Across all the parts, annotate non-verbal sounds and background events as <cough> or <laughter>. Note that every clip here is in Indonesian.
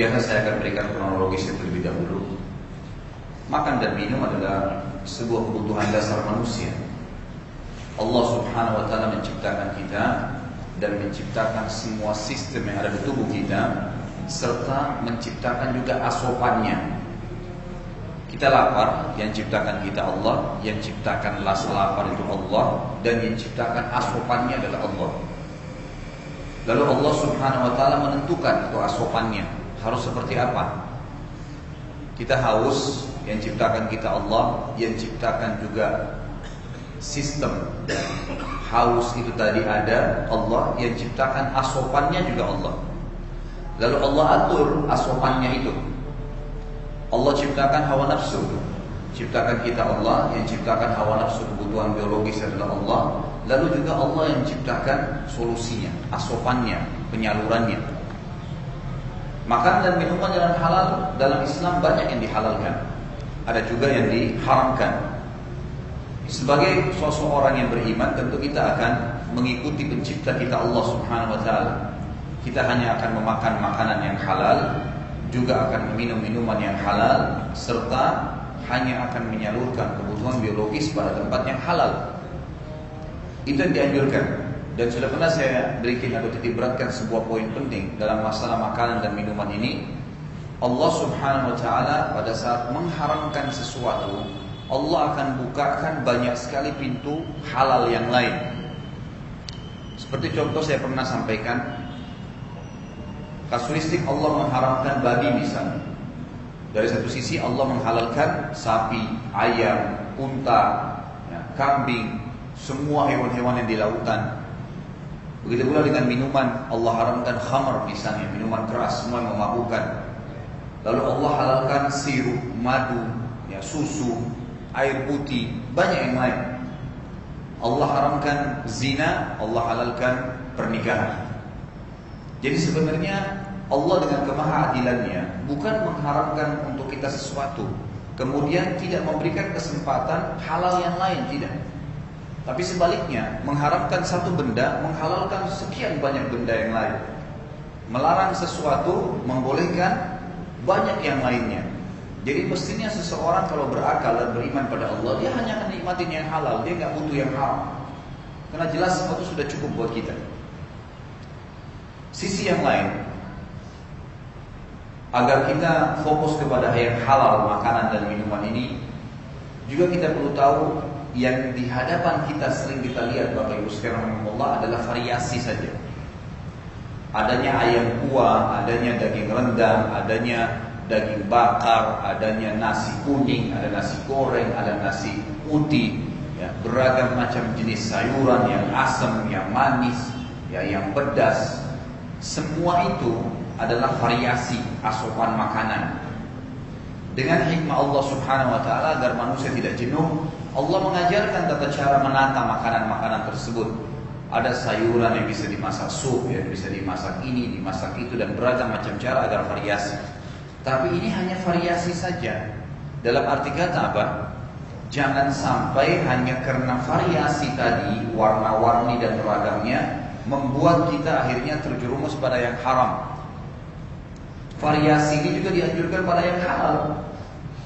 biasa saya akan berikan kronologis terlebih dahulu. Makan dan minum adalah sebuah kebutuhan dasar manusia. Allah Subhanahu wa taala menciptakan kita dan menciptakan semua sistem yang ada di tubuh kita serta menciptakan juga asopannya. Kita lapar, yang ciptakan kita Allah, yang ciptakan rasa lapar itu Allah, dan yang ciptakan asopannya adalah Allah. Lalu Allah Subhanahu wa taala menentukan itu asopannya harus seperti apa. Kita haus, yang ciptakan kita Allah, yang ciptakan juga sistem haus itu tadi ada Allah, yang ciptakan asopannya juga Allah. Lalu Allah atur asopannya itu. Allah ciptakan hawa nafsu, ciptakan kita Allah, yang ciptakan hawa nafsu kebutuhan biologis adalah Allah. Lalu juga Allah yang ciptakan solusinya, asopannya, penyalurannya. Makan dan minuman yang halal dalam Islam banyak yang dihalalkan. Ada juga yang diharamkan. Sebagai sosok orang yang beriman tentu kita akan mengikuti pencipta kita Allah Subhanahu wa taala. Kita hanya akan memakan makanan yang halal, juga akan meminum minuman yang halal serta hanya akan menyalurkan kebutuhan biologis pada tempat yang halal. Itu yang dianjurkan. Dan sudah pernah saya berikan atau titik beratkan sebuah poin penting dalam masalah makanan dan minuman ini. Allah Subhanahu wa taala pada saat mengharamkan sesuatu, Allah akan bukakan banyak sekali pintu halal yang lain. Seperti contoh saya pernah sampaikan, kasuistik Allah mengharamkan babi misalnya. Dari satu sisi Allah menghalalkan sapi, ayam, unta, ya, kambing, semua hewan-hewan yang di lautan. Begitu pula dengan minuman, Allah haramkan khamar misalnya, minuman keras, semua yang memabukkan. Lalu Allah halalkan sirup, madu, ya, susu, air putih, banyak yang lain. Allah haramkan zina, Allah halalkan pernikahan. Jadi sebenarnya Allah dengan kemahaadilannya bukan mengharamkan untuk kita sesuatu, kemudian tidak memberikan kesempatan halal yang lain tidak. Tapi sebaliknya, mengharamkan satu benda, menghalalkan sekian banyak benda yang lain. Melarang sesuatu, membolehkan banyak yang lainnya. Jadi mestinya seseorang kalau berakal dan beriman pada Allah, dia hanya akan nikmatin yang halal, dia nggak butuh yang haram. Karena jelas sesuatu sudah cukup buat kita. Sisi yang lain, agar kita fokus kepada yang halal makanan dan minuman ini, juga kita perlu tahu yang di hadapan kita sering kita lihat Bapak Ibu sekalian Allah adalah variasi saja. Adanya ayam kuah, adanya daging rendang, adanya daging bakar, adanya nasi kuning, ada nasi goreng, ada nasi putih, ya, beragam macam jenis sayuran yang asam, yang manis, ya, yang pedas. Semua itu adalah variasi asupan makanan. Dengan hikmah Allah Subhanahu wa taala agar manusia tidak jenuh, Allah mengajarkan tata cara menata makanan-makanan tersebut. Ada sayuran yang bisa dimasak sup, yang bisa dimasak ini, dimasak itu dan beragam macam cara agar variasi. Tapi ini hanya variasi saja. Dalam arti kata apa? Jangan sampai hanya karena variasi tadi, warna-warni dan beragamnya membuat kita akhirnya terjerumus pada yang haram. Variasi ini juga dianjurkan pada yang halal.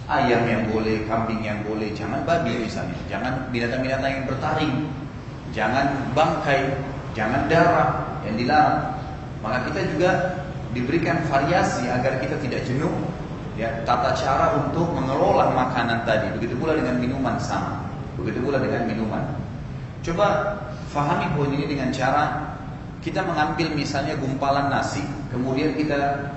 Ayam yang boleh, kambing yang boleh, jangan babi misalnya, jangan binatang-binatang yang bertaring, jangan bangkai, jangan darah yang dilarang. Maka kita juga diberikan variasi agar kita tidak jenuh ya tata cara untuk mengelola makanan tadi. Begitu pula dengan minuman sama. Begitu pula dengan minuman. Coba fahami poin ini dengan cara kita mengambil misalnya gumpalan nasi kemudian kita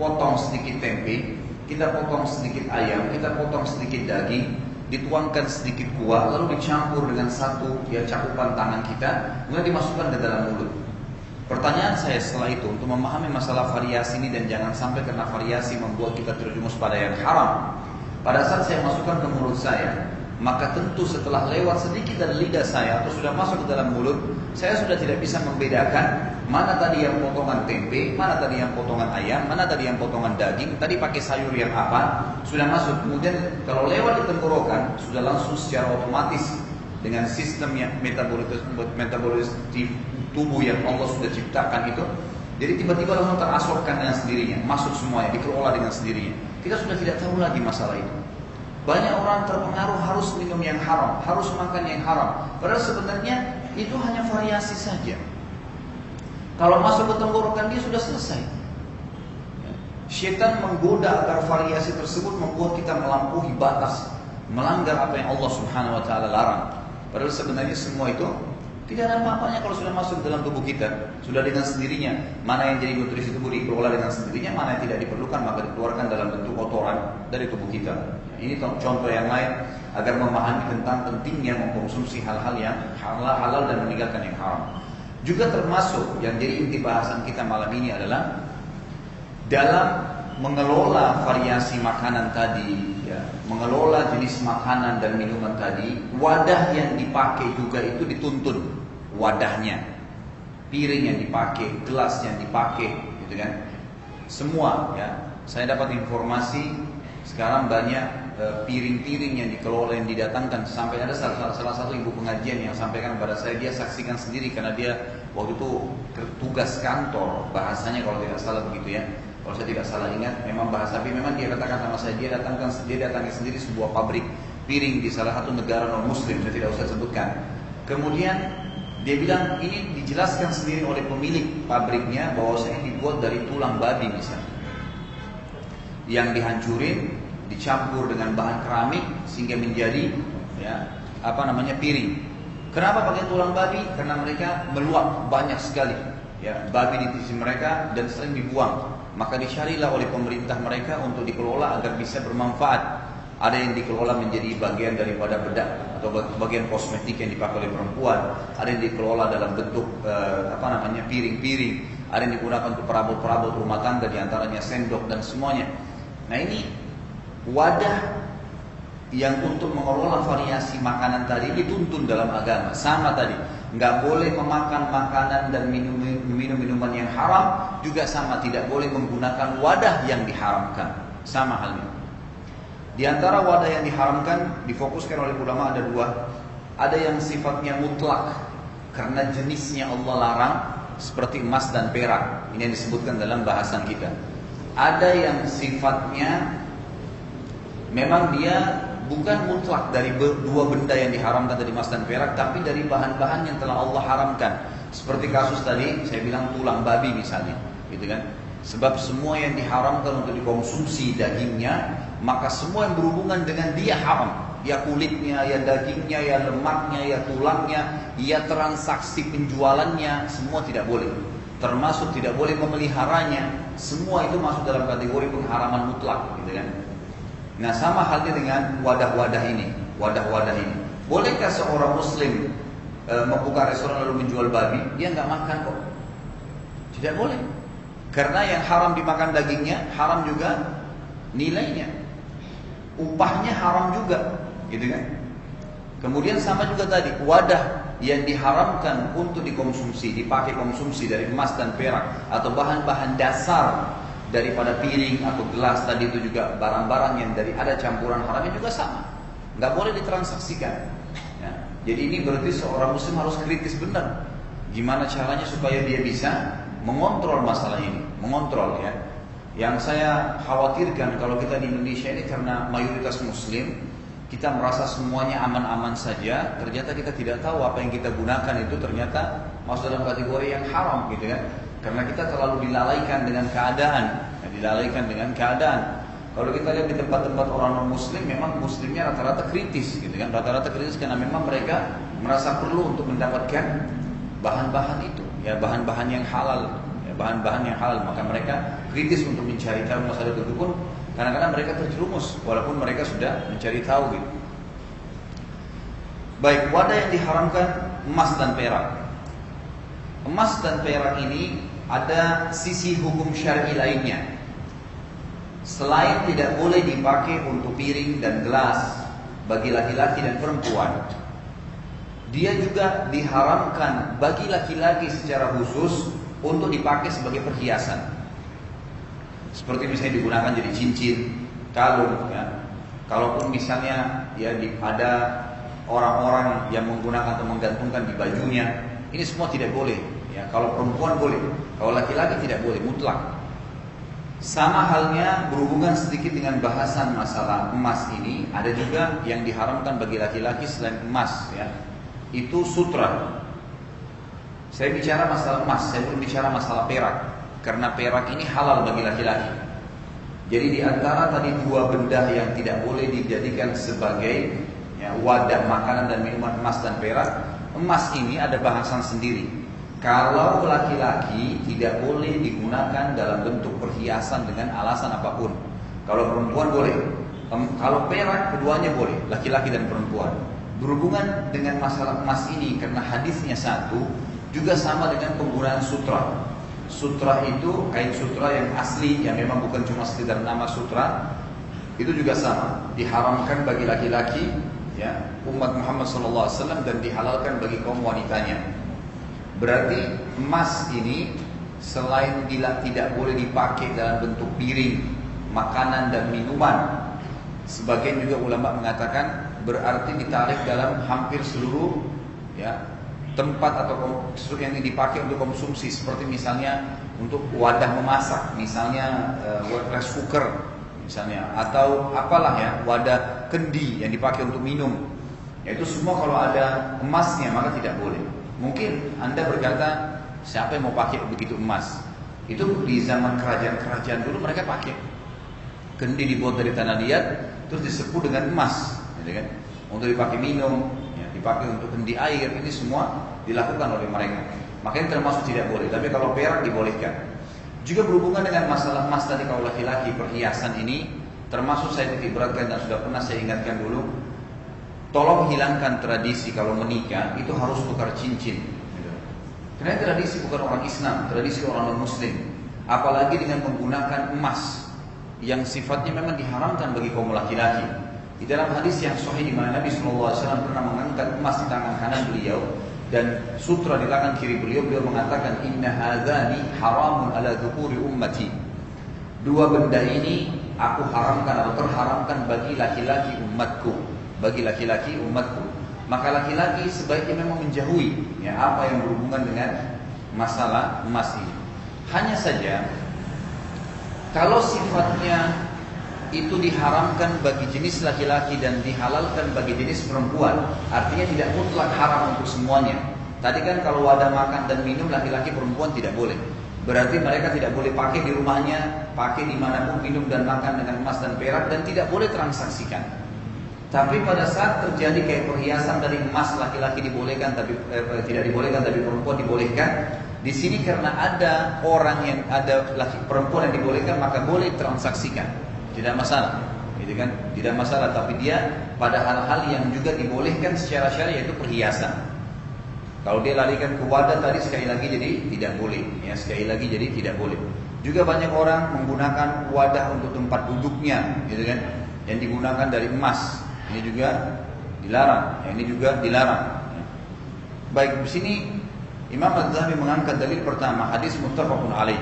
potong sedikit tempe kita potong sedikit ayam, kita potong sedikit daging, dituangkan sedikit kuah, lalu dicampur dengan satu ya cakupan tangan kita, kemudian dimasukkan ke dalam mulut. Pertanyaan saya setelah itu untuk memahami masalah variasi ini dan jangan sampai karena variasi membuat kita terjumus pada yang haram. Pada saat saya masukkan ke mulut saya, maka tentu setelah lewat sedikit dari lidah saya atau sudah masuk ke dalam mulut, saya sudah tidak bisa membedakan mana tadi yang potongan tempe, mana tadi yang potongan ayam, mana tadi yang potongan daging, tadi pakai sayur yang apa, sudah masuk. Kemudian kalau lewat di tenggorokan, sudah langsung secara otomatis dengan sistem yang metabolis, metabolis tubuh yang Allah sudah ciptakan itu, jadi tiba-tiba langsung terasokkan dengan sendirinya, masuk semuanya, dikelola dengan sendirinya. Kita sudah tidak tahu lagi masalah itu. Banyak orang terpengaruh harus minum yang haram, harus makan yang haram. Padahal sebenarnya itu hanya variasi saja. Kalau masuk ke tenggorokan dia sudah selesai. Syaitan menggoda agar variasi tersebut membuat kita melampaui batas, melanggar apa yang Allah Subhanahu wa taala larang. Padahal sebenarnya semua itu tidak ada apa-apanya kalau sudah masuk dalam tubuh kita, sudah dengan sendirinya. Mana yang jadi nutrisi tubuh dikelola dengan sendirinya, mana yang tidak diperlukan maka dikeluarkan dalam bentuk kotoran dari tubuh kita. Ini contoh yang lain agar memahami tentang pentingnya mengkonsumsi hal-hal yang halal dan meninggalkan yang haram. Juga termasuk yang jadi inti bahasan kita malam ini adalah dalam mengelola variasi makanan tadi, ya, mengelola jenis makanan dan minuman tadi, wadah yang dipakai juga itu dituntun wadahnya, piring yang dipakai, gelas yang dipakai, gitu kan? Semua, ya. Saya dapat informasi sekarang banyak e, piring-piring yang dikelola yang didatangkan sampai ada salah, salah satu ibu pengajian yang sampaikan kepada saya dia saksikan sendiri karena dia waktu itu tugas kantor bahasanya kalau tidak salah begitu ya kalau saya tidak salah ingat, memang bahasa tapi memang dia katakan sama saya dia datangkan dia datangi sendiri sebuah pabrik piring di salah satu negara non muslim saya tidak usah sebutkan. Kemudian dia bilang ini dijelaskan sendiri oleh pemilik pabriknya bahwa saya dibuat dari tulang babi misalnya. Yang dihancurin, dicampur dengan bahan keramik sehingga menjadi ya apa namanya piring. Kenapa pakai tulang babi? Karena mereka meluap banyak sekali ya babi di sisi mereka dan sering dibuang maka dicarilah oleh pemerintah mereka untuk dikelola agar bisa bermanfaat. Ada yang dikelola menjadi bagian daripada bedak atau bagian kosmetik yang dipakai oleh perempuan. Ada yang dikelola dalam bentuk uh, apa namanya piring-piring. Ada yang digunakan untuk perabot-perabot rumah tangga, di antaranya sendok dan semuanya. Nah ini wadah yang untuk mengelola variasi makanan tadi dituntun dalam agama. Sama tadi, nggak boleh memakan makanan dan minum minuman yang haram juga sama tidak boleh menggunakan wadah yang diharamkan. Sama halnya. Di antara wadah yang diharamkan difokuskan oleh ulama ada dua. Ada yang sifatnya mutlak karena jenisnya Allah larang seperti emas dan perak. Ini yang disebutkan dalam bahasan kita. Ada yang sifatnya memang dia bukan mutlak dari dua benda yang diharamkan dari emas dan perak, tapi dari bahan-bahan yang telah Allah haramkan. Seperti kasus tadi, saya bilang tulang babi misalnya, gitu kan? Sebab semua yang diharamkan untuk dikonsumsi dagingnya, maka semua yang berhubungan dengan dia haram. Ya kulitnya, ya dagingnya, ya lemaknya, ya tulangnya, ya transaksi penjualannya, semua tidak boleh. Termasuk tidak boleh memeliharanya. Semua itu masuk dalam kategori pengharaman mutlak, gitu kan? Nah sama halnya dengan wadah-wadah ini, wadah-wadah ini. Bolehkah seorang muslim e, membuka restoran lalu menjual babi? Dia nggak makan kok. Tidak boleh. Karena yang haram dimakan dagingnya, haram juga nilainya. Upahnya haram juga, gitu kan? Kemudian sama juga tadi, wadah yang diharamkan untuk dikonsumsi, dipakai konsumsi dari emas dan perak atau bahan-bahan dasar daripada piring atau gelas tadi itu juga barang-barang yang dari ada campuran haramnya juga sama. Nggak boleh ditransaksikan. Ya. Jadi ini berarti seorang muslim harus kritis benar. Gimana caranya supaya dia bisa mengontrol masalah ini, mengontrol ya. Yang saya khawatirkan kalau kita di Indonesia ini karena mayoritas muslim, kita merasa semuanya aman-aman saja, ternyata kita tidak tahu apa yang kita gunakan itu ternyata masuk dalam kategori yang haram gitu kan. Karena kita terlalu dilalaikan dengan keadaan, ya, dilalaikan dengan keadaan. Kalau kita lihat di tempat-tempat orang non muslim, memang muslimnya rata-rata kritis, gitu kan? Rata-rata kritis karena memang mereka merasa perlu untuk mendapatkan bahan-bahan itu, ya bahan-bahan yang halal, ya bahan-bahan yang halal. Maka mereka kritis untuk mencari tahu masalah itu pun Kadang-kadang mereka terjerumus walaupun mereka sudah mencari tahu gitu. Baik, wadah yang diharamkan emas dan perak. Emas dan perak ini ada sisi hukum syar'i lainnya. Selain tidak boleh dipakai untuk piring dan gelas bagi laki-laki dan perempuan, dia juga diharamkan bagi laki-laki secara khusus untuk dipakai sebagai perhiasan. Seperti misalnya digunakan jadi cincin, kalung, ya. Kalaupun misalnya ya ada orang-orang yang menggunakan atau menggantungkan di bajunya, ini semua tidak boleh. Ya, kalau perempuan boleh, kalau laki-laki tidak boleh mutlak. Sama halnya berhubungan sedikit dengan bahasan masalah emas ini, ada juga yang diharamkan bagi laki-laki selain emas ya. Itu sutra. Saya bicara masalah emas, saya belum bicara masalah perak. Karena perak ini halal bagi laki-laki. Jadi di antara tadi dua benda yang tidak boleh dijadikan sebagai ya, wadah makanan dan minuman emas dan perak, emas ini ada bahasan sendiri. Kalau laki-laki tidak boleh digunakan dalam bentuk perhiasan dengan alasan apa pun. Kalau perempuan boleh. Kalau perak keduanya boleh, laki-laki dan perempuan. Berhubungan dengan masalah emas ini karena hadisnya satu, juga sama dengan penggunaan sutra. Sutra itu kain sutra yang asli yang memang bukan cuma sekedar nama sutra, itu juga sama diharamkan bagi laki-laki ya umat Muhammad SAW dan dihalalkan bagi kaum wanitanya. Berarti emas ini selain tidak boleh dipakai dalam bentuk piring, makanan dan minuman, sebagian juga ulama mengatakan berarti ditarik dalam hampir seluruh ya tempat atau yang dipakai untuk konsumsi seperti misalnya untuk wadah memasak, misalnya uh, rice cooker misalnya atau apalah ya wadah kendi yang dipakai untuk minum. Yaitu semua kalau ada emasnya maka tidak boleh. Mungkin Anda berkata, siapa yang mau pakai begitu emas? Itu di zaman kerajaan-kerajaan dulu mereka pakai. Kendi dibuat dari tanah liat, terus disepuh dengan emas, gitu kan? Untuk dipakai minum, ya, dipakai untuk kendi air, ini semua dilakukan oleh mereka. Makanya termasuk tidak boleh, tapi kalau perak dibolehkan. Juga berhubungan dengan masalah emas tadi kalau laki-laki perhiasan ini, termasuk saya titik beratkan dan sudah pernah saya ingatkan dulu, Tolong hilangkan tradisi kalau menikah itu harus tukar cincin. Karena tradisi bukan orang Islam, tradisi orang non Muslim. Apalagi dengan menggunakan emas yang sifatnya memang diharamkan bagi kaum laki-laki. Di dalam hadis yang sahih di mana Nabi SAW pernah mengangkat emas di tangan kanan beliau dan sutra di tangan kiri beliau beliau mengatakan inna hadzani haramun ala dzukuri ummati. Dua benda ini aku haramkan atau terharamkan bagi laki-laki umatku bagi laki-laki umatku. Maka laki-laki sebaiknya memang menjauhi ya apa yang berhubungan dengan masalah emas ini. Hanya saja kalau sifatnya itu diharamkan bagi jenis laki-laki dan dihalalkan bagi jenis perempuan, artinya tidak mutlak haram untuk semuanya. Tadi kan kalau ada makan dan minum laki-laki perempuan tidak boleh. Berarti mereka tidak boleh pakai di rumahnya, pakai di mana pun minum dan makan dengan emas dan perak dan tidak boleh transaksikan. Tapi pada saat terjadi kayak perhiasan dari emas laki-laki dibolehkan tapi eh, tidak dibolehkan tapi perempuan dibolehkan. Di sini karena ada orang yang ada laki perempuan yang dibolehkan maka boleh transaksikan. Tidak masalah. Gitu kan? Tidak masalah tapi dia pada hal-hal yang juga dibolehkan secara syariah yaitu perhiasan. Kalau dia larikan ke wadah tadi sekali lagi jadi tidak boleh, ya sekali lagi jadi tidak boleh. Juga banyak orang menggunakan wadah untuk tempat duduknya, gitu kan, yang digunakan dari emas. Ini juga dilarang. Ya, ini juga dilarang. Ya. Baik di sini Imam Az-Zahabi mengangkat dalil pertama hadis muttafaqun alaih.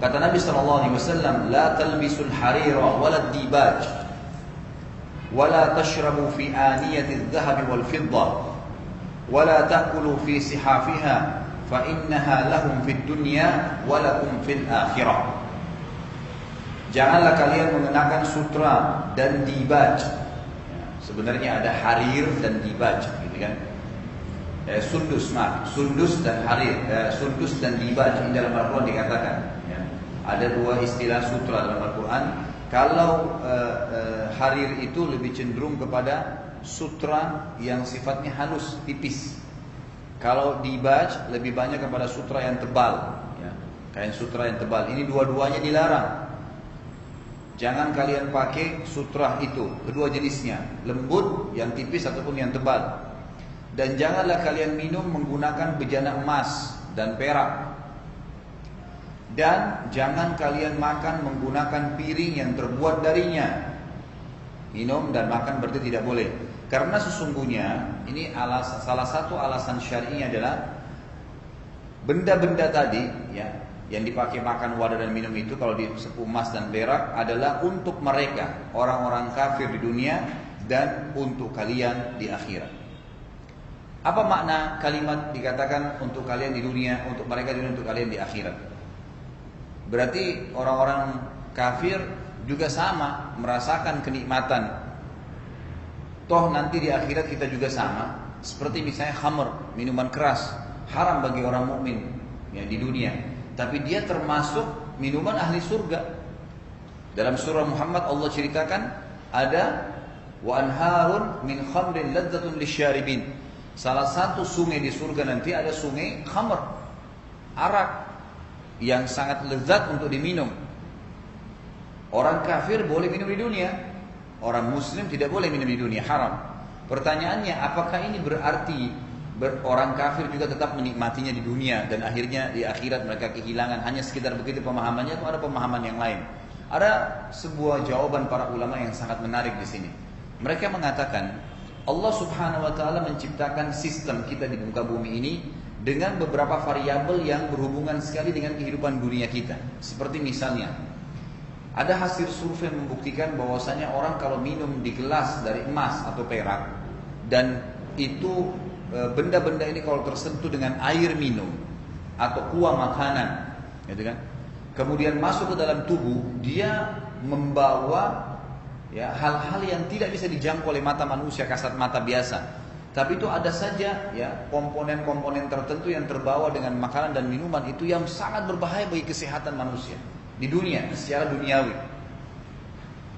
Kata Nabi sallallahu alaihi wasallam, "La talbisul harira wala dibaj wala tashrabu fi aniyati adh-dhahab wal fidda wala ta'kulu fi sihafiha fa innaha lahum fid dunya wa lakum fil akhirah." Janganlah kalian mengenakan sutra dan dibaj. Ya, sebenarnya ada harir dan dibaj, gitu kan? Eh, sundus, maaf, sundus dan harir, eh, sundus dan dibaj ini dalam Al-Quran dikatakan. Ya. Ada dua istilah sutra dalam Al-Quran. Kalau eh, eh, harir itu lebih cenderung kepada sutra yang sifatnya halus, tipis. Kalau dibaj lebih banyak kepada sutra yang tebal, ya. kain sutra yang tebal. Ini dua-duanya dilarang. Jangan kalian pakai sutra itu, kedua jenisnya, lembut, yang tipis ataupun yang tebal. Dan janganlah kalian minum menggunakan bejana emas dan perak. Dan jangan kalian makan menggunakan piring yang terbuat darinya. Minum dan makan berarti tidak boleh. Karena sesungguhnya ini alas, salah satu alasan syar'i adalah benda-benda tadi ya yang dipakai makan wadah dan minum itu kalau di emas dan perak adalah untuk mereka orang-orang kafir di dunia dan untuk kalian di akhirat. Apa makna kalimat dikatakan untuk kalian di dunia, untuk mereka di dunia, untuk kalian di akhirat? Berarti orang-orang kafir juga sama merasakan kenikmatan. Toh nanti di akhirat kita juga sama. Seperti misalnya khamr, minuman keras, haram bagi orang mukmin ya di dunia tapi dia termasuk minuman ahli surga. Dalam surah Muhammad Allah ceritakan ada wa anharun min khamrin ladzatun lisyaribin. Salah satu sungai di surga nanti ada sungai khamr, arak yang sangat lezat untuk diminum. Orang kafir boleh minum di dunia, orang muslim tidak boleh minum di dunia, haram. Pertanyaannya, apakah ini berarti orang kafir juga tetap menikmatinya di dunia dan akhirnya di akhirat mereka kehilangan hanya sekitar begitu pemahamannya atau ada pemahaman yang lain. Ada sebuah jawaban para ulama yang sangat menarik di sini. Mereka mengatakan Allah Subhanahu wa taala menciptakan sistem kita di muka bumi ini dengan beberapa variabel yang berhubungan sekali dengan kehidupan dunia kita. Seperti misalnya ada hasil survei membuktikan bahwasanya orang kalau minum di gelas dari emas atau perak dan itu benda-benda ini kalau tersentuh dengan air minum atau kuah makanan, gitu kan? Kemudian masuk ke dalam tubuh, dia membawa ya hal-hal yang tidak bisa dijangkau oleh mata manusia kasat mata biasa. Tapi itu ada saja ya komponen-komponen tertentu yang terbawa dengan makanan dan minuman itu yang sangat berbahaya bagi kesehatan manusia di dunia secara duniawi.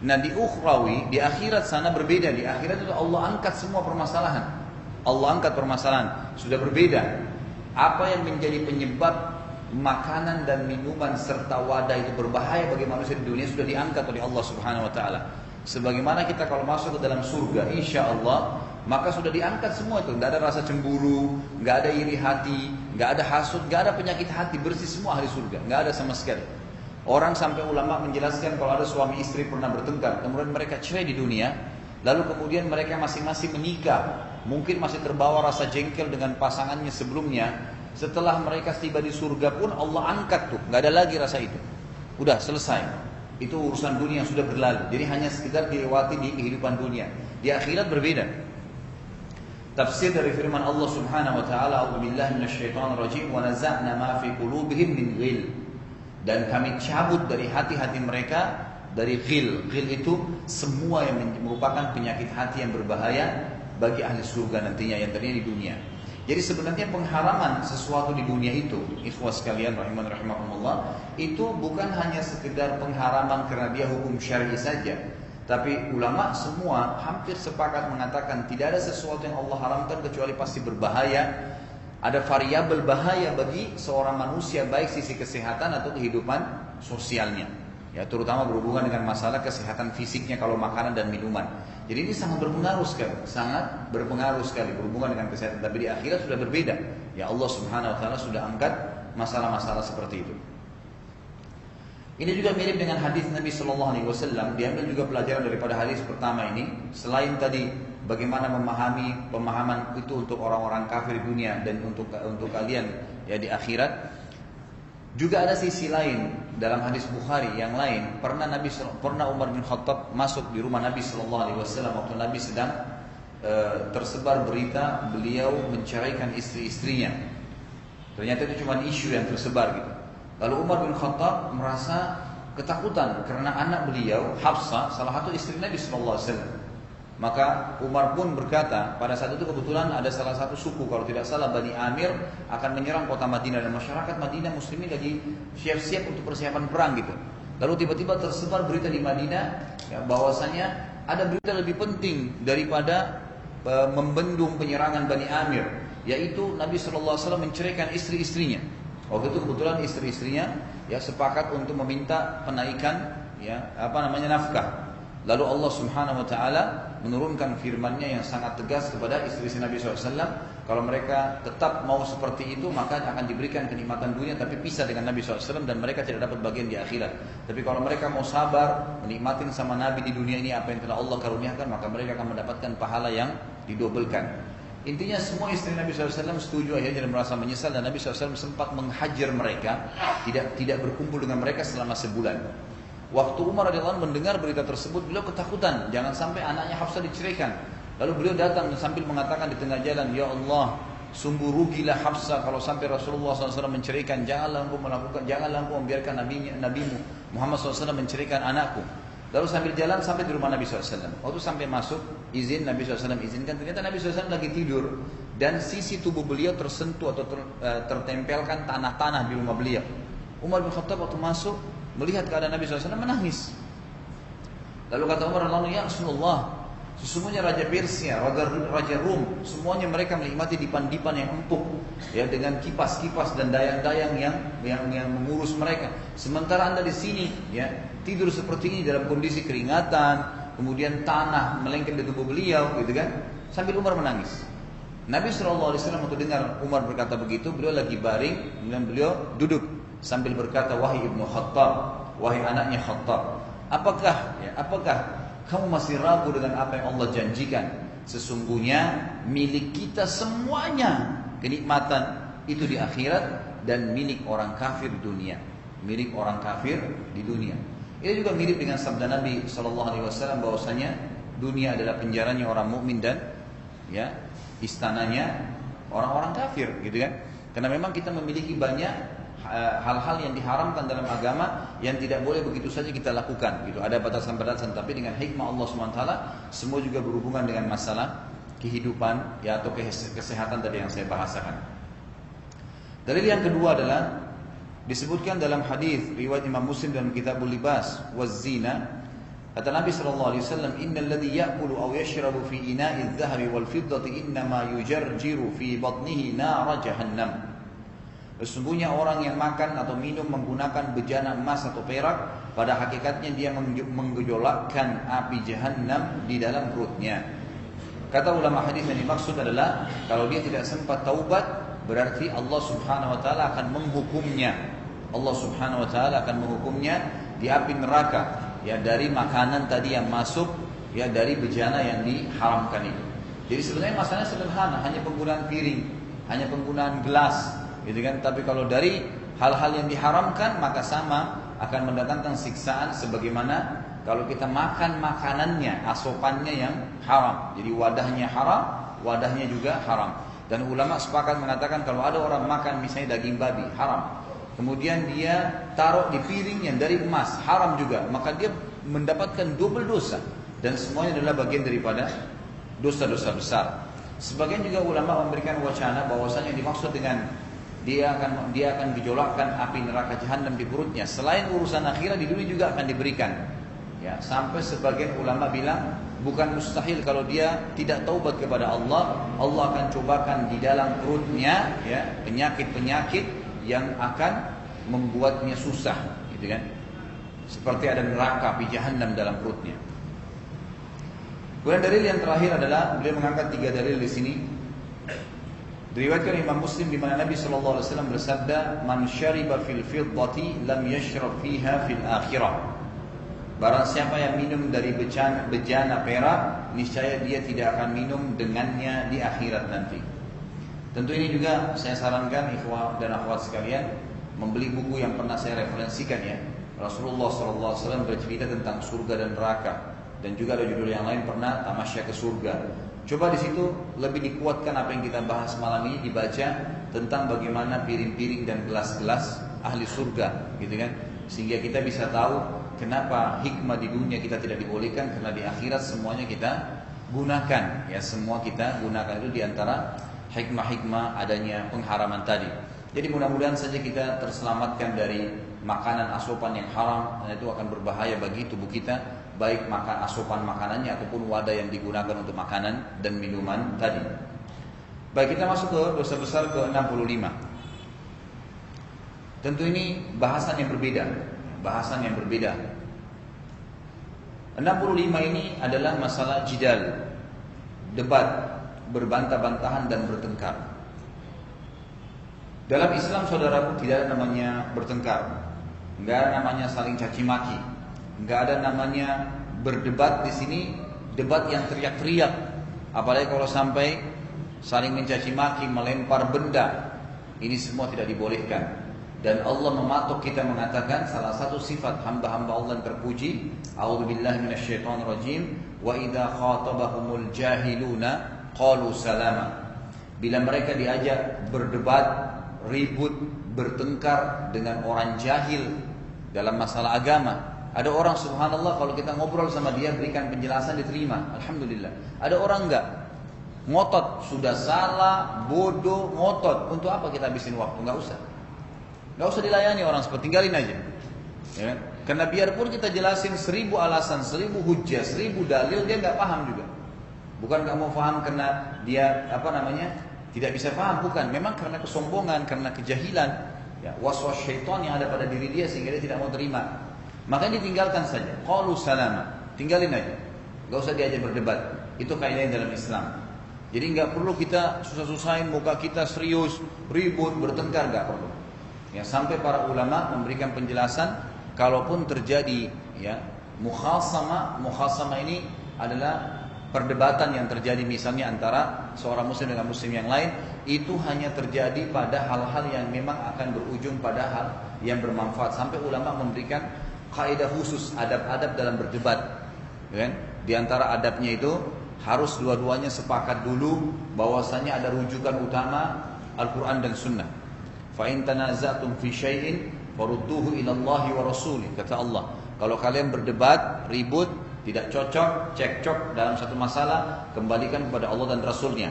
Nah di ukhrawi, di akhirat sana berbeda. Di akhirat itu Allah angkat semua permasalahan. Allah angkat permasalahan. Sudah berbeda. Apa yang menjadi penyebab makanan dan minuman serta wadah itu berbahaya bagi manusia di dunia sudah diangkat oleh Allah Subhanahu wa taala. Sebagaimana kita kalau masuk ke dalam surga, insya Allah maka sudah diangkat semua itu. Tidak ada rasa cemburu, nggak ada iri hati, nggak ada hasut, nggak ada penyakit hati, bersih semua ahli surga, nggak ada sama sekali. Orang sampai ulama menjelaskan kalau ada suami istri pernah bertengkar, kemudian mereka cerai di dunia, lalu kemudian mereka masing-masing menikah, mungkin masih terbawa rasa jengkel dengan pasangannya sebelumnya. Setelah mereka tiba di surga pun Allah angkat tuh, nggak ada lagi rasa itu. Udah selesai. Itu urusan dunia yang sudah berlalu. Jadi hanya sekedar dilewati di kehidupan dunia. Di akhirat berbeda. Tafsir dari firman Allah Subhanahu wa taala, "A'udzubillahi minasyaitonir rajim wa naza'na ma fi qulubihim min ghil." Dan kami cabut dari hati-hati mereka dari ghil. Ghil itu semua yang merupakan penyakit hati yang berbahaya bagi ahli surga nantinya yang tadinya di dunia. Jadi sebenarnya pengharaman sesuatu di dunia itu, ikhwah sekalian rahiman rahimakumullah, itu bukan hanya sekedar pengharaman karena dia hukum syar'i saja. Tapi ulama semua hampir sepakat mengatakan tidak ada sesuatu yang Allah haramkan kecuali pasti berbahaya. Ada variabel bahaya bagi seorang manusia baik sisi kesehatan atau kehidupan sosialnya. Ya, terutama berhubungan dengan masalah kesehatan fisiknya kalau makanan dan minuman. Jadi ini sangat berpengaruh sekali, sangat berpengaruh sekali berhubungan dengan kesehatan. Tapi di akhirat sudah berbeda. Ya Allah Subhanahu Wa Taala sudah angkat masalah-masalah seperti itu. Ini juga mirip dengan hadis Nabi Shallallahu Alaihi Wasallam. Diambil juga pelajaran daripada hadis pertama ini. Selain tadi bagaimana memahami pemahaman itu untuk orang-orang kafir dunia dan untuk untuk kalian ya di akhirat. Juga ada sisi lain dalam hadis Bukhari yang lain pernah Nabi pernah Umar bin Khattab masuk di rumah Nabi Shallallahu Alaihi Wasallam waktu Nabi sedang e, tersebar berita beliau menceraikan istri-istrinya. Ternyata itu cuma isu yang tersebar gitu. Lalu Umar bin Khattab merasa ketakutan karena anak beliau Hafsah salah satu istri Nabi Shallallahu Alaihi Wasallam. Maka Umar pun berkata, pada saat itu kebetulan ada salah satu suku, kalau tidak salah Bani Amir akan menyerang kota Madinah dan masyarakat Madinah muslimin lagi siap-siap untuk persiapan perang gitu. Lalu tiba-tiba tersebar berita di Madinah ya, bahwasanya ada berita lebih penting daripada uh, membendung penyerangan Bani Amir, yaitu Nabi Shallallahu Alaihi Wasallam menceraikan istri-istrinya. Waktu itu kebetulan istri-istrinya ya sepakat untuk meminta penaikan ya apa namanya nafkah. Lalu Allah Subhanahu wa taala menurunkan firman-Nya yang sangat tegas kepada istri-istri Nabi SAW. Kalau mereka tetap mau seperti itu, maka akan diberikan kenikmatan dunia tapi pisah dengan Nabi SAW dan mereka tidak dapat bagian di akhirat. Tapi kalau mereka mau sabar, menikmatin sama Nabi di dunia ini apa yang telah Allah karuniakan, maka mereka akan mendapatkan pahala yang didobelkan. Intinya semua istri Nabi SAW setuju akhirnya dan merasa menyesal dan Nabi SAW sempat menghajar mereka, tidak tidak berkumpul dengan mereka selama sebulan. Waktu Umar radhiyallahu mendengar berita tersebut, beliau ketakutan, jangan sampai anaknya Hafsah diceraikan. Lalu beliau datang sambil mengatakan di tengah jalan, Ya Allah, sungguh rugilah Hafsah kalau sampai Rasulullah SAW menceraikan. Janganlah engkau melakukan, janganlah engkau membiarkan nabinya, nabimu Muhammad SAW menceraikan anakku. Lalu sambil jalan sampai di rumah Nabi SAW. Waktu sampai masuk, izin Nabi SAW izinkan. Ternyata Nabi SAW lagi tidur dan sisi tubuh beliau tersentuh atau eh, tertempelkan tanah-tanah di rumah beliau. Umar bin Khattab waktu masuk melihat keadaan Nabi SAW menangis. Lalu kata Umar lalu ya Rasulullah, sesungguhnya Raja Persia, Raja, Raja Rum, semuanya mereka menikmati dipan-dipan yang empuk, ya dengan kipas-kipas dan dayang-dayang yang, yang yang mengurus mereka. Sementara anda di sini, ya tidur seperti ini dalam kondisi keringatan, kemudian tanah melengket di tubuh beliau, gitu kan? Sambil Umar menangis. Nabi SAW waktu dengar Umar berkata begitu, beliau lagi baring, kemudian beliau duduk sambil berkata, wahai ibnu Khattab, wahai anaknya Khattab, apakah ya, apakah kamu masih ragu dengan apa yang Allah janjikan? Sesungguhnya milik kita semuanya kenikmatan itu di akhirat dan milik orang kafir dunia, milik orang kafir di dunia. Ini juga mirip dengan sabda Nabi Shallallahu Alaihi Wasallam bahwasanya dunia adalah penjaranya orang mukmin dan ya istananya orang-orang kafir gitu kan karena memang kita memiliki banyak hal-hal yang diharamkan dalam agama yang tidak boleh begitu saja kita lakukan gitu. Ada batasan-batasan tapi dengan hikmah Allah SWT semua juga berhubungan dengan masalah kehidupan ya atau kesehatan tadi yang saya bahasakan. Dalil yang kedua adalah disebutkan dalam hadis riwayat Imam Muslim dalam Kitabul Libas wazina Kata Nabi sallallahu alaihi wasallam, "Innal ladzi ya'kulu aw yashrabu fi ina'i adh-dhahabi wal fiddati innama yujarjiru fi batnihi nar jahannam." Sesungguhnya orang yang makan atau minum menggunakan bejana emas atau perak, pada hakikatnya dia menggejolakkan api jahanam di dalam perutnya. Kata ulama hadis yang dimaksud adalah kalau dia tidak sempat taubat, berarti Allah Subhanahu wa taala akan menghukumnya. Allah Subhanahu wa taala akan menghukumnya di api neraka ya dari makanan tadi yang masuk ya dari bejana yang diharamkan itu. Jadi sebenarnya masalahnya sederhana, hanya penggunaan piring, hanya penggunaan gelas, gitu kan. Tapi kalau dari hal-hal yang diharamkan maka sama akan mendatangkan siksaan sebagaimana kalau kita makan makanannya, asopannya yang haram. Jadi wadahnya haram, wadahnya juga haram. Dan ulama sepakat mengatakan kalau ada orang makan misalnya daging babi, haram. Kemudian dia taruh di piring yang dari emas, haram juga. Maka dia mendapatkan double dosa. Dan semuanya adalah bagian daripada dosa-dosa besar. Sebagian juga ulama memberikan wacana bahwasanya dimaksud dengan dia akan dia akan gejolakkan api neraka jahanam di perutnya. Selain urusan akhirat di dunia juga akan diberikan. Ya, sampai sebagian ulama bilang bukan mustahil kalau dia tidak taubat kepada Allah, Allah akan cobakan di dalam perutnya ya penyakit-penyakit yang akan membuatnya susah, gitu kan? Seperti ada neraka api jahanam dalam perutnya. Kemudian dalil yang terakhir adalah beliau mengangkat tiga dalil di sini. Diriwayatkan Imam Muslim di mana Nabi sallallahu alaihi wasallam bersabda, "Man syariba fil fiddati lam yashrab fiha fil akhirah." Barang siapa yang minum dari bejana, bejana perak, niscaya dia tidak akan minum dengannya di akhirat nanti. Tentu ini juga saya sarankan ikhwah dan akhwat sekalian membeli buku yang pernah saya referensikan ya. Rasulullah SAW bercerita tentang surga dan neraka dan juga ada judul yang lain pernah tamasya ke surga. Coba di situ lebih dikuatkan apa yang kita bahas malam ini dibaca tentang bagaimana piring-piring dan gelas-gelas ahli surga, gitu kan? Sehingga kita bisa tahu kenapa hikmah di dunia kita tidak dibolehkan karena di akhirat semuanya kita gunakan ya semua kita gunakan itu di antara hikmah-hikmah adanya pengharaman tadi. Jadi mudah-mudahan saja kita terselamatkan dari makanan asupan yang haram dan itu akan berbahaya bagi tubuh kita baik makan asupan makanannya ataupun wadah yang digunakan untuk makanan dan minuman tadi. Baik kita masuk ke dosa besar ke 65. Tentu ini bahasan yang berbeda, bahasan yang berbeda. 65 ini adalah masalah jidal, debat, berbantah-bantahan dan bertengkar. Dalam Islam saudaraku tidak ada namanya bertengkar, nggak ada namanya saling caci maki, nggak ada namanya berdebat di sini debat yang teriak-teriak, apalagi kalau sampai saling mencaci maki, melempar benda, ini semua tidak dibolehkan. Dan Allah mematok kita mengatakan salah satu sifat hamba-hamba Allah yang terpuji, A'udzubillahi minasyaitonirrajim, wa idza khatabahumul jahiluna qalu salama. Bila mereka diajak berdebat, ribut, bertengkar dengan orang jahil dalam masalah agama, ada orang subhanallah kalau kita ngobrol sama dia berikan penjelasan diterima, alhamdulillah. Ada orang enggak ngotot sudah salah, bodoh, ngotot. Untuk apa kita habisin waktu? Enggak usah. Gak usah dilayani orang seperti tinggalin aja. Ya. Kan? Karena biarpun kita jelasin seribu alasan, seribu hujah, seribu dalil, dia nggak paham juga. Bukan nggak mau paham karena dia apa namanya tidak bisa paham, bukan. Memang karena kesombongan, karena kejahilan, ya, waswas syaitan yang ada pada diri dia sehingga dia tidak mau terima. Makanya ditinggalkan saja. Qalu salama, tinggalin aja. Gak usah diajak berdebat. Itu kaidahnya dalam Islam. Jadi nggak perlu kita susah-susahin muka kita serius, ribut, bertengkar nggak perlu. Ya, sampai para ulama memberikan penjelasan kalaupun terjadi ya mukhasama, mukhasama ini adalah perdebatan yang terjadi misalnya antara seorang muslim dengan muslim yang lain itu hanya terjadi pada hal-hal yang memang akan berujung pada hal yang bermanfaat sampai ulama memberikan kaidah khusus adab-adab dalam berdebat ya kan di antara adabnya itu harus dua-duanya sepakat dulu bahwasanya ada rujukan utama Al-Quran dan Sunnah Fa in tanazatum fi syai'in farudduhu ila Allah wa rasulih kata Allah. Kalau kalian berdebat, ribut, tidak cocok, cekcok dalam satu masalah, kembalikan kepada Allah dan Rasulnya.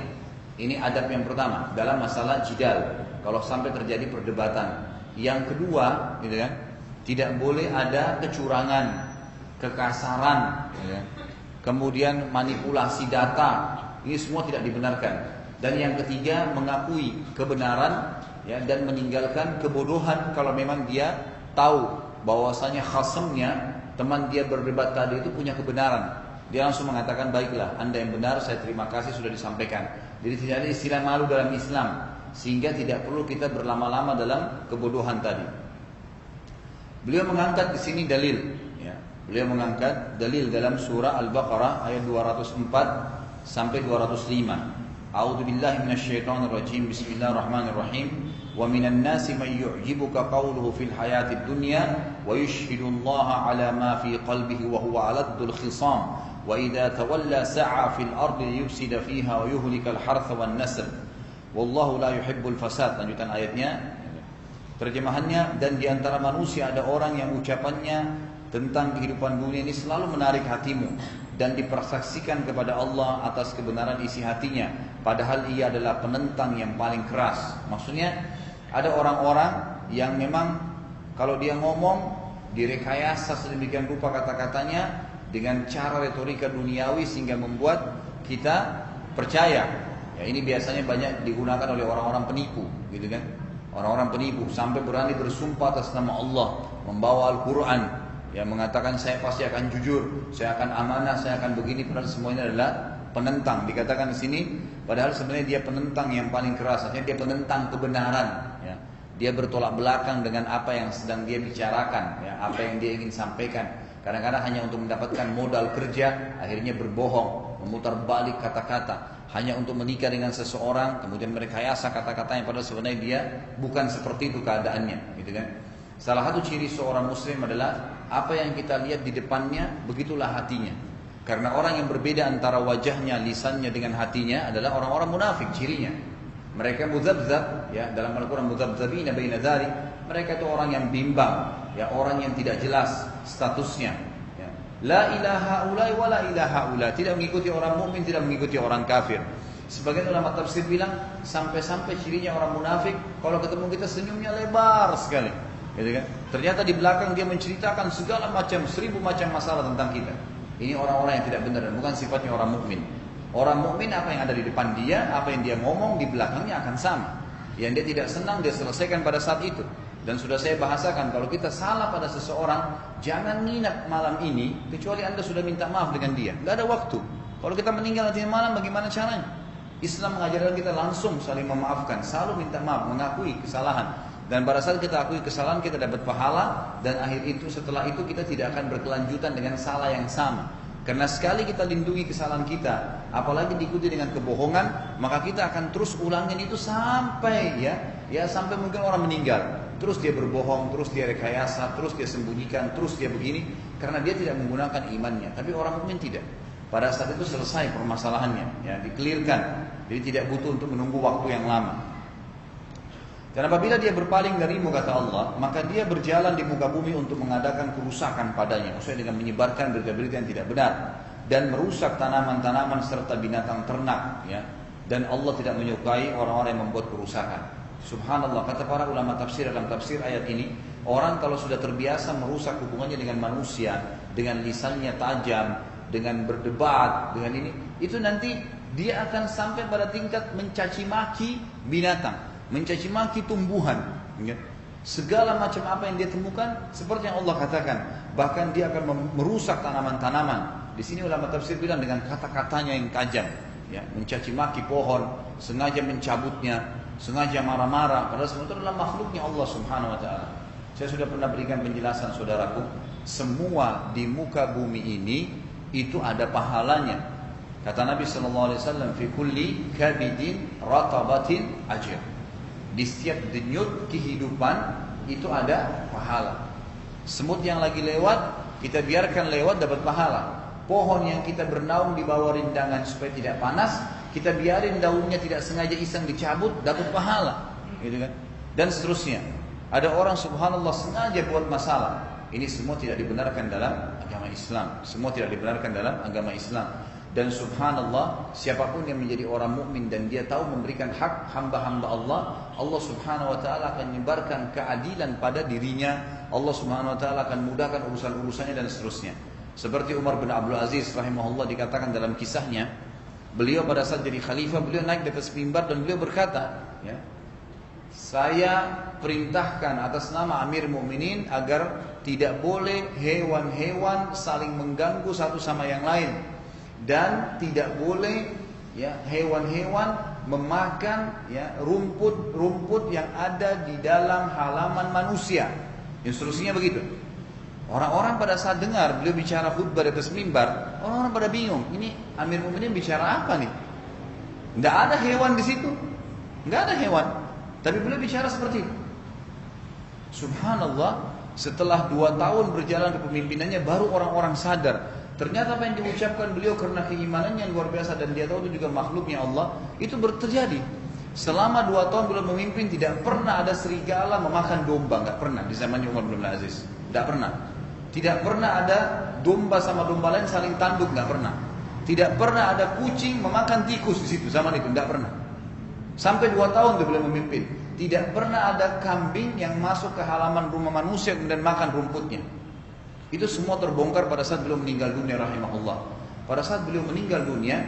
Ini adab yang pertama dalam masalah jidal. Kalau sampai terjadi perdebatan. Yang kedua, gitu kan, tidak boleh ada kecurangan, kekasaran, kan. kemudian manipulasi data. Ini semua tidak dibenarkan. Dan yang ketiga, mengakui kebenaran ya dan meninggalkan kebodohan kalau memang dia tahu bahwasanya khasamnya teman dia berdebat tadi itu punya kebenaran dia langsung mengatakan baiklah anda yang benar saya terima kasih sudah disampaikan jadi tidak ada istilah malu dalam Islam sehingga tidak perlu kita berlama-lama dalam kebodohan tadi Beliau mengangkat di sini dalil. Ya. Beliau mengangkat dalil dalam surah Al-Baqarah ayat 204 sampai 205. A'udhu billahi minasyaitan rajim. Bismillahirrahmanirrahim. Wa minan nasi man yu'jibuka qawluhu fil hayati dunya. Wa yushhidu allaha ala ma fi qalbihi wa huwa aladdul khisam. Wa idha tawalla sa'a fil ardi yufsida fiha wa yuhlikal hartha wal nasr. Wallahu la yuhibbul fasad. Lanjutan ayatnya. Terjemahannya dan di antara manusia ada orang yang ucapannya tentang kehidupan dunia ini selalu menarik hatimu dan dipersaksikan kepada Allah atas kebenaran isi hatinya. Padahal ia adalah penentang yang paling keras. Maksudnya ada orang-orang yang memang kalau dia ngomong direkayasa sedemikian rupa kata-katanya dengan cara retorika duniawi sehingga membuat kita percaya. Ya ini biasanya banyak digunakan oleh orang-orang penipu gitu kan orang-orang penipu sampai berani bersumpah atas nama Allah membawa Al-Qur'an yang mengatakan saya pasti akan jujur, saya akan amanah, saya akan begini padahal semuanya adalah penentang. Dikatakan di sini padahal sebenarnya dia penentang yang paling keras, artinya dia penentang kebenaran, ya. Dia bertolak belakang dengan apa yang sedang dia bicarakan, ya, apa yang dia ingin sampaikan. Kadang-kadang hanya untuk mendapatkan modal kerja, akhirnya berbohong, memutar balik kata-kata, hanya untuk menikah dengan seseorang, kemudian mereka merekayasa kata-kata yang padahal sebenarnya dia bukan seperti itu keadaannya, gitu kan? Salah satu ciri seorang muslim adalah apa yang kita lihat di depannya, begitulah hatinya. Karena orang yang berbeda antara wajahnya, lisannya dengan hatinya adalah orang-orang munafik cirinya. Mereka muzabzab, ya dalam Al-Quran muzabzabina baina. Mereka itu orang yang bimbang, ya orang yang tidak jelas statusnya. La ilaha ulai wa la ilaha ula. Tidak mengikuti orang mukmin, tidak mengikuti orang kafir. Sebagian ulama tafsir bilang sampai-sampai cirinya orang munafik kalau ketemu kita senyumnya lebar sekali. Gitu kan? Ternyata di belakang dia menceritakan segala macam seribu macam masalah tentang kita. Ini orang-orang yang tidak benar dan bukan sifatnya orang mukmin. Orang mukmin apa yang ada di depan dia, apa yang dia ngomong di belakangnya akan sama. Yang dia tidak senang dia selesaikan pada saat itu. Dan sudah saya bahasakan kalau kita salah pada seseorang, jangan nginap malam ini kecuali Anda sudah minta maaf dengan dia. Nggak ada waktu. Kalau kita meninggal nanti malam bagaimana caranya? Islam mengajarkan kita langsung saling memaafkan, selalu minta maaf, mengakui kesalahan. Dan pada saat kita akui kesalahan kita dapat pahala dan akhir itu setelah itu kita tidak akan berkelanjutan dengan salah yang sama. Karena sekali kita lindungi kesalahan kita, apalagi diikuti dengan kebohongan, maka kita akan terus ulangin itu sampai ya, ya sampai mungkin orang meninggal. Terus dia berbohong, terus dia rekayasa, terus dia sembunyikan, terus dia begini karena dia tidak menggunakan imannya. Tapi orang mukmin tidak. Pada saat itu selesai permasalahannya, ya, dikelirkan. Jadi tidak butuh untuk menunggu waktu yang lama. Dan apabila dia berpaling darimu kata Allah, maka dia berjalan di muka bumi untuk mengadakan kerusakan padanya. Maksudnya dengan menyebarkan berita-berita yang tidak benar dan merusak tanaman-tanaman serta binatang ternak. Ya. Dan Allah tidak menyukai orang-orang yang membuat kerusakan. Subhanallah kata para ulama tafsir dalam tafsir ayat ini, orang kalau sudah terbiasa merusak hubungannya dengan manusia, dengan lisannya tajam, dengan berdebat, dengan ini, itu nanti dia akan sampai pada tingkat mencaci maki binatang mencaci maki tumbuhan, ya. segala macam apa yang dia temukan seperti yang Allah katakan, bahkan dia akan merusak tanaman-tanaman. Di sini ulama tafsir bilang dengan kata-katanya yang tajam, ya, mencaci maki pohon, sengaja mencabutnya, sengaja marah-marah, padahal sebenarnya adalah makhluknya Allah Subhanahu wa taala. Saya sudah pernah berikan penjelasan saudaraku, semua di muka bumi ini itu ada pahalanya. Kata Nabi sallallahu alaihi wasallam, "Fi kulli kabidin ratabatin ajr." Di setiap denyut kehidupan itu ada pahala. Semut yang lagi lewat, kita biarkan lewat dapat pahala. Pohon yang kita bernaung di bawah rindangan supaya tidak panas, kita biarin daunnya tidak sengaja iseng dicabut, dapat pahala. Gitu kan? Dan seterusnya. Ada orang subhanallah sengaja buat masalah. Ini semua tidak dibenarkan dalam agama Islam. Semua tidak dibenarkan dalam agama Islam. Dan subhanallah, siapa pun yang menjadi orang mukmin dan dia tahu memberikan hak hamba-hamba Allah, Allah subhanahu wa ta'ala akan menyebarkan keadilan pada dirinya. Allah subhanahu wa ta'ala akan mudahkan urusan-urusannya dan seterusnya. Seperti Umar bin Abdul Aziz rahimahullah dikatakan dalam kisahnya, beliau pada saat jadi khalifah, beliau naik di atas mimbar dan beliau berkata, ya, saya perintahkan atas nama Amir Mukminin agar tidak boleh hewan-hewan saling mengganggu satu sama yang lain dan tidak boleh ya hewan-hewan memakan ya rumput-rumput yang ada di dalam halaman manusia. Instruksinya begitu. Orang-orang pada saat dengar beliau bicara khutbah di atas mimbar, orang-orang pada bingung. Ini Amir Mu'minin bicara apa nih? Tidak ada hewan di situ. Tidak ada hewan. Tapi beliau bicara seperti itu. Subhanallah, setelah dua tahun berjalan kepemimpinannya, baru orang-orang sadar Ternyata apa yang diucapkan beliau karena keimanannya yang luar biasa dan dia tahu itu juga makhluknya Allah, itu terjadi. Selama dua tahun beliau memimpin tidak pernah ada serigala memakan domba, nggak pernah di zamannya Umar bin Aziz, nggak pernah. Tidak pernah ada domba sama domba lain saling tanduk, nggak pernah. Tidak pernah ada kucing memakan tikus di situ zaman itu, nggak pernah. Sampai dua tahun dia beliau memimpin, tidak pernah ada kambing yang masuk ke halaman rumah manusia dan makan rumputnya. Itu semua terbongkar pada saat beliau meninggal dunia rahimahullah. Pada saat beliau meninggal dunia,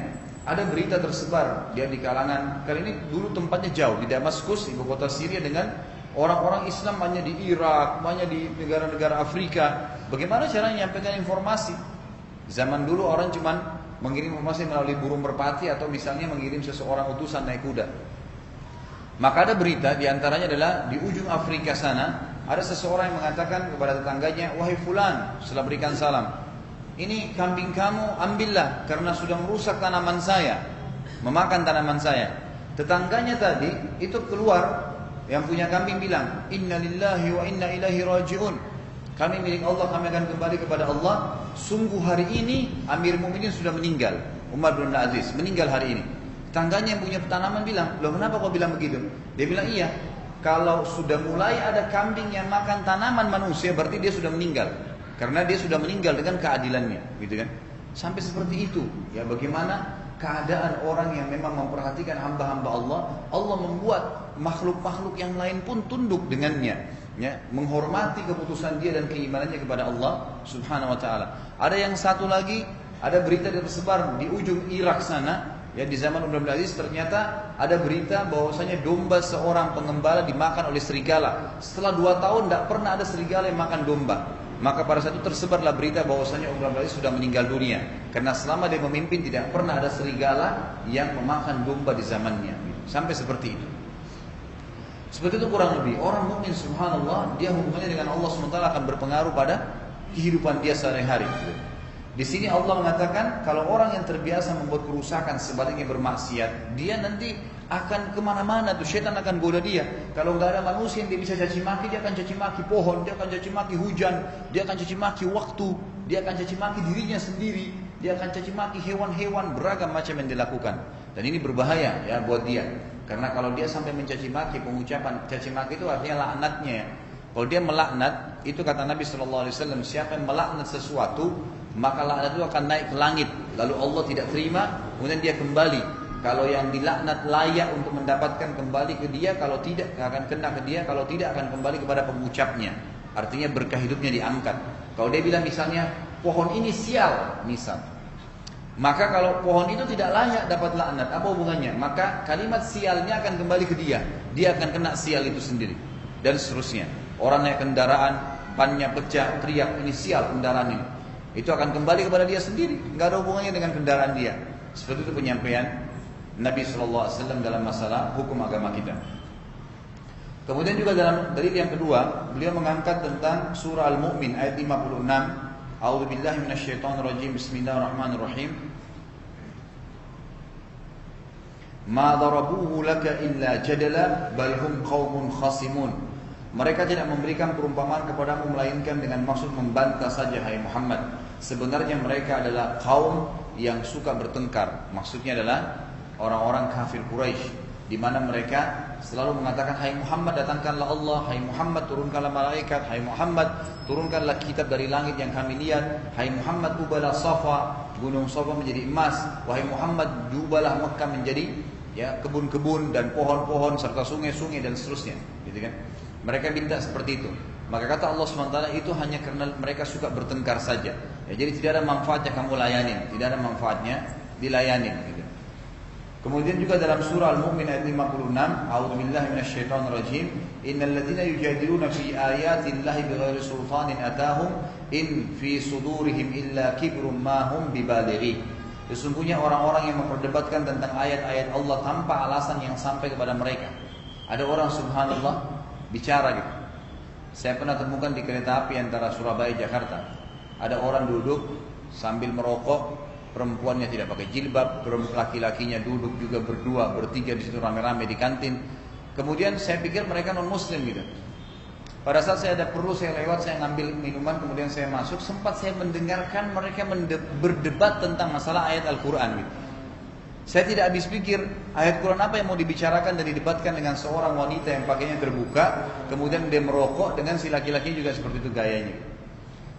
ada berita tersebar dia di kalangan kali ini dulu tempatnya jauh di Damaskus ibu kota Syria dengan orang-orang Islam banyak di Irak, banyak di negara-negara Afrika. Bagaimana cara menyampaikan informasi? Zaman dulu orang cuma mengirim informasi melalui burung merpati atau misalnya mengirim seseorang utusan naik kuda. Maka ada berita di antaranya adalah di ujung Afrika sana ada seseorang yang mengatakan kepada tetangganya, wahai fulan, setelah berikan salam, ini kambing kamu ambillah karena sudah merusak tanaman saya, memakan tanaman saya. Tetangganya tadi itu keluar yang punya kambing bilang, Inna lillahi wa inna ilahi raji'un. Kami milik Allah, kami akan kembali kepada Allah. Sungguh hari ini Amir Mu'minin sudah meninggal. Umar bin Aziz meninggal hari ini. Tetangganya yang punya tanaman bilang, loh kenapa kau bilang begitu? Dia bilang, iya, kalau sudah mulai ada kambing yang makan tanaman manusia berarti dia sudah meninggal karena dia sudah meninggal dengan keadilannya gitu kan sampai seperti itu ya bagaimana keadaan orang yang memang memperhatikan hamba-hamba Allah Allah membuat makhluk-makhluk yang lain pun tunduk dengannya ya menghormati keputusan dia dan keimanannya kepada Allah Subhanahu wa taala ada yang satu lagi ada berita yang tersebar di ujung Irak sana Ya di zaman Umar bin Aziz ternyata ada berita bahwasanya domba seorang pengembala dimakan oleh serigala. Setelah dua tahun tidak pernah ada serigala yang makan domba. Maka pada saat itu tersebarlah berita bahwasanya Umar bin Aziz sudah meninggal dunia. Karena selama dia memimpin tidak pernah ada serigala yang memakan domba di zamannya. Sampai seperti itu. Seperti itu kurang lebih. Orang mukmin subhanallah dia hubungannya dengan Allah SWT akan berpengaruh pada kehidupan dia sehari-hari. Di sini Allah mengatakan kalau orang yang terbiasa membuat kerusakan sebaliknya bermaksiat, dia nanti akan ke mana-mana tuh setan akan goda dia. Kalau nggak ada manusia yang dia bisa caci maki, dia akan caci maki pohon, dia akan caci maki hujan, dia akan caci maki waktu, dia akan caci maki dirinya sendiri, dia akan caci maki hewan-hewan beragam macam yang dilakukan. Dan ini berbahaya ya buat dia. Karena kalau dia sampai mencaci maki, pengucapan caci maki itu artinya laknatnya. Kalau dia melaknat, itu kata Nabi Shallallahu Alaihi Wasallam, siapa yang melaknat sesuatu, maka laknat itu akan naik ke langit. Lalu Allah tidak terima, kemudian dia kembali. Kalau yang dilaknat layak untuk mendapatkan kembali ke dia, kalau tidak akan kena ke dia, kalau tidak akan kembali kepada pengucapnya. Artinya berkah hidupnya diangkat. Kalau dia bilang misalnya pohon ini sial, misal. Maka kalau pohon itu tidak layak dapat laknat, apa hubungannya? Maka kalimat sialnya akan kembali ke dia. Dia akan kena sial itu sendiri. Dan seterusnya. Orang naik kendaraan, bannya pecah, teriak, ini sial kendaraan ini itu akan kembali kepada dia sendiri, nggak ada hubungannya dengan kendaraan dia. Seperti itu penyampaian Nabi SAW dalam masalah hukum agama kita. Kemudian juga dalam dalil yang kedua, beliau mengangkat tentang surah Al-Mu'min ayat 56. A'udzu billahi minasyaitonir rajim. Bismillahirrahmanirrahim. Ma darabuhu laka illa jadala bal hum qaumun khasimun. Mereka tidak memberikan perumpamaan kepadamu melainkan dengan maksud membantah saja hai Muhammad. Sebenarnya mereka adalah kaum yang suka bertengkar. Maksudnya adalah orang-orang kafir Quraisy di mana mereka selalu mengatakan hai Muhammad datangkanlah Allah, hai Muhammad turunkanlah malaikat, hai Muhammad turunkanlah kitab dari langit yang kami lihat, hai Muhammad ubahlah Safa, gunung Safa menjadi emas, wahai Muhammad ubahlah Mekah menjadi ya kebun-kebun dan pohon-pohon serta sungai-sungai dan seterusnya, gitu kan? Mereka minta seperti itu. Maka kata Allah SWT itu hanya karena mereka suka bertengkar saja. Ya, jadi tidak ada manfaatnya kamu layanin, tidak ada manfaatnya dilayanin. Gitu. Kemudian juga dalam surah Al-Mu'min ayat 56, A'udzubillahi minasyaitonirrajim, innal ladzina yujadiluna fi ayatillahi bighairi sultanin atahum in fi sudurihim illa kibrun ma hum bibalighi. Sesungguhnya orang-orang yang memperdebatkan tentang ayat-ayat Allah tanpa alasan yang sampai kepada mereka. Ada orang subhanallah bicara gitu. Saya pernah temukan di kereta api antara Surabaya Jakarta. Ada orang duduk sambil merokok, perempuannya tidak pakai jilbab, laki-lakinya duduk juga berdua, bertiga di situ rame-rame di kantin. Kemudian saya pikir mereka non muslim gitu. Pada saat saya ada perlu saya lewat, saya ngambil minuman, kemudian saya masuk, sempat saya mendengarkan mereka berdebat tentang masalah ayat Al-Quran gitu. Saya tidak habis pikir ayat Quran apa yang mau dibicarakan dan didebatkan dengan seorang wanita yang pakainya terbuka, kemudian dia merokok dengan si laki-laki juga seperti itu gayanya.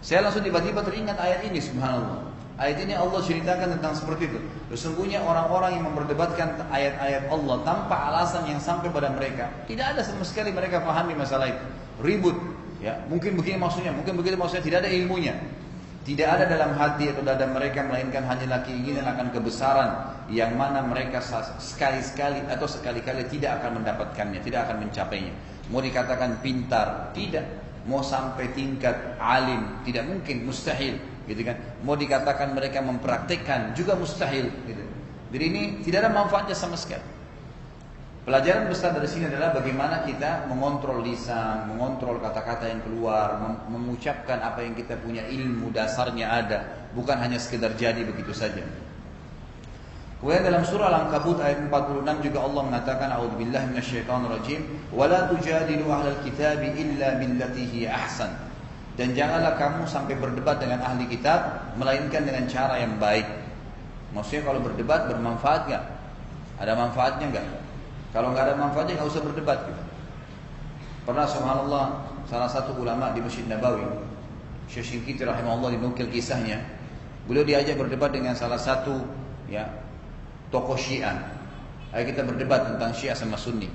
Saya langsung tiba-tiba teringat ayat ini, subhanallah. Ayat ini Allah ceritakan tentang seperti itu. Sesungguhnya orang-orang yang memperdebatkan ayat-ayat Allah tanpa alasan yang sampai pada mereka, tidak ada sama sekali mereka pahami masalah itu. Ribut, ya. Mungkin begini maksudnya, mungkin begitu maksudnya, tidak ada ilmunya. Tidak ada dalam hati atau dada mereka melainkan hanyalah keinginan akan kebesaran yang mana mereka sekali-sekali atau sekali-kali tidak akan mendapatkannya, tidak akan mencapainya. Mau dikatakan pintar, tidak. Mau sampai tingkat alim, tidak mungkin, mustahil, gitu kan. Mau dikatakan mereka mempraktikkan juga mustahil, gitu. Jadi ini tidak ada manfaatnya sama sekali. Pelajaran besar dari sini adalah bagaimana kita mengontrol lisan, mengontrol kata-kata yang keluar, mengucapkan apa yang kita punya ilmu dasarnya ada, bukan hanya sekedar jadi begitu saja. Kemudian dalam surah Al-Ankabut ayat 46 juga Allah mengatakan a'udzubillahi minasyaitonirrajim wala tujadilu ahlal kitabi illa billati ahsan. Dan janganlah kamu sampai berdebat dengan ahli kitab melainkan dengan cara yang baik. Maksudnya kalau berdebat bermanfaat nggak? Ada manfaatnya nggak? Kalau nggak ada manfaatnya nggak usah berdebat. Gitu. Pernah subhanallah salah satu ulama di Masjid Nabawi, Syekh Syinkiti rahimahullah dinukil kisahnya. Beliau diajak berdebat dengan salah satu ya tokoh Syiah. Ayo kita berdebat tentang Syiah sama Sunni.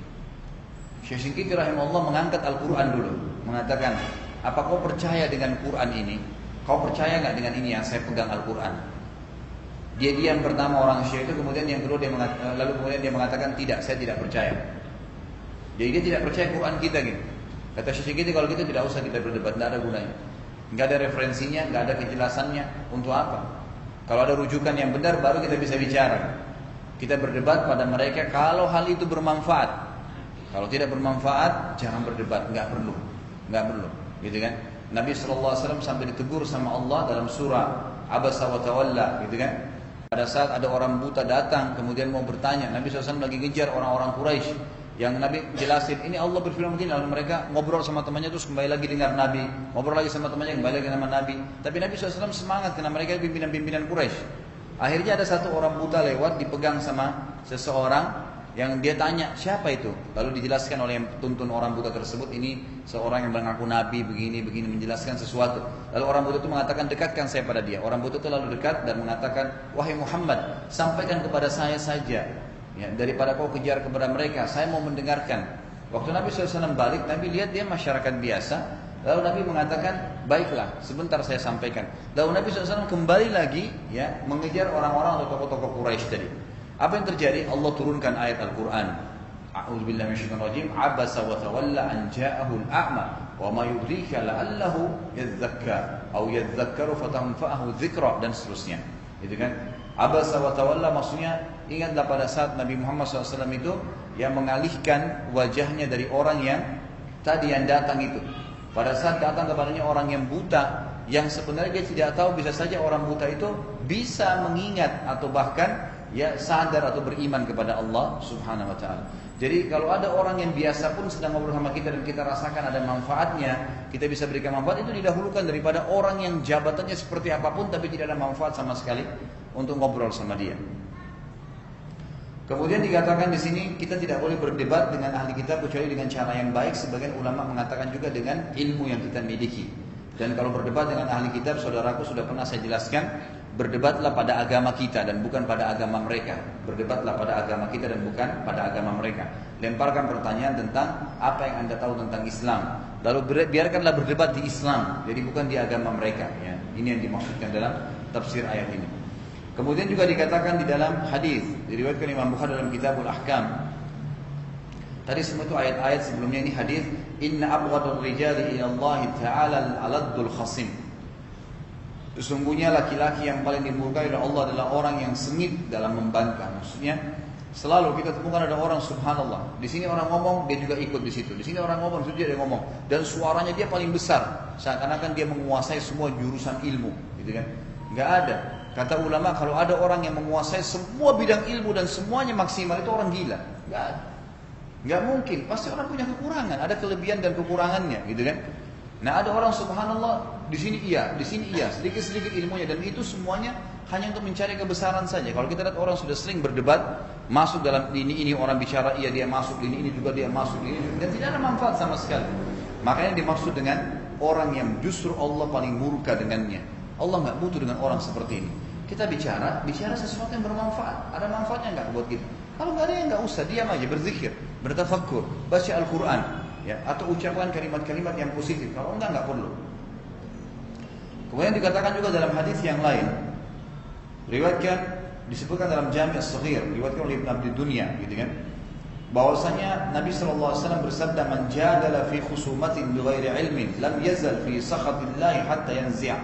Syekh Syinkiti rahimahullah mengangkat Al-Quran dulu. Mengatakan, apa kau percaya dengan Quran ini? Kau percaya nggak dengan ini yang saya pegang Al-Quran? Dia diam pertama orang Syiah itu, kemudian yang kedua dia mengatakan, lalu kemudian dia mengatakan tidak, saya tidak percaya. Jadi dia tidak percaya Quran kita gitu. Kata Syekh kita kalau kita tidak usah kita berdebat, tidak ada gunanya. Nggak ada referensinya, nggak ada kejelasannya untuk apa. Kalau ada rujukan yang benar baru kita bisa bicara. Kita berdebat pada mereka kalau hal itu bermanfaat. Kalau tidak bermanfaat, jangan berdebat, nggak perlu, nggak perlu, gitu kan? Nabi SAW sampai ditegur sama Allah dalam surah Abasa wa Tawalla, gitu kan? Pada saat ada orang buta datang kemudian mau bertanya, Nabi SAW lagi ngejar orang-orang Quraisy. Yang Nabi jelasin ini Allah berfirman begini lalu mereka ngobrol sama temannya terus kembali lagi dengar Nabi. Ngobrol lagi sama temannya kembali lagi sama Nabi. Tapi Nabi SAW semangat karena mereka pimpinan-pimpinan Quraisy. Akhirnya ada satu orang buta lewat dipegang sama seseorang yang dia tanya siapa itu? Lalu dijelaskan oleh yang tuntun orang buta tersebut ini seorang yang mengaku nabi begini begini menjelaskan sesuatu lalu orang buta itu mengatakan dekatkan saya pada dia orang buta itu lalu dekat dan mengatakan wahai Muhammad sampaikan kepada saya saja Ya, daripada kau kejar kepada mereka, saya mau mendengarkan. Waktu Nabi SAW balik, Nabi lihat dia masyarakat biasa. Lalu Nabi mengatakan, baiklah, sebentar saya sampaikan. Lalu Nabi SAW kembali lagi, ya, mengejar orang-orang atau tokoh-tokoh Quraisy tadi. Apa yang terjadi? Allah turunkan ayat Al-Quran. A'udzubillah minasyaitonir Abasa wa tawalla an ja'ahu al-a'ma wa ma yudrika la'allahu yadzakkaru fatanfa'ahu dzikra dan seterusnya. Itu kan? Abasa wa tawalla maksudnya Ingatlah pada saat Nabi Muhammad SAW itu yang mengalihkan wajahnya dari orang yang tadi yang datang itu. Pada saat datang kepadanya orang yang buta, yang sebenarnya dia tidak tahu bisa saja orang buta itu bisa mengingat atau bahkan ya sadar atau beriman kepada Allah Subhanahu wa taala. Jadi kalau ada orang yang biasa pun sedang ngobrol sama kita dan kita rasakan ada manfaatnya, kita bisa berikan manfaat itu didahulukan daripada orang yang jabatannya seperti apa pun tapi tidak ada manfaat sama sekali untuk ngobrol sama dia. Kemudian dikatakan di sini kita tidak boleh berdebat dengan ahli kitab kecuali dengan cara yang baik. Sebagian ulama mengatakan juga dengan ilmu yang kita miliki. Dan kalau berdebat dengan ahli kitab, saudaraku sudah pernah saya jelaskan, berdebatlah pada agama kita dan bukan pada agama mereka. Berdebatlah pada agama kita dan bukan pada agama mereka. Lemparkan pertanyaan tentang apa yang anda tahu tentang Islam. Lalu biarkanlah berdebat di Islam, jadi bukan di agama mereka. Ya. Ini yang dimaksudkan dalam tafsir ayat ini. Kemudian juga dikatakan di dalam hadis diriwayatkan Imam Bukhari dalam Kitabul Ahkam. Tadi semua itu ayat-ayat sebelumnya ini hadis inna abghadul rijali ila Allah taala al-aladul khasim. Sesungguhnya laki-laki yang paling dimurkai oleh Allah adalah orang yang sengit dalam membantah. Maksudnya selalu kita temukan ada orang subhanallah. Di sini orang ngomong dia juga ikut di situ. Di sini orang ngomong di dia ngomong dan suaranya dia paling besar. Seakan-akan dia menguasai semua jurusan ilmu, gitu kan? Enggak ada. Kata ulama kalau ada orang yang menguasai semua bidang ilmu dan semuanya maksimal itu orang gila. Enggak ada. Enggak mungkin. Pasti orang punya kekurangan, ada kelebihan dan kekurangannya, gitu kan? Nah, ada orang subhanallah di sini iya, di sini iya, sedikit-sedikit ilmunya dan itu semuanya hanya untuk mencari kebesaran saja. Kalau kita lihat orang sudah sering berdebat, masuk dalam ini ini orang bicara iya dia masuk ini ini juga dia masuk ini dan tidak ada manfaat sama sekali. Makanya dimaksud dengan orang yang justru Allah paling murka dengannya. Allah nggak butuh dengan orang seperti ini. Kita bicara, bicara sesuatu yang bermanfaat. Ada manfaatnya nggak buat kita? Kalau nggak ada yang nggak usah, diam aja, berzikir, bertafakur, baca Al-Quran, ya, atau ucapkan kalimat-kalimat yang positif. Kalau enggak nggak perlu. Kemudian dikatakan juga dalam hadis yang lain, riwayatkan disebutkan dalam Jami' As-Saghir, riwayatkan oleh Ibn Abdi Dunya, gitu kan? bahwasanya Nabi SAW bersabda man jadala fi khusumatin bighairi ilmin lam yazal fi sakhatillahi hatta yanzi'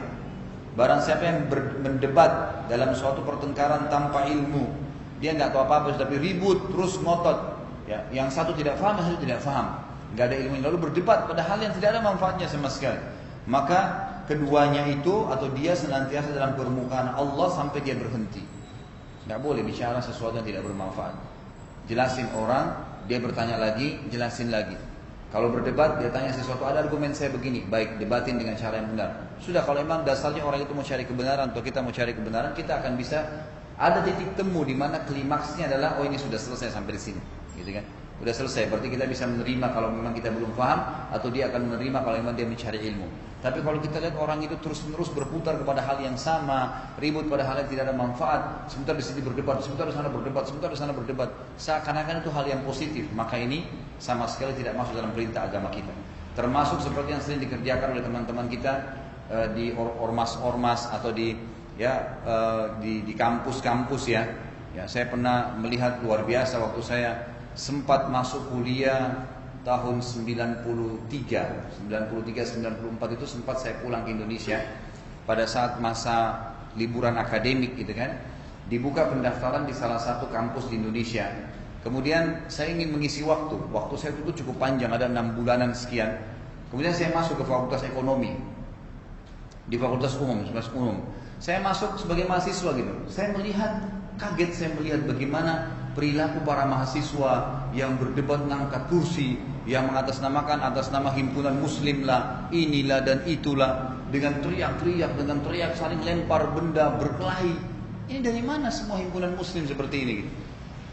Barang siapa yang mendebat dalam suatu pertengkaran tanpa ilmu, dia nggak tahu apa-apa, tapi ribut terus ngotot. Ya, yang satu tidak paham, yang satu tidak paham, nggak ada ilmu. Lalu berdebat pada hal yang tidak ada manfaatnya sama sekali. Maka keduanya itu atau dia senantiasa dalam permukaan Allah sampai dia berhenti. Nggak boleh bicara sesuatu yang tidak bermanfaat. Jelasin orang, dia bertanya lagi, jelasin lagi. Kalau berdebat, dia tanya sesuatu, ada argumen saya begini, baik, debatin dengan cara yang benar. Sudah, kalau memang dasarnya orang itu mau cari kebenaran atau kita mau cari kebenaran, kita akan bisa ada titik temu di mana klimaksnya adalah, oh ini sudah selesai sampai di sini, gitu kan? Sudah selesai, berarti kita bisa menerima kalau memang kita belum paham, atau dia akan menerima kalau memang dia mencari ilmu. Tapi kalau kita lihat orang itu terus-menerus berputar kepada hal yang sama, ribut pada hal yang tidak ada manfaat, sebentar di sini berdebat, sebentar di sana berdebat, sebentar di sana berdebat, seakan-akan itu hal yang positif, maka ini sama sekali tidak masuk dalam perintah agama kita. Termasuk seperti yang sering dikerjakan oleh teman-teman kita eh, di ormas-ormas atau di ya di di kampus-kampus ya. Ya, saya pernah melihat luar biasa waktu saya sempat masuk kuliah tahun 93, 93 94 itu sempat saya pulang ke Indonesia pada saat masa liburan akademik gitu kan. Dibuka pendaftaran di salah satu kampus di Indonesia. Kemudian saya ingin mengisi waktu. Waktu saya itu cukup panjang, ada enam bulanan sekian. Kemudian saya masuk ke Fakultas Ekonomi di Fakultas Umum, Fakultas Umum. Saya masuk sebagai mahasiswa gitu. Saya melihat kaget saya melihat bagaimana perilaku para mahasiswa yang berdebat mengangkat kursi, yang mengatasnamakan atas nama himpunan muslim lah, inilah dan itulah dengan teriak-teriak, dengan teriak saling lempar benda, berkelahi. Ini dari mana semua himpunan muslim seperti ini?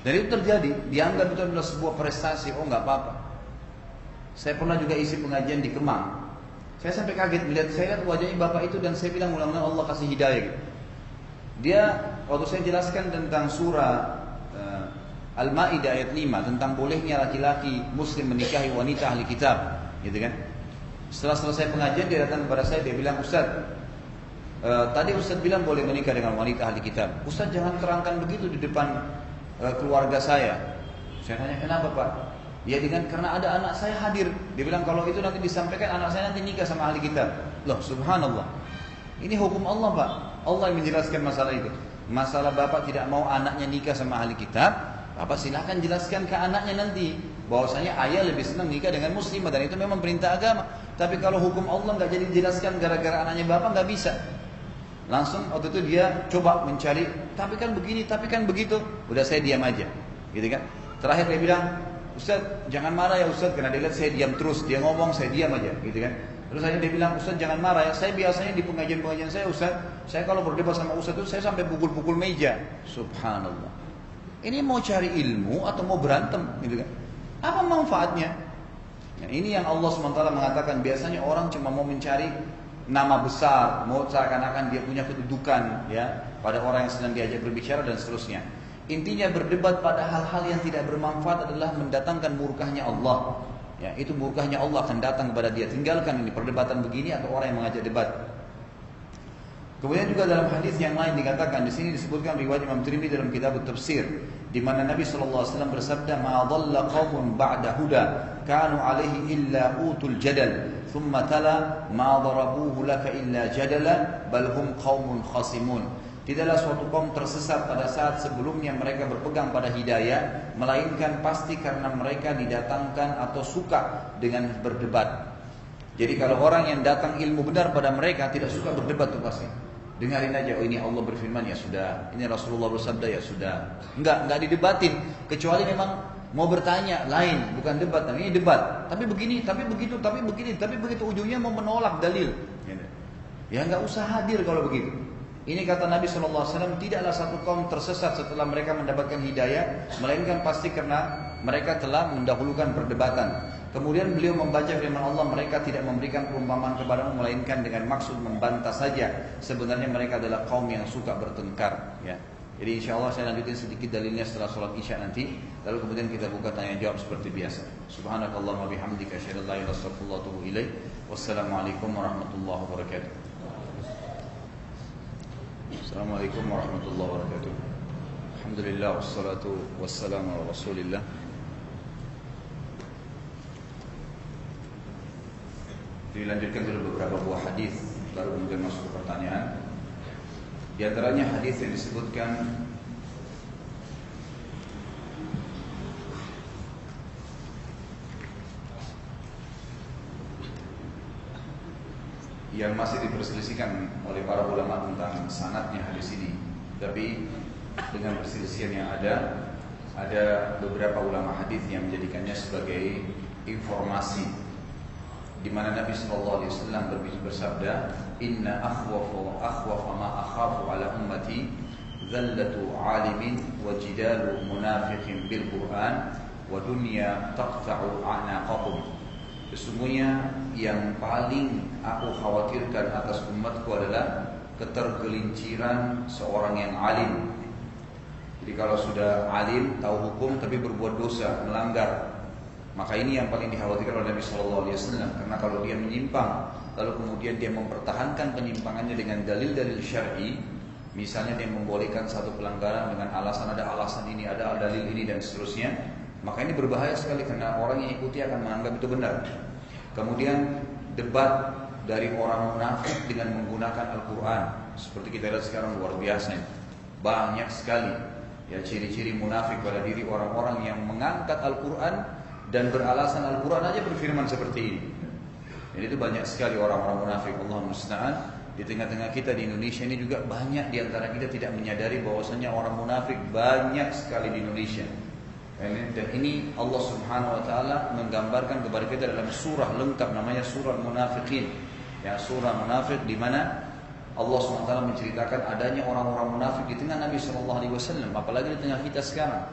Dan itu terjadi, dianggap itu adalah sebuah prestasi. Oh nggak apa-apa. Saya pernah juga isi pengajian di Kemang. Saya sampai kaget melihat saya lihat wajahnya bapak itu dan saya bilang mudah-mudahan Allah kasih hidayah. Gitu. Dia waktu saya jelaskan tentang surah Al-Maidah ayat 5 tentang bolehnya laki-laki muslim menikahi wanita ahli kitab, gitu kan? Setelah selesai pengajian dia datang kepada saya dia bilang Ustaz uh, tadi Ustaz bilang boleh menikah dengan wanita ahli kitab. Ustaz jangan terangkan begitu di depan uh, keluarga saya. Saya tanya kenapa Pak? Ya dengan karena ada anak saya hadir. Dia bilang kalau itu nanti disampaikan anak saya nanti nikah sama ahli kitab. Loh subhanallah. Ini hukum Allah Pak. Allah yang menjelaskan masalah itu. Masalah bapak tidak mau anaknya nikah sama ahli kitab, bapak silahkan jelaskan ke anaknya nanti. Bahwasanya ayah lebih senang nikah dengan muslimah dan itu memang perintah agama. Tapi kalau hukum Allah nggak jadi dijelaskan gara-gara anaknya bapak nggak bisa. Langsung waktu itu dia coba mencari, tapi kan begini, tapi kan begitu. Udah saya diam aja, gitu kan. Terakhir dia bilang, Ustaz jangan marah ya Ustaz karena dia lihat saya diam terus, dia ngomong saya diam aja, gitu kan. Terus saya dia bilang, Ustaz jangan marah ya. Saya biasanya di pengajian-pengajian saya Ustaz, saya kalau berdebat sama Ustaz itu saya sampai pukul-pukul meja. Subhanallah. Ini mau cari ilmu atau mau berantem gitu kan? Apa manfaatnya? Ya, ini yang Allah SWT mengatakan biasanya orang cuma mau mencari nama besar, mau seakan-akan dia punya kedudukan ya pada orang yang sedang diajak berbicara dan seterusnya. Intinya berdebat pada hal-hal yang tidak bermanfaat adalah mendatangkan murkahnya Allah. Ya, itu murkahnya Allah akan datang kepada dia. Tinggalkan ini perdebatan begini atau orang yang mengajak debat. Kemudian juga dalam hadis yang lain dikatakan di sini disebutkan riwayat Imam Tirmidzi dalam kitab tafsir di mana Nabi wasallam bersabda ma dhalla qaumun ba'da huda kanu alaihi illa utul jadal thumma tala ma darabuhu laka illa jadala bal hum qaumun khasimun Tidaklah suatu kaum tersesat pada saat sebelumnya mereka berpegang pada hidayah, melainkan pasti karena mereka didatangkan atau suka dengan berdebat. Jadi kalau orang yang datang ilmu benar pada mereka tidak suka berdebat tuh pasti. Dengarin aja, oh ini Allah berfirman ya sudah, ini Rasulullah bersabda ya sudah. Enggak, enggak didebatin, kecuali memang mau bertanya lain, bukan debat. Ini debat. Tapi begini, tapi begitu, tapi begini, tapi begitu ujungnya mau menolak dalil. Ya enggak usah hadir kalau begitu. Ini kata Nabi SAW tidaklah satu kaum tersesat setelah mereka mendapatkan hidayah melainkan pasti karena mereka telah mendahulukan perdebatan. Kemudian beliau membaca firman Allah mereka tidak memberikan perumpamaan kepadamu melainkan dengan maksud membantah saja. Sebenarnya mereka adalah kaum yang suka bertengkar. Ya. Jadi insya Allah saya lanjutin sedikit dalilnya setelah sholat isya nanti. Lalu kemudian kita buka tanya jawab seperti biasa. Subhanakallah wa bihamdika la ilaha illa anta Wassalamualaikum warahmatullahi wabarakatuh. Assalamualaikum warahmatullahi wabarakatuh Alhamdulillah wassalatu wassalamu ala rasulillah Dilanjutkan dulu beberapa buah hadis Baru kemudian masuk ke pertanyaan Di antaranya hadis yang disebutkan yang masih diperselisihkan oleh para ulama tentang sanatnya hadis ini. Tapi dengan perselisihan yang ada, ada beberapa ulama hadis yang menjadikannya sebagai informasi di mana Nabi Shallallahu Alaihi Wasallam bersabda, Inna akhwafu akhwafa ma akhafu ala ummati zallatu alimin wa jidalu munafiqin bil Quran wa dunya taqta'u a'naqahum Sesungguhnya yang paling aku khawatirkan atas umatku adalah ketergelinciran seorang yang alim. Jadi kalau sudah alim, tahu hukum tapi berbuat dosa, melanggar, maka ini yang paling dikhawatirkan oleh Nabi Shallallahu Alaihi Wasallam. Karena kalau dia menyimpang, lalu kemudian dia mempertahankan penyimpangannya dengan dalil-dalil syar'i, misalnya dia membolehkan satu pelanggaran dengan alasan ada alasan ini, ada dalil ini dan seterusnya, maka ini berbahaya sekali karena orang yang ikuti akan menganggap itu benar. Kemudian debat dari orang munafik dengan menggunakan Al-Quran, seperti kita lihat sekarang luar biasa, banyak sekali ya ciri-ciri munafik pada diri orang-orang yang mengangkat Al-Quran dan beralasan Al-Quran aja berfirman seperti ini. Jadi itu banyak sekali orang-orang munafik Allah musta'an di tengah-tengah kita di Indonesia ini juga banyak di antara kita tidak menyadari bahwasanya orang munafik banyak sekali di Indonesia. Dan ini Allah Subhanahu wa taala menggambarkan kepada kita dalam surah lengkap namanya surah Munafikin. Ya, surah munafik di mana Allah SWT menceritakan adanya orang-orang munafik di tengah Nabi Shallallahu Alaihi Wasallam, apalagi di tengah kita sekarang.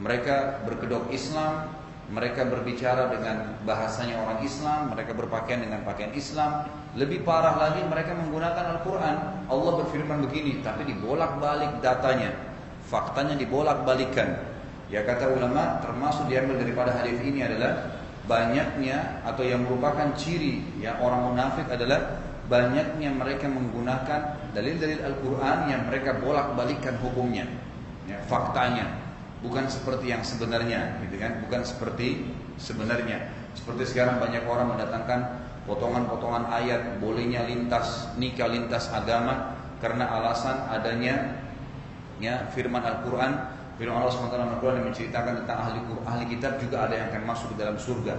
Mereka berkedok Islam, mereka berbicara dengan bahasanya orang Islam, mereka berpakaian dengan pakaian Islam. Lebih parah lagi mereka menggunakan Al-Quran. Allah berfirman begini, tapi dibolak-balik datanya. Faktanya dibolak-balikan. Ya kata ulama termasuk diambil daripada hadis ini adalah banyaknya atau yang merupakan ciri ya orang munafik adalah banyaknya mereka menggunakan dalil-dalil Al-Quran yang mereka bolak-balikkan hukumnya, ya, faktanya bukan seperti yang sebenarnya gitu kan? Bukan seperti sebenarnya. Seperti sekarang banyak orang mendatangkan potongan-potongan ayat bolehnya lintas nikah lintas agama karena alasan adanya ya firman Al-Qur'an. Firman Allah SWT Al-Qur'an yang menceritakan tentang ahli ahli kitab juga ada yang akan masuk ke dalam surga.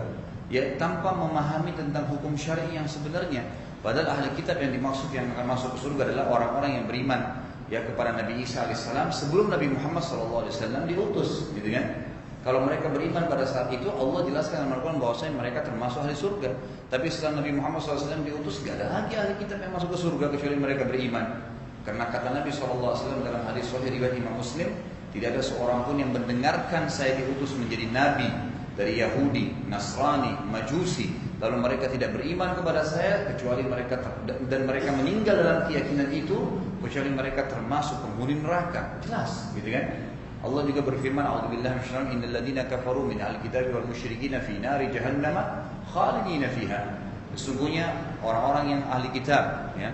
Ya tanpa memahami tentang hukum syar'i yang sebenarnya. Padahal ahli kitab yang dimaksud yang akan masuk ke surga adalah orang-orang yang beriman ya kepada Nabi Isa alaihissalam sebelum Nabi Muhammad SAW diutus, gitu kan? Kalau mereka beriman pada saat itu, Allah jelaskan dalam Al-Quran bahwasanya mereka termasuk ahli surga. Tapi setelah Nabi Muhammad SAW diutus, gak ada lagi ahli kitab yang masuk ke surga kecuali mereka beriman. Karena kata Nabi SAW dalam hadis Sahih riwayat Imam Muslim, tidak ada seorang pun yang mendengarkan saya diutus menjadi nabi dari Yahudi, Nasrani, Majusi, lalu mereka tidak beriman kepada saya kecuali mereka dan mereka meninggal dalam keyakinan itu kecuali mereka termasuk penghuni neraka. Jelas gitu kan? Allah juga berfirman a'udzubillahi minasyaitonir innal ladzina kafaru min al-kitabi wal musyrikin fi nari jahannam khalidina fiha. Sesungguhnya orang-orang yang ahli kitab ya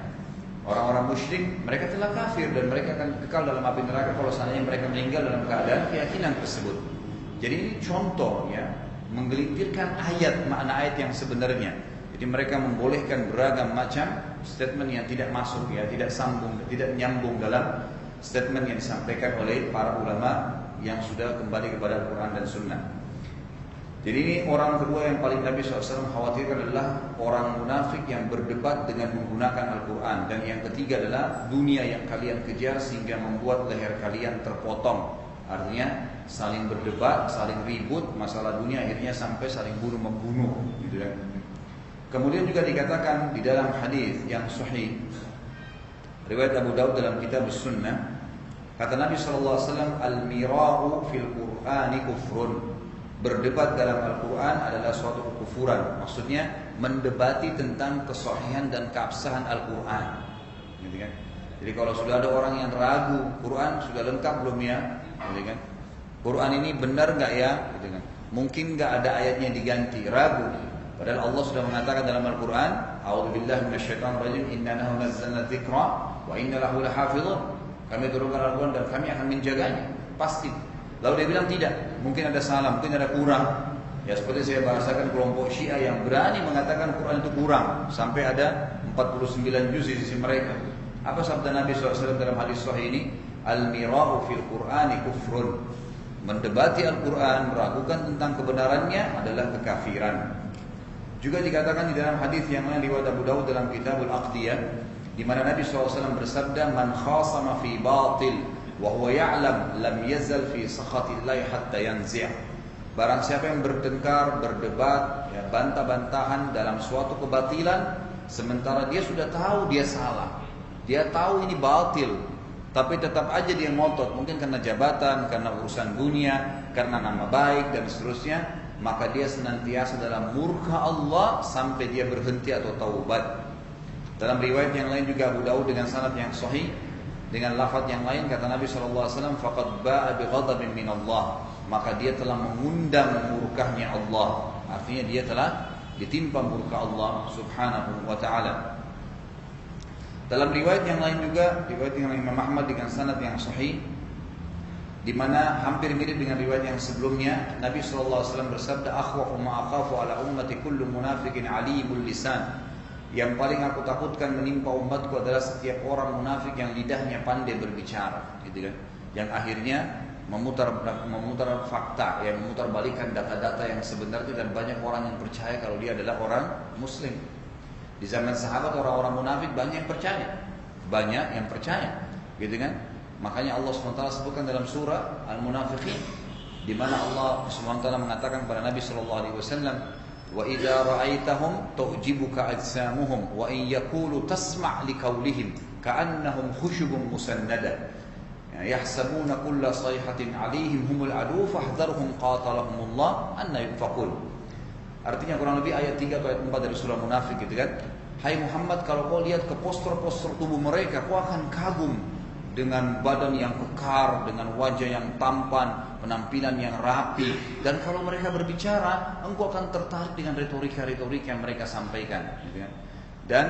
orang-orang musyrik mereka telah kafir dan mereka akan kekal dalam api neraka kalau seandainya mereka meninggal dalam keadaan keyakinan tersebut jadi ini contoh ya menggelintirkan ayat makna ayat yang sebenarnya. Jadi mereka membolehkan beragam macam statement yang tidak masuk ya, tidak sambung, tidak nyambung dalam statement yang disampaikan oleh para ulama yang sudah kembali kepada Al-Quran dan Sunnah. Jadi ini orang kedua yang paling Nabi SAW khawatirkan adalah orang munafik yang berdebat dengan menggunakan Al-Quran. Dan yang ketiga adalah dunia yang kalian kejar sehingga membuat leher kalian terpotong. Artinya saling berdebat, saling ribut masalah dunia akhirnya sampai saling bunuh membunuh gitu kan. Kemudian juga dikatakan di dalam hadis yang sahih riwayat Abu Daud dalam kitab Sunnah kata Nabi sallallahu alaihi wasallam al-mira'u fil Qur'ani kufrun. Berdebat dalam Al-Qur'an adalah suatu kekufuran. Maksudnya mendebati tentang kesahihan dan keabsahan Al-Qur'an. Gitu kan? Jadi kalau sudah ada orang yang ragu, Quran sudah lengkap belum ya? Gitu kan? Quran ini benar nggak ya? Gitu kan. Mungkin nggak ada ayatnya diganti, ragu. Padahal Allah sudah mengatakan dalam Al-Quran, A'udzubillahi minasyaitonirrajim, inna nahu nazzalna dzikra wa inna lahu lahafizun. Kami turunkan Al-Quran dan kami akan menjaganya. Pasti. Lalu dia bilang tidak, mungkin ada salah, mungkin ada kurang. Ya seperti saya bahasakan kelompok Syiah yang berani mengatakan Quran itu kurang sampai ada 49 juz di sisi mereka. Apa sabda Nabi SAW dalam hadis sahih ini? Al-mirahu fil Qur'ani kufrun. Mendebati Al-Quran, meragukan tentang kebenarannya adalah kekafiran. Juga dikatakan di dalam hadis yang lain riwayat Abu Dawud dalam Kitabul Aqdiyah di mana Nabi SAW bersabda man khasama fi batil wa huwa ya'lam lam yazal fi sakhatillahi hatta yanzi' Barang siapa yang bertengkar, berdebat, ya, bantah-bantahan dalam suatu kebatilan sementara dia sudah tahu dia salah. Dia tahu ini batil, tapi tetap aja dia ngotot, mungkin karena jabatan, karena urusan dunia, karena nama baik dan seterusnya, maka dia senantiasa dalam murka Allah sampai dia berhenti atau taubat. Dalam riwayat yang lain juga Abu Daud dengan sanad yang sahih dengan lafaz yang lain kata Nabi SAW faqad ba'a bi ghadabin min Allah. Maka dia telah mengundang murkahnya Allah. Artinya dia telah ditimpa murka Allah subhanahu wa ta'ala Dalam riwayat yang lain juga, riwayat yang Imam Ahmad dengan sanad yang sahih, di mana hampir mirip dengan riwayat yang sebelumnya, Nabi SAW bersabda, "Akhwafu ma akhafu ala ummati kullu munafikin alimul lisan." Yang paling aku takutkan menimpa umatku adalah setiap orang munafik yang lidahnya pandai berbicara, gitu kan? Yang akhirnya memutar memutar fakta, yang memutar balikan data-data yang sebenarnya dan banyak orang yang percaya kalau dia adalah orang muslim. Di zaman sahabat orang-orang munafik banyak yang percaya, banyak yang percaya, gitu kan? Makanya Allah SWT sebutkan dalam surah Al-Munafiqin di mana Allah SWT mengatakan kepada Nabi sallallahu alaihi wasallam wa idza ra'aitahum tu'jibuka ajsamuhum wa in yaqulu tasma' liqaulihim ka'annahum khushubun musannada. Ya, yahsabuna kulla sayhatin 'alaihim humul adu fahdharhum qatalahumullah anna yufakun Artinya kurang lebih ayat 3 atau ayat 4 dari surah munafik gitu kan. Hai Muhammad kalau kau lihat ke postur-postur tubuh mereka, kau akan kagum dengan badan yang kekar, dengan wajah yang tampan, penampilan yang rapi. Dan kalau mereka berbicara, engkau akan tertarik dengan retorika-retorika yang mereka sampaikan. Gitu kan. Dan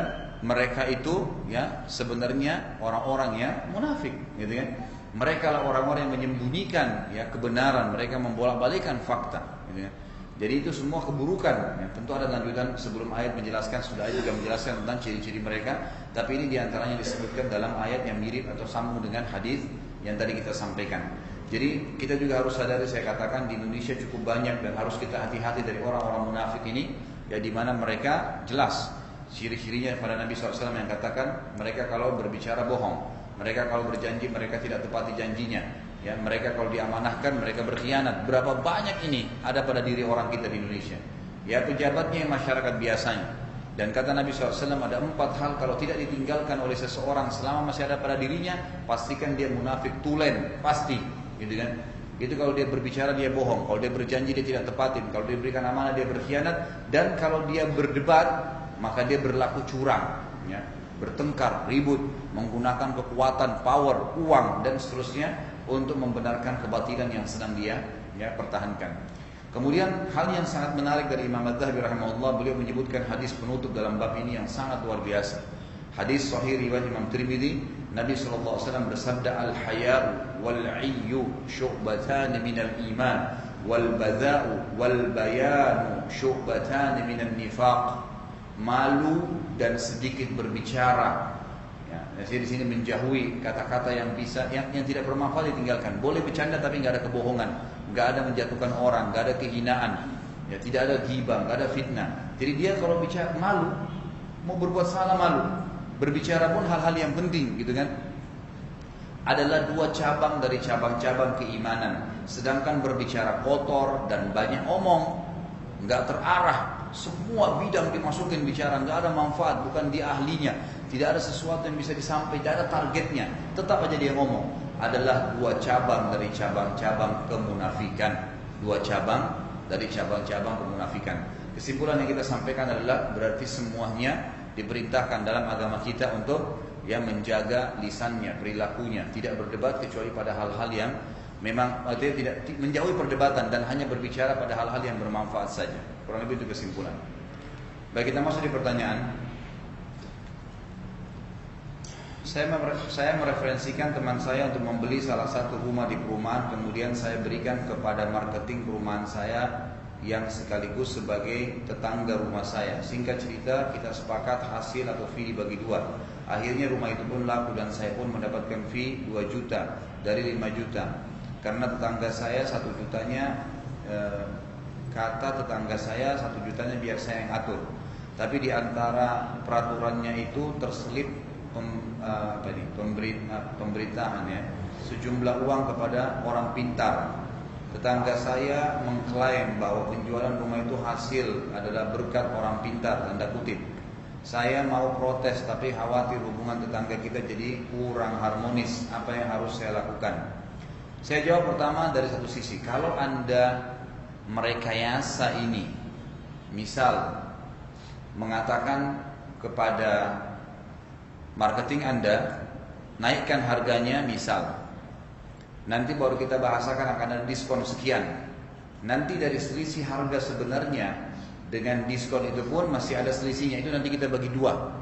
mereka itu ya sebenarnya orang-orang yang munafik, gitu kan. Mereka lah orang-orang yang menyembunyikan ya kebenaran, mereka membolak-balikan fakta. Gitu kan. Jadi itu semua keburukan. Ya, tentu ada lanjutan sebelum ayat menjelaskan sudah ayat juga menjelaskan tentang ciri-ciri mereka. Tapi ini di antaranya disebutkan dalam ayat yang mirip atau sambung dengan hadis yang tadi kita sampaikan. Jadi kita juga harus sadari saya katakan di Indonesia cukup banyak dan harus kita hati-hati dari orang-orang munafik ini ya di mana mereka jelas ciri-cirinya pada Nabi SAW yang katakan mereka kalau berbicara bohong, mereka kalau berjanji mereka tidak tepati janjinya, Ya, mereka kalau diamanahkan mereka berkhianat. Berapa banyak ini ada pada diri orang kita di Indonesia. Ya pejabatnya yang masyarakat biasanya. Dan kata Nabi SAW ada empat hal kalau tidak ditinggalkan oleh seseorang selama masih ada pada dirinya, pastikan dia munafik tulen, pasti, gitu kan? Itu kalau dia berbicara dia bohong, kalau dia berjanji dia tidak tepatin, kalau dia berikan amanah dia berkhianat, dan kalau dia berdebat maka dia berlaku curang, ya, bertengkar, ribut, menggunakan kekuatan, power, uang dan seterusnya untuk membenarkan kebatilan yang sedang dia ya pertahankan. Kemudian hal yang sangat menarik dari Imam Az-Zahabi rahimahullah beliau menyebutkan hadis penutup dalam bab ini yang sangat luar biasa. Hadis sahih riwayat Imam Tirmidzi, Nabi sallallahu alaihi wasallam bersabda al-haya'u wal 'iyyu syu'batan minal iman wal bada'u wal bayanu syu'batan minan nifaq. Malu dan sedikit berbicara saya di sini menjauhi kata-kata yang bisa yang, yang tidak bermanfaat ditinggalkan. Boleh bercanda tapi nggak ada kebohongan, nggak ada menjatuhkan orang, nggak ada kehinaan, ya tidak ada ghibah, nggak ada fitnah. Jadi dia kalau bicara malu, mau berbuat salah malu, berbicara pun hal-hal yang penting gitu kan. Adalah dua cabang dari cabang-cabang keimanan. Sedangkan berbicara kotor dan banyak omong, nggak terarah, semua bidang dimasukin bicara, nggak ada manfaat, bukan dia ahlinya. Tidak ada sesuatu yang bisa disampaikan, tidak ada targetnya. Tetap aja dia ngomong. Adalah dua cabang dari cabang-cabang kemunafikan. Dua cabang dari cabang-cabang kemunafikan. Kesimpulan yang kita sampaikan adalah berarti semuanya diperintahkan dalam agama kita untuk yang menjaga lisannya, perilakunya, tidak berdebat kecuali pada hal-hal yang memang artinya tidak menjauhi perdebatan dan hanya berbicara pada hal-hal yang bermanfaat saja. Kurang lebih itu kesimpulan. Baik kita masuk di pertanyaan. Saya, saya mereferensikan teman saya untuk membeli salah satu rumah di perumahan, kemudian saya berikan kepada marketing perumahan saya yang sekaligus sebagai tetangga rumah saya. Singkat cerita, kita sepakat hasil atau fee dibagi dua. Akhirnya rumah itu pun laku dan saya pun mendapatkan fee 2 juta dari 5 juta. Karena tetangga saya satu jutanya eh, kata tetangga saya satu jutanya biar saya yang atur. Tapi di antara peraturannya itu terselip pem, uh, apa ini, pemberita, pemberitaan ya sejumlah uang kepada orang pintar. Tetangga saya mengklaim bahwa penjualan rumah itu hasil adalah berkat orang pintar tanda kutip. Saya mau protes tapi khawatir hubungan tetangga kita jadi kurang harmonis. Apa yang harus saya lakukan? Saya jawab pertama dari satu sisi. Kalau anda merekayasa ini, misal mengatakan kepada marketing Anda, naikkan harganya misal. Nanti baru kita bahasakan akan ada diskon sekian. Nanti dari selisih harga sebenarnya dengan diskon itu pun masih ada selisihnya. Itu nanti kita bagi dua.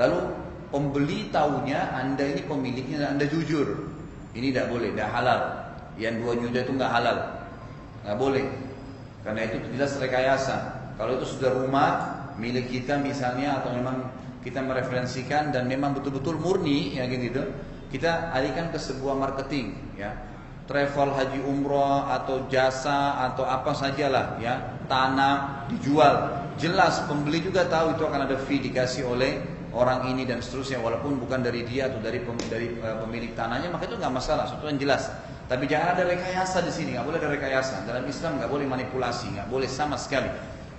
Lalu pembeli tahunya Anda ini pemiliknya dan Anda jujur. Ini tidak boleh, tidak halal. Yang 2 juta itu nggak halal. Nggak boleh. Karena itu jelas rekayasa. Kalau itu sudah rumah milik kita misalnya atau memang kita mereferensikan dan memang betul-betul murni ya gitu kita alihkan ke sebuah marketing ya travel haji umroh atau jasa atau apa sajalah ya tanah dijual jelas pembeli juga tahu itu akan ada fee dikasih oleh orang ini dan seterusnya walaupun bukan dari dia atau dari dari eh, pemilik tanahnya maka itu nggak masalah sesuatu yang jelas tapi jangan ada rekayasa di sini nggak boleh ada rekayasa dalam Islam nggak boleh manipulasi nggak boleh sama sekali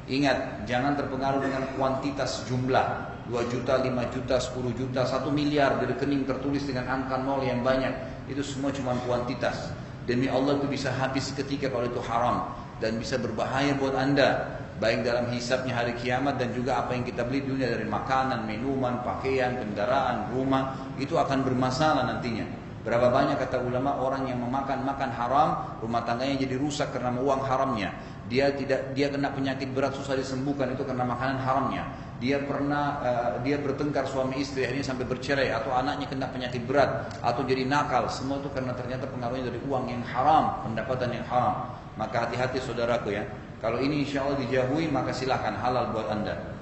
ingat jangan terpengaruh dengan kuantitas jumlah 2 juta, 5 juta, 10 juta, 1 miliar di rekening tertulis dengan angka nol yang banyak. Itu semua cuma kuantitas. Demi Allah itu bisa habis ketika kalau itu haram dan bisa berbahaya buat anda baik dalam hisapnya hari kiamat dan juga apa yang kita beli dunia dari makanan, minuman, pakaian, kendaraan, rumah itu akan bermasalah nantinya. Berapa banyak kata ulama orang yang memakan makan haram, rumah tangganya jadi rusak karena uang haramnya. Dia tidak dia kena penyakit berat susah disembuhkan itu karena makanan haramnya. Dia pernah uh, dia bertengkar suami istri akhirnya sampai bercerai atau anaknya kena penyakit berat atau jadi nakal. Semua itu karena ternyata pengaruhnya dari uang yang haram pendapatan yang haram. Maka hati-hati saudaraku ya. Kalau ini insya Allah dijauhi maka silahkan halal buat anda.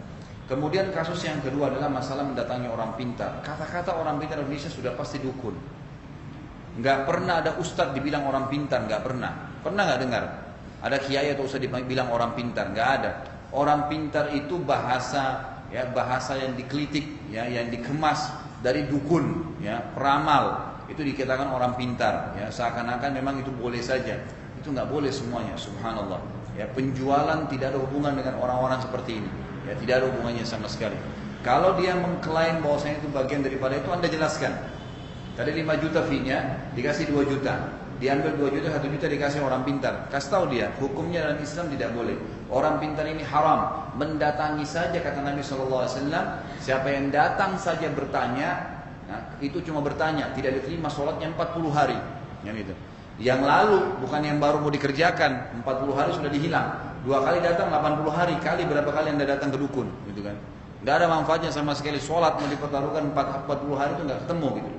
Kemudian kasus yang kedua adalah masalah mendatangi orang pintar. Kata-kata orang pintar Indonesia sudah pasti dukun nggak pernah ada ustadz dibilang orang pintar nggak pernah. Pernah nggak dengar? Ada kiai atau ustadz dibilang orang pintar nggak ada. Orang pintar itu bahasa ya bahasa yang dikritik ya yang dikemas dari dukun ya peramal. Itu dikatakan orang pintar ya. Seakan-akan memang itu boleh saja. Itu nggak boleh semuanya subhanallah. Ya penjualan tidak ada hubungan dengan orang-orang seperti ini. Ya tidak ada hubungannya sama sekali. Kalau dia mengklaim bahwasanya itu bagian daripada itu anda jelaskan tadi 5 juta fee-nya dikasih 2 juta diambil 2 juta, 1 juta dikasih orang pintar. Kasih tahu dia, hukumnya dalam Islam tidak boleh. Orang pintar ini haram. Mendatangi saja kata Nabi SAW, siapa yang datang saja bertanya, nah, itu cuma bertanya, tidak diterima sholatnya 40 hari. Yang itu. Yang lalu bukan yang baru mau dikerjakan, 40 hari sudah dihilang. Dua kali datang 80 hari, kali berapa kali anda datang ke dukun, gitu kan? Gak ada manfaatnya sama sekali sholat mau dipertaruhkan 40 hari itu nggak ketemu gitu.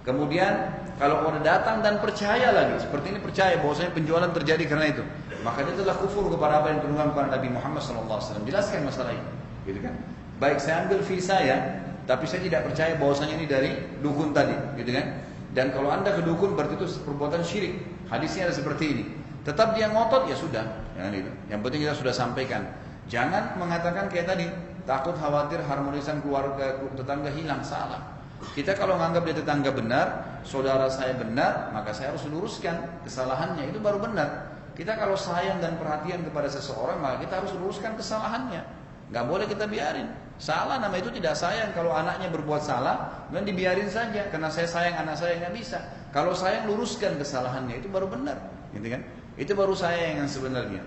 Kemudian kalau orang datang dan percaya lagi, seperti ini percaya bahwasanya penjualan terjadi karena itu, maka dia telah kufur kepada apa yang diturunkan kepada Nabi Muhammad SAW. Jelaskan masalah ini, gitu kan? Baik saya ambil fee saya, tapi saya tidak percaya bahwasanya ini dari dukun tadi, gitu kan? Dan kalau anda ke dukun berarti itu perbuatan syirik. Hadisnya ada seperti ini. Tetap dia ngotot ya sudah, jangan itu. Yang penting kita sudah sampaikan. Jangan mengatakan kayak tadi, takut khawatir harmonisan keluarga tetangga hilang salah. Kita kalau menganggap dia tetangga benar, saudara saya benar, maka saya harus luruskan kesalahannya. Itu baru benar. Kita kalau sayang dan perhatian kepada seseorang, maka kita harus luruskan kesalahannya. Gak boleh kita biarin. Salah nama itu tidak sayang. Kalau anaknya berbuat salah, dan dibiarin saja. Karena saya sayang anak saya nggak bisa. Kalau sayang luruskan kesalahannya itu baru benar, gitu kan? Itu baru sayang yang sebenarnya.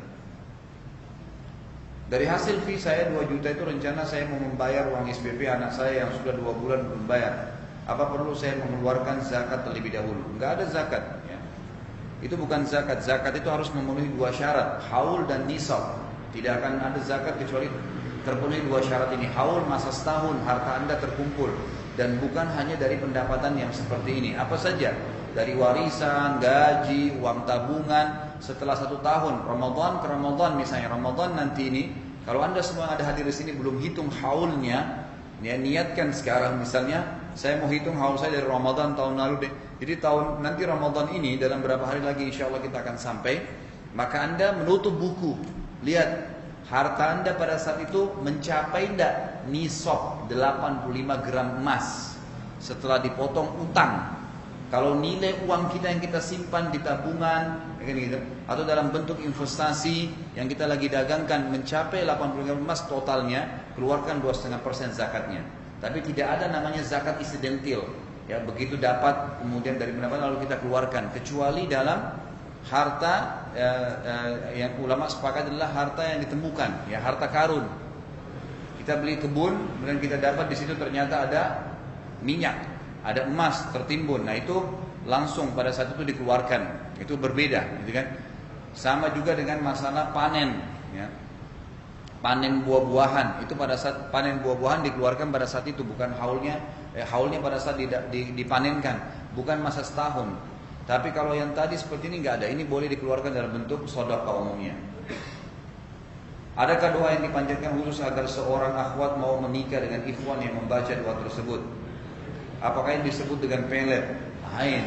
Dari hasil fee saya 2 juta itu rencana saya mau membayar uang SPP anak saya yang sudah 2 bulan belum bayar. Apa perlu saya mengeluarkan zakat terlebih dahulu? Enggak ada zakat. Ya. Itu bukan zakat. Zakat itu harus memenuhi dua syarat. Haul dan nisab. Tidak akan ada zakat kecuali terpenuhi dua syarat ini. Haul masa setahun harta anda terkumpul. Dan bukan hanya dari pendapatan yang seperti ini. Apa saja? Dari warisan, gaji, uang tabungan, setelah satu tahun Ramadan ke Ramadan misalnya Ramadan nanti ini kalau anda semua ada hadir di sini belum hitung haulnya, ya niatkan sekarang. Misalnya saya mau hitung haul saya dari Ramadan tahun lalu deh. Jadi tahun nanti Ramadan ini dalam berapa hari lagi insya Allah kita akan sampai. Maka anda menutup buku, lihat harta anda pada saat itu mencapai tidak nisab 85 gram emas. Setelah dipotong utang. Kalau nilai uang kita yang kita simpan di tabungan, kan gitu, atau dalam bentuk investasi yang kita lagi dagangkan mencapai 80 emas totalnya, keluarkan 2,5 persen zakatnya. Tapi tidak ada namanya zakat incidental. Ya, begitu dapat kemudian dari pendapatan lalu kita keluarkan, kecuali dalam harta eh, eh, yang ulama sepakat adalah harta yang ditemukan, ya harta karun. Kita beli kebun, kemudian kita dapat di situ ternyata ada minyak ada emas tertimbun. Nah itu langsung pada saat itu dikeluarkan. Itu berbeda, gitu kan? Sama juga dengan masalah panen, ya. Panen buah-buahan itu pada saat panen buah-buahan dikeluarkan pada saat itu bukan haulnya eh, haulnya pada saat dipanenkan, bukan masa setahun. Tapi kalau yang tadi seperti ini nggak ada, ini boleh dikeluarkan dalam bentuk sodok umumnya. Adakah doa yang dipanjatkan khusus agar seorang akhwat mau menikah dengan ikhwan yang membaca doa tersebut? Apakah yang disebut dengan pelet? Lain.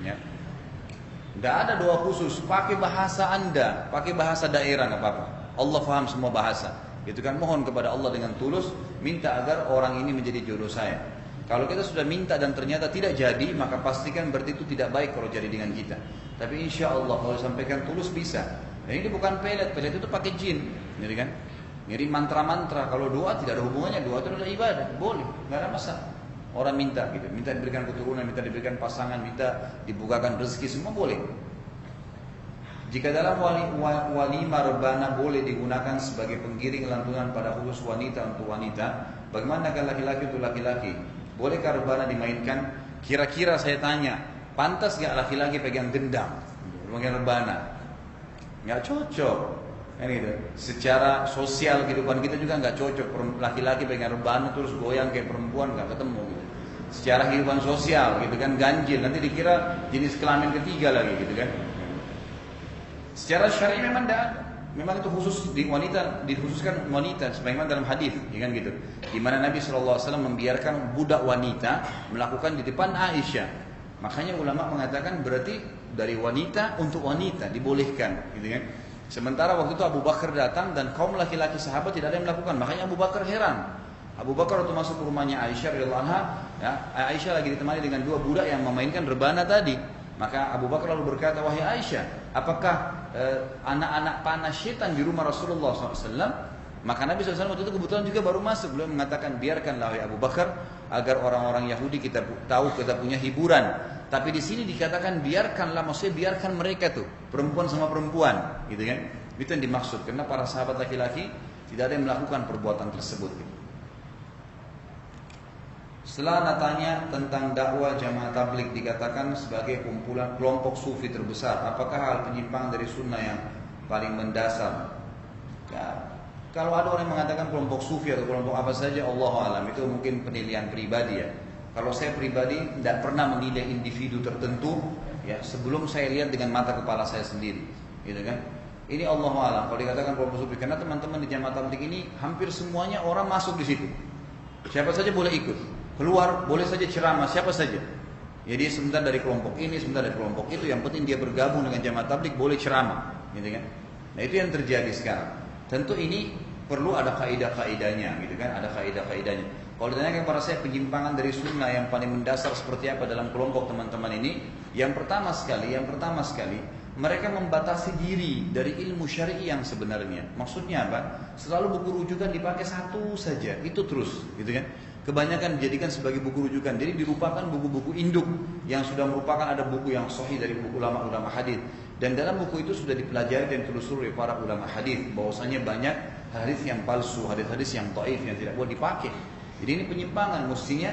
Ya. Tidak ada doa khusus. Pakai bahasa anda, pakai bahasa daerah nggak apa-apa. Allah faham semua bahasa. Itu kan mohon kepada Allah dengan tulus, minta agar orang ini menjadi jodoh saya. Kalau kita sudah minta dan ternyata tidak jadi, maka pastikan berarti itu tidak baik kalau jadi dengan kita. Tapi insya Allah kalau disampaikan tulus bisa. Dan ini bukan pelet, pelet itu pakai jin, jadi kan? Jadi mantra-mantra. Kalau doa tidak ada hubungannya, doa itu adalah ibadah, boleh, nggak ada masalah. Orang minta gitu, minta diberikan keturunan, minta diberikan pasangan, minta dibukakan rezeki semua boleh. Jika dalam wali, wali rebana boleh digunakan sebagai penggiring lantunan pada khusus wanita untuk wanita, bagaimana kalau laki-laki untuk laki-laki? Bolehkah rebana dimainkan? Kira-kira saya tanya, pantas gak laki-laki pegang gendang? Pegang rebana? nggak cocok kan gitu secara sosial kehidupan kita juga nggak cocok laki-laki pegang rebana terus goyang kayak perempuan nggak ketemu gitu secara kehidupan sosial gitu kan ganjil. Nanti dikira jenis kelamin ketiga lagi gitu kan. Secara syar'i memang tidak memang itu khusus di wanita dikhususkan wanita sebagaimana dalam hadis ya kan gitu. Di mana Nabi SAW membiarkan budak wanita melakukan di depan Aisyah. Makanya ulama mengatakan berarti dari wanita untuk wanita dibolehkan gitu kan. Sementara waktu itu Abu Bakar datang dan kaum laki-laki sahabat tidak ada yang melakukan. Makanya Abu Bakar heran Abu Bakar waktu masuk ke rumahnya Aisyah radhiyallahu anha ya Aisyah lagi ditemani dengan dua budak yang memainkan rebana tadi maka Abu Bakar lalu berkata wahai Aisyah apakah eh, anak-anak panas setan di rumah Rasulullah SAW maka Nabi SAW waktu itu kebetulan juga baru masuk beliau mengatakan biarkanlah wahai Abu Bakar agar orang-orang Yahudi kita tahu kita punya hiburan tapi di sini dikatakan biarkanlah, maksudnya biarkan mereka tuh perempuan sama perempuan, gitu kan? Itu yang dimaksud. Karena para sahabat laki-laki tidak ada yang melakukan perbuatan tersebut. Gitu. Setelah natanya tentang dakwah jamaah tablik dikatakan sebagai kumpulan kelompok sufi terbesar, apakah hal penyimpangan dari sunnah yang paling mendasar? Ya, kalau ada orang yang mengatakan kelompok sufi atau kelompok apa saja, Allah alam itu mungkin penilaian pribadi ya. Kalau saya pribadi tidak pernah menilai individu tertentu ya sebelum saya lihat dengan mata kepala saya sendiri, gitu kan? Ini Allah alam. Kalau dikatakan kelompok sufi karena teman-teman di jamaah tabligh ini hampir semuanya orang masuk di situ. Siapa saja boleh ikut. Keluar boleh saja ceramah siapa saja. Jadi ya, sebentar dari kelompok ini, sebentar dari kelompok itu. Yang penting dia bergabung dengan jamaah tabligh boleh ceramah, gitu kan? Nah itu yang terjadi sekarang. Tentu ini perlu ada kaidah-kaidahnya, gitu kan? Ada kaidah-kaidahnya. Kalau ditanyakan kepada saya penyimpangan dari sunnah yang paling mendasar seperti apa dalam kelompok teman-teman ini, yang pertama sekali, yang pertama sekali, mereka membatasi diri dari ilmu syar'i yang sebenarnya. Maksudnya apa? Selalu buku rujukan dipakai satu saja, itu terus, gitu kan? Kebanyakan dijadikan sebagai buku rujukan. Jadi dilupakan buku-buku induk yang sudah merupakan ada buku yang sahih dari buku ulama-ulama hadis. Dan dalam buku itu sudah dipelajari dan ditelusuri oleh para ulama hadis bahwasanya banyak hadis yang palsu, hadis-hadis yang taif yang tidak boleh dipakai. Jadi ini penyimpangan mestinya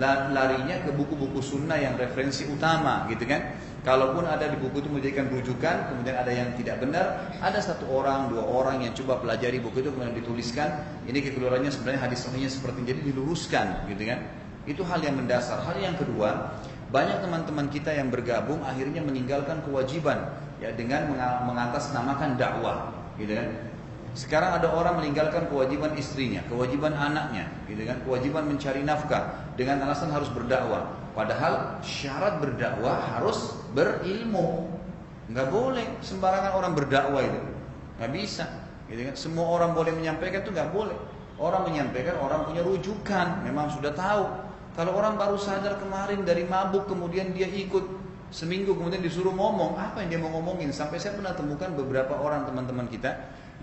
larinya ke buku-buku sunnah yang referensi utama gitu kan. Kalaupun ada di buku itu menjadikan rujukan, kemudian ada yang tidak benar, ada satu orang, dua orang yang coba pelajari buku itu kemudian dituliskan, ini kekeliruannya sebenarnya hadis sahihnya seperti ini, jadi diluruskan gitu kan. Itu hal yang mendasar. Hal yang kedua, banyak teman-teman kita yang bergabung akhirnya meninggalkan kewajiban ya dengan mengatasnamakan dakwah gitu kan sekarang ada orang meninggalkan kewajiban istrinya, kewajiban anaknya, gitu kan? Kewajiban mencari nafkah dengan alasan harus berdakwah. Padahal syarat berdakwah harus berilmu. Nggak boleh sembarangan orang berdakwah itu. Nggak bisa. Gitu kan? Semua orang boleh menyampaikan itu nggak boleh. Orang menyampaikan orang punya rujukan, memang sudah tahu. Kalau orang baru sadar kemarin dari mabuk kemudian dia ikut seminggu kemudian disuruh ngomong, apa yang dia mau ngomongin? Sampai saya pernah temukan beberapa orang teman-teman kita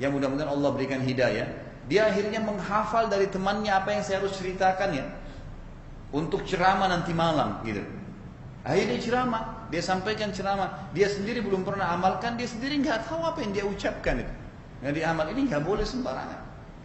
yang mudah-mudahan Allah berikan hidayah, dia akhirnya menghafal dari temannya apa yang saya harus ceritakan ya. Untuk ceramah nanti malam gitu. Akhirnya ceramah, dia sampaikan ceramah, dia sendiri belum pernah amalkan, dia sendiri nggak tahu apa yang dia ucapkan itu. Yang diamal ini nggak boleh sembarangan.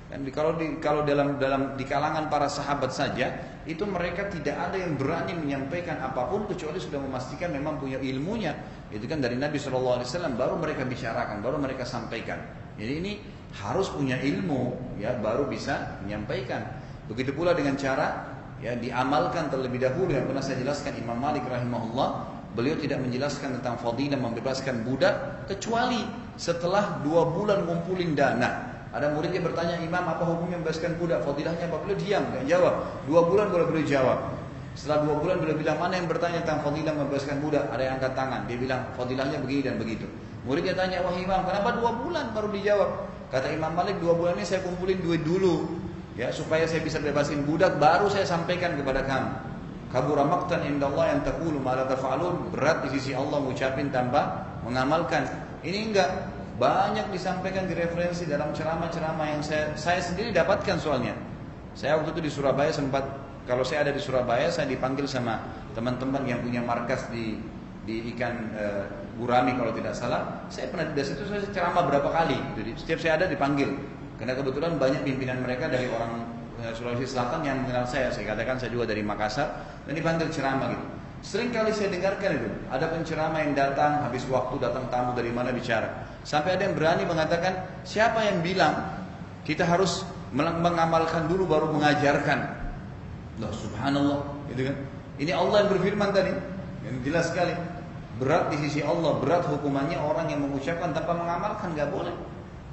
Dan kalau di, kalau dalam dalam di kalangan para sahabat saja itu mereka tidak ada yang berani menyampaikan apa pun kecuali sudah memastikan memang punya ilmunya. Itu kan dari Nabi SAW baru mereka bicarakan, baru mereka sampaikan. Jadi ini harus punya ilmu ya baru bisa menyampaikan. Begitu pula dengan cara ya diamalkan terlebih dahulu. Yang pernah saya jelaskan Imam Malik rahimahullah beliau tidak menjelaskan tentang fadilah membebaskan budak kecuali setelah dua bulan ngumpulin dana. Ada muridnya bertanya imam apa hukumnya membebaskan budak? Fadilahnya apa? Beliau diam gak jawab. Dua bulan boleh beliau jawab. Setelah dua bulan beliau bilang mana yang bertanya tentang fadilah membebaskan budak? Ada yang angkat tangan. Dia bilang fadilahnya begini dan begitu muridnya tanya wah imam kenapa dua bulan baru dijawab? Kata Imam Malik dua bulan ini saya kumpulin duit dulu ya supaya saya bisa bebasin budak baru saya sampaikan kepada kamu. Kabura maqtan indallah yang taqulu ma la taf'alun berat di sisi Allah mengucapin tanpa mengamalkan. Ini enggak. Banyak disampaikan di referensi dalam ceramah-ceramah yang saya saya sendiri dapatkan soalnya. Saya waktu itu di Surabaya sempat kalau saya ada di Surabaya saya dipanggil sama teman-teman yang punya markas di di ikan e, gurami kalau tidak salah saya pernah di situ saya ceramah berapa kali jadi setiap saya ada dipanggil karena kebetulan banyak pimpinan mereka dari orang eh, Sulawesi Selatan yang mengenal saya. Saya katakan saya juga dari Makassar dan dipanggil ceramah gitu. Sering kali saya dengarkan itu, ada penceramah yang datang habis waktu datang tamu dari mana bicara. Sampai ada yang berani mengatakan, siapa yang bilang kita harus mengamalkan dulu baru mengajarkan. Loh subhanallah, gitu kan. Ini Allah yang berfirman tadi, yang jelas sekali. Berat di sisi Allah, berat hukumannya orang yang mengucapkan tanpa mengamalkan, nggak boleh.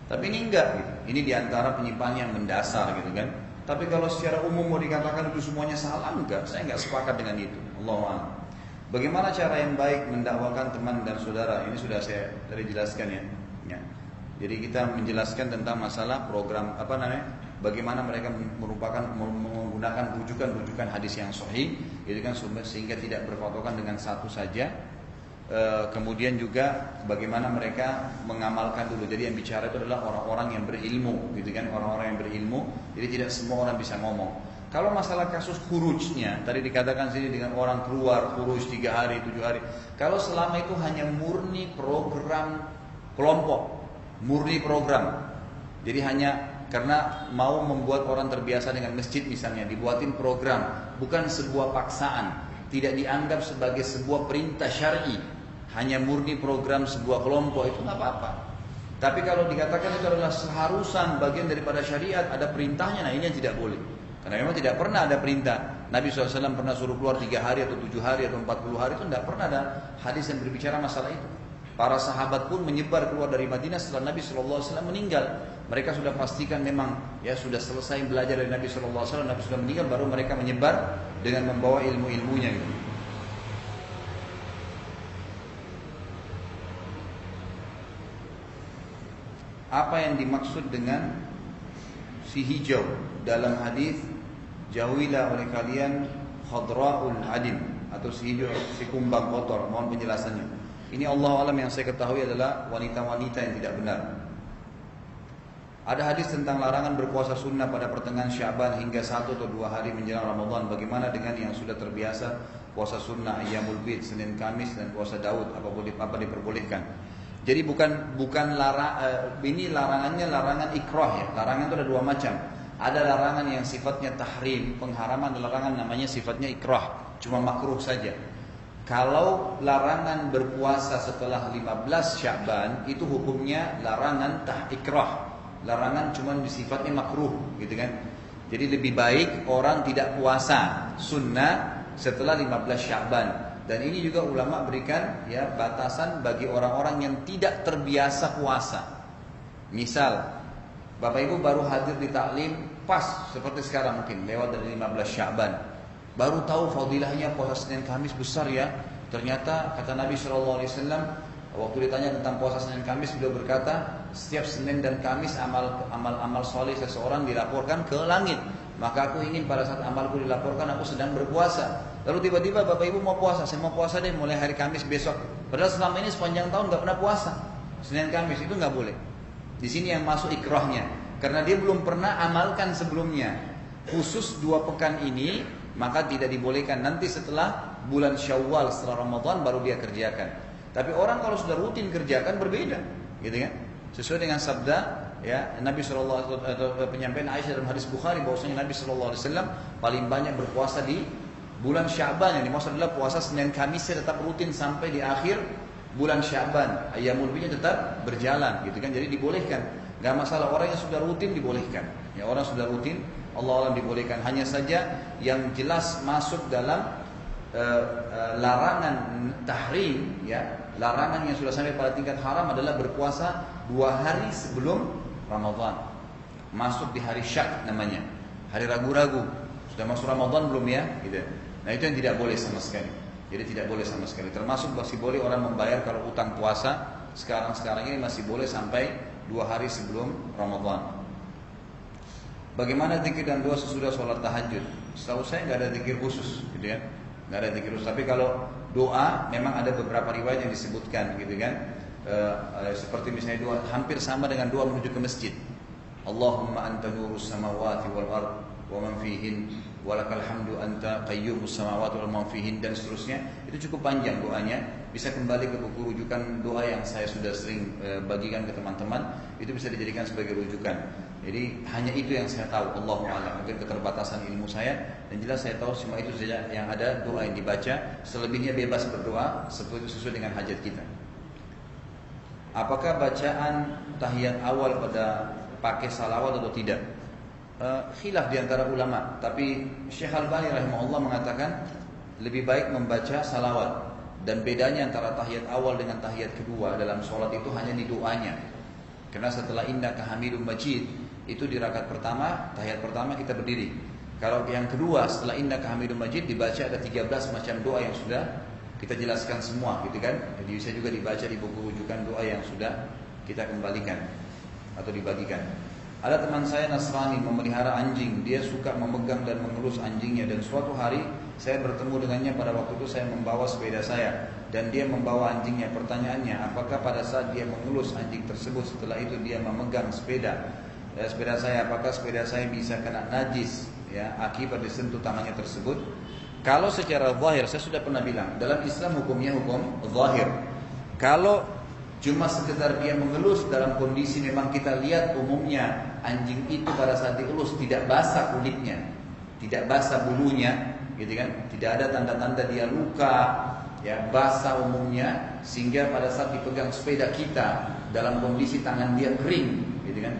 Tapi ini enggak gitu. Ini di antara penyimpangan yang mendasar gitu kan. Tapi kalau secara umum mau dikatakan itu semuanya salah enggak, saya enggak sepakat dengan itu. Allah Bagaimana cara yang baik mendakwakan teman dan saudara? Ini sudah saya tadi jelaskan ya. ya. Jadi kita menjelaskan tentang masalah program apa namanya? Bagaimana mereka merupakan menggunakan rujukan-rujukan hadis yang sahih, itu kan sehingga tidak berpatokan dengan satu saja, kemudian juga bagaimana mereka mengamalkan dulu. Jadi yang bicara itu adalah orang-orang yang berilmu, gitu kan? Orang-orang yang berilmu. Jadi tidak semua orang bisa ngomong. Kalau masalah kasus kurujnya, tadi dikatakan sini dengan orang keluar kuruj tiga hari, tujuh hari. Kalau selama itu hanya murni program kelompok, murni program. Jadi hanya karena mau membuat orang terbiasa dengan masjid misalnya, dibuatin program, bukan sebuah paksaan tidak dianggap sebagai sebuah perintah syar'i, hanya murni program sebuah kelompok itu nggak apa-apa. Tapi kalau dikatakan itu adalah seharusan bagian daripada syariat, ada perintahnya, nah ini yang tidak boleh. Karena memang tidak pernah ada perintah. Nabi SAW pernah suruh keluar tiga hari atau tujuh hari atau empat puluh hari itu tidak pernah ada hadis yang berbicara masalah itu. Para sahabat pun menyebar keluar dari Madinah setelah Nabi SAW meninggal. Mereka sudah pastikan memang ya sudah selesai belajar dari Nabi SAW, Nabi sudah meninggal, baru mereka menyebar dengan membawa ilmu-ilmunya. Gitu. Apa yang dimaksud dengan si hijau dalam hadis jauhilah oleh kalian khadraul adim atau si hijau si kumbang kotor. Mohon penjelasannya. Ini Allah alam yang saya ketahui adalah wanita-wanita yang tidak benar. Ada hadis tentang larangan berpuasa sunnah pada pertengahan Syaban hingga satu atau dua hari menjelang Ramadan. Bagaimana dengan yang sudah terbiasa puasa sunnah Ayyamul Bid, Senin Kamis dan puasa Daud apa boleh apa diperbolehkan? Jadi bukan bukan larang uh, ini larangannya larangan ikrah ya. Larangan itu ada dua macam. Ada larangan yang sifatnya tahrim, pengharaman larangan namanya sifatnya ikrah, cuma makruh saja. Kalau larangan berpuasa setelah 15 Syaban itu hukumnya larangan tah ikrah. Larangan cuma sifatnya makruh, gitu kan? Jadi lebih baik orang tidak puasa sunnah setelah 15 Syaban. Dan ini juga ulama berikan ya batasan bagi orang-orang yang tidak terbiasa puasa. Misal Bapak Ibu baru hadir di taklim pas seperti sekarang mungkin lewat dari 15 Syaban Baru tahu fadilahnya puasa Senin Kamis besar ya. Ternyata kata Nabi Shallallahu Alaihi Wasallam waktu ditanya tentang puasa Senin Kamis beliau berkata setiap Senin dan Kamis amal amal amal soleh seseorang dilaporkan ke langit. Maka aku ingin pada saat amalku dilaporkan aku sedang berpuasa. Lalu tiba-tiba bapak ibu mau puasa, saya mau puasa deh mulai hari Kamis besok. Padahal selama ini sepanjang tahun nggak pernah puasa. Senin Kamis itu nggak boleh. Di sini yang masuk ikrahnya, karena dia belum pernah amalkan sebelumnya. Khusus dua pekan ini maka tidak dibolehkan nanti setelah bulan Syawal setelah Ramadan baru dia kerjakan. Tapi orang kalau sudah rutin kerjakan berbeda, gitu kan? Sesuai dengan sabda ya Nabi Shallallahu atau penyampaian Aisyah dalam hadis Bukhari bahwasanya Nabi Wasallam paling banyak berpuasa di bulan Syaban yang dimaksud adalah puasa Senin Kamis tetap rutin sampai di akhir bulan Syaban. Ayamul Bidnya tetap berjalan, gitu kan? Jadi dibolehkan. Gak masalah orang yang sudah rutin dibolehkan. Ya orang sudah rutin Allah Allah dibolehkan. Hanya saja yang jelas masuk dalam uh, uh, larangan tahrim ya larangan yang sudah sampai pada tingkat haram adalah berpuasa dua hari sebelum Ramadan masuk di hari syak namanya hari ragu-ragu sudah masuk Ramadan belum ya gitu nah itu yang tidak boleh sama sekali jadi tidak boleh sama sekali termasuk masih boleh orang membayar kalau utang puasa sekarang sekarang ini masih boleh sampai dua hari sebelum Ramadan Bagaimana zikir dan doa sesudah sholat tahajud? Setahu saya nggak ada zikir khusus, gitu ya. Nggak ada zikir khusus. Tapi kalau doa, memang ada beberapa riwayat yang disebutkan, gitu kan. E, seperti misalnya doa hampir sama dengan doa menuju ke masjid. Allahumma anta nurus samawati wal ard wa man fihin walakal hamdu anta qayyumus samawati wal man fihin dan seterusnya. Itu cukup panjang doanya. Bisa kembali ke buku rujukan doa yang saya sudah sering e, bagikan ke teman-teman. Itu bisa dijadikan sebagai rujukan. Jadi hanya itu yang saya tahu Allah a'lam. Mungkin keterbatasan ilmu saya dan jelas saya tahu semua itu saja yang ada doa yang dibaca. Selebihnya bebas berdoa sesuai dengan hajat kita. Apakah bacaan tahiyat awal pada pakai salawat atau tidak? Uh, khilaf di antara ulama, tapi Syekh Al-Bani rahimahullah mengatakan lebih baik membaca salawat dan bedanya antara tahiyat awal dengan tahiyat kedua dalam sholat itu hanya di doanya. Karena setelah indah kehamidun majid itu di rakaat pertama, tahiyat pertama kita berdiri. Kalau yang kedua setelah inna kehamidun majid dibaca ada 13 macam doa yang sudah kita jelaskan semua gitu kan. Jadi bisa juga dibaca di buku rujukan doa yang sudah kita kembalikan atau dibagikan. Ada teman saya Nasrani memelihara anjing, dia suka memegang dan mengelus anjingnya. Dan suatu hari saya bertemu dengannya. Pada waktu itu saya membawa sepeda saya. Dan dia membawa anjingnya. Pertanyaannya, apakah pada saat dia mengelus anjing tersebut setelah itu dia memegang sepeda? Ya, sepeda saya apakah sepeda saya bisa kena najis ya akibat disentuh tangannya tersebut? Kalau secara zahir saya sudah pernah bilang dalam Islam hukumnya hukum zahir. Kalau cuma sekedar dia mengelus dalam kondisi memang kita lihat umumnya anjing itu pada saat dielus tidak basah kulitnya tidak basah bulunya gitu kan tidak ada tanda-tanda dia luka ya basah umumnya sehingga pada saat dipegang sepeda kita dalam kondisi tangan dia kering gitu kan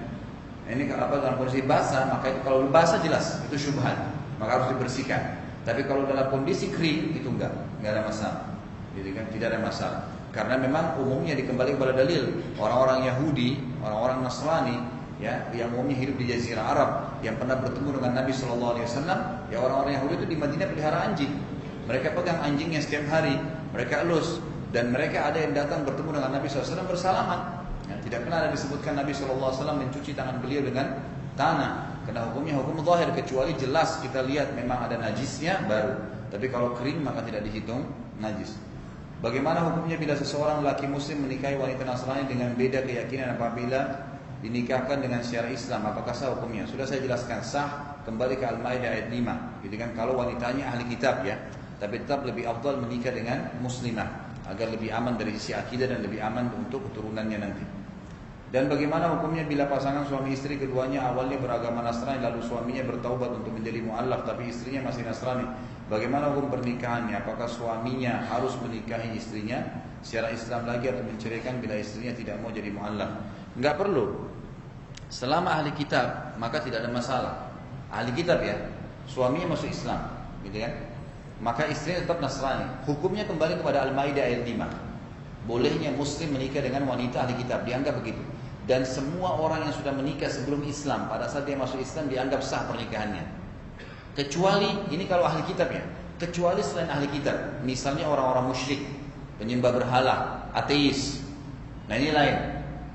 ini apa dalam kondisi basah, maka itu kalau basah jelas itu syubhat, maka harus dibersihkan. Tapi kalau dalam kondisi kering itu enggak, enggak ada masalah. Jadi kan tidak ada masalah. Karena memang umumnya dikembali kepada dalil orang-orang Yahudi, orang-orang Nasrani ya yang umumnya hidup di jazirah Arab yang pernah bertemu dengan Nabi Shallallahu alaihi wasallam, ya orang-orang Yahudi itu di Madinah pelihara anjing. Mereka pegang anjingnya setiap hari, mereka elus dan mereka ada yang datang bertemu dengan Nabi SAW bersalaman Ya, tidak pernah ada disebutkan Nabi SAW mencuci tangan beliau dengan tanah. Karena hukumnya hukum zahir kecuali jelas kita lihat memang ada najisnya baru. Tapi kalau kering maka tidak dihitung najis. Bagaimana hukumnya bila seseorang laki muslim menikahi wanita Nasrani dengan beda keyakinan apabila dinikahkan dengan syariat Islam apakah sah hukumnya? Sudah saya jelaskan sah kembali ke Al-Maidah ayat 5. Gitu kan kalau wanitanya ahli kitab ya, tapi tetap lebih afdal menikah dengan muslimah agar lebih aman dari sisi akidah dan lebih aman untuk keturunannya nanti. Dan bagaimana hukumnya bila pasangan suami istri keduanya awalnya beragama Nasrani lalu suaminya bertaubat untuk menjadi mualaf tapi istrinya masih Nasrani. Bagaimana hukum pernikahannya? Apakah suaminya harus menikahi istrinya secara Islam lagi atau menceraikan bila istrinya tidak mau jadi mualaf? Enggak perlu. Selama ahli kitab maka tidak ada masalah. Ahli kitab ya, suaminya masuk Islam, gitu kan? maka istrinya tetap Nasrani. Hukumnya kembali kepada Al-Maidah ayat 5. Bolehnya muslim menikah dengan wanita ahli kitab, dianggap begitu. Dan semua orang yang sudah menikah sebelum Islam, pada saat dia masuk Islam dianggap sah pernikahannya. Kecuali, ini kalau ahli kitab ya, kecuali selain ahli kitab. Misalnya orang-orang musyrik, penyembah berhala, ateis. Nah ini lain.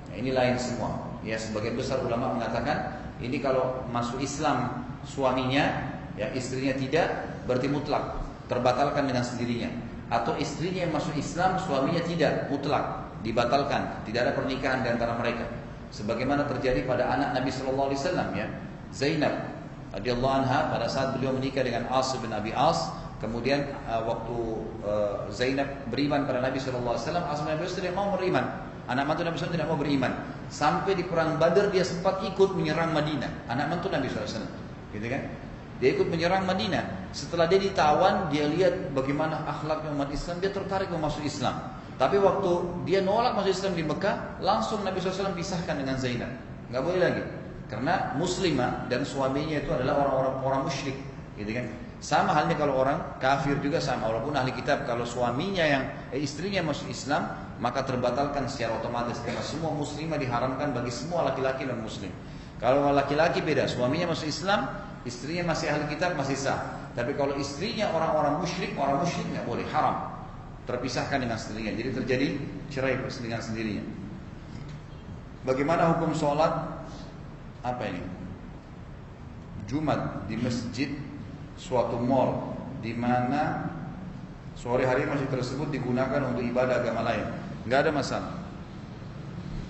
Nah, ini lain semua. Ya sebagian besar ulama mengatakan ini kalau masuk Islam suaminya, ya istrinya tidak, berarti mutlak terbatalkan dengan sendirinya atau istrinya yang masuk Islam suaminya tidak mutlak dibatalkan tidak ada pernikahan di antara mereka. Sebagaimana terjadi pada anak Nabi Shallallahu Alaihi Wasallam ya Zainab radhiyallahu anha pada saat beliau menikah dengan As bin Abi As kemudian uh, waktu uh, Zainab beriman pada Nabi Shallallahu Alaihi Wasallam As bin Abi As tidak mau beriman. Anak mantu Nabi SAW tidak mau beriman. Sampai di perang Badar dia sempat ikut menyerang Madinah. Anak mantu Nabi SAW gitu kan? Dia ikut menyerang Madinah. Setelah dia ditawan, dia lihat bagaimana akhlaknya umat Islam, dia tertarik masuk Islam. Tapi waktu dia nolak masuk Islam di Mekah, langsung Nabi SAW pisahkan dengan Zainab. nggak boleh lagi. Karena muslimah dan suaminya itu adalah orang-orang orang musyrik, gitu kan? Sama halnya kalau orang kafir juga sama walaupun ahli kitab kalau suaminya yang eh, istrinya masuk Islam maka terbatalkan secara otomatis karena semua muslimah diharamkan bagi semua laki-laki dan muslim. Kalau laki-laki beda, suaminya masuk Islam, istrinya masih ahli kitab masih sah. Tapi kalau istrinya orang-orang musyrik, orang musyrik nggak boleh, haram. Terpisahkan dengan sendirinya. Jadi terjadi cerai dengan sendirinya. Bagaimana hukum sholat? Apa ini? Jumat di masjid suatu mall di mana sore hari masjid tersebut digunakan untuk ibadah agama lain. Nggak ada masalah.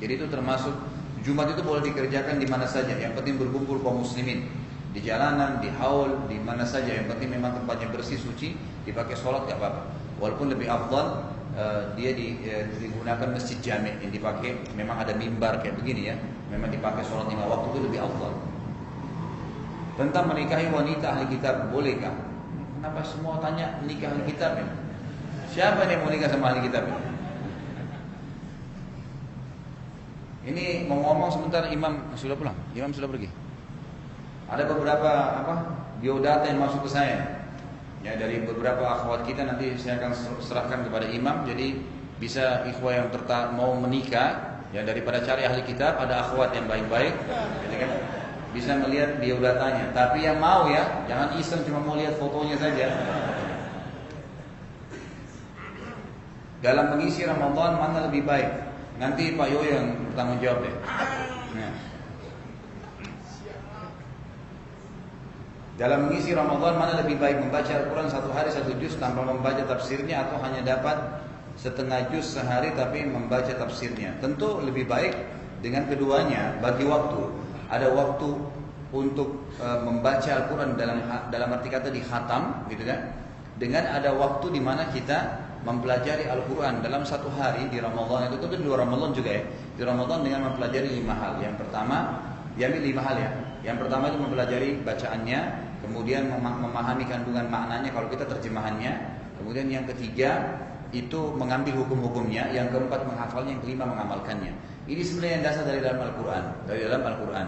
Jadi itu termasuk Jumat itu boleh dikerjakan di mana saja. Yang penting berkumpul kaum muslimin di jalanan, di haul, di mana saja. Yang penting memang tempatnya bersih, suci, dipakai sholat nggak apa-apa. Walaupun lebih afdal uh, dia di, uh, digunakan masjid jami yang dipakai memang ada mimbar kayak begini ya. Memang dipakai sholat lima waktu itu lebih afdal. Tentang menikahi wanita ahli kitab, bolehkah? Kenapa semua tanya nikah ahli kitab ya? Siapa yang mau nikah sama ahli kitab ya? Ini mau ngomong sebentar Imam sudah pulang, Imam sudah pergi. Ada beberapa apa biodata yang masuk ke saya. Ya dari beberapa akhwat kita nanti saya akan serahkan kepada Imam. Jadi bisa ikhwah yang mau menikah ya daripada cari ahli kitab ada akhwat yang baik-baik, gitu kan? bisa melihat biodatanya. Tapi yang mau ya, jangan iseng cuma mau lihat fotonya saja. Dalam mengisi Ramadan mana lebih baik? Nanti Pak Yoyo yang bertanggung jawab ya. Dalam mengisi Ramadan mana lebih baik membaca Al-Quran satu hari satu juz tanpa membaca tafsirnya atau hanya dapat setengah juz sehari tapi membaca tafsirnya. Tentu lebih baik dengan keduanya bagi waktu ada waktu untuk e, membaca Al-Quran dalam dalam arti kata di khatam, gitu kan? Dengan ada waktu di mana kita mempelajari Al-Quran dalam satu hari di Ramadan itu tentu di luar Ramadan juga ya. Di Ramadan dengan mempelajari lima hal. Yang pertama, diambil lima hal ya. Yang pertama itu mempelajari bacaannya, kemudian memahami kandungan maknanya kalau kita terjemahannya. Kemudian yang ketiga itu mengambil hukum-hukumnya, yang keempat menghafalnya, yang kelima mengamalkannya. Ini sebenarnya yang dasar dari dalam Al-Quran, dari dalam Al-Quran.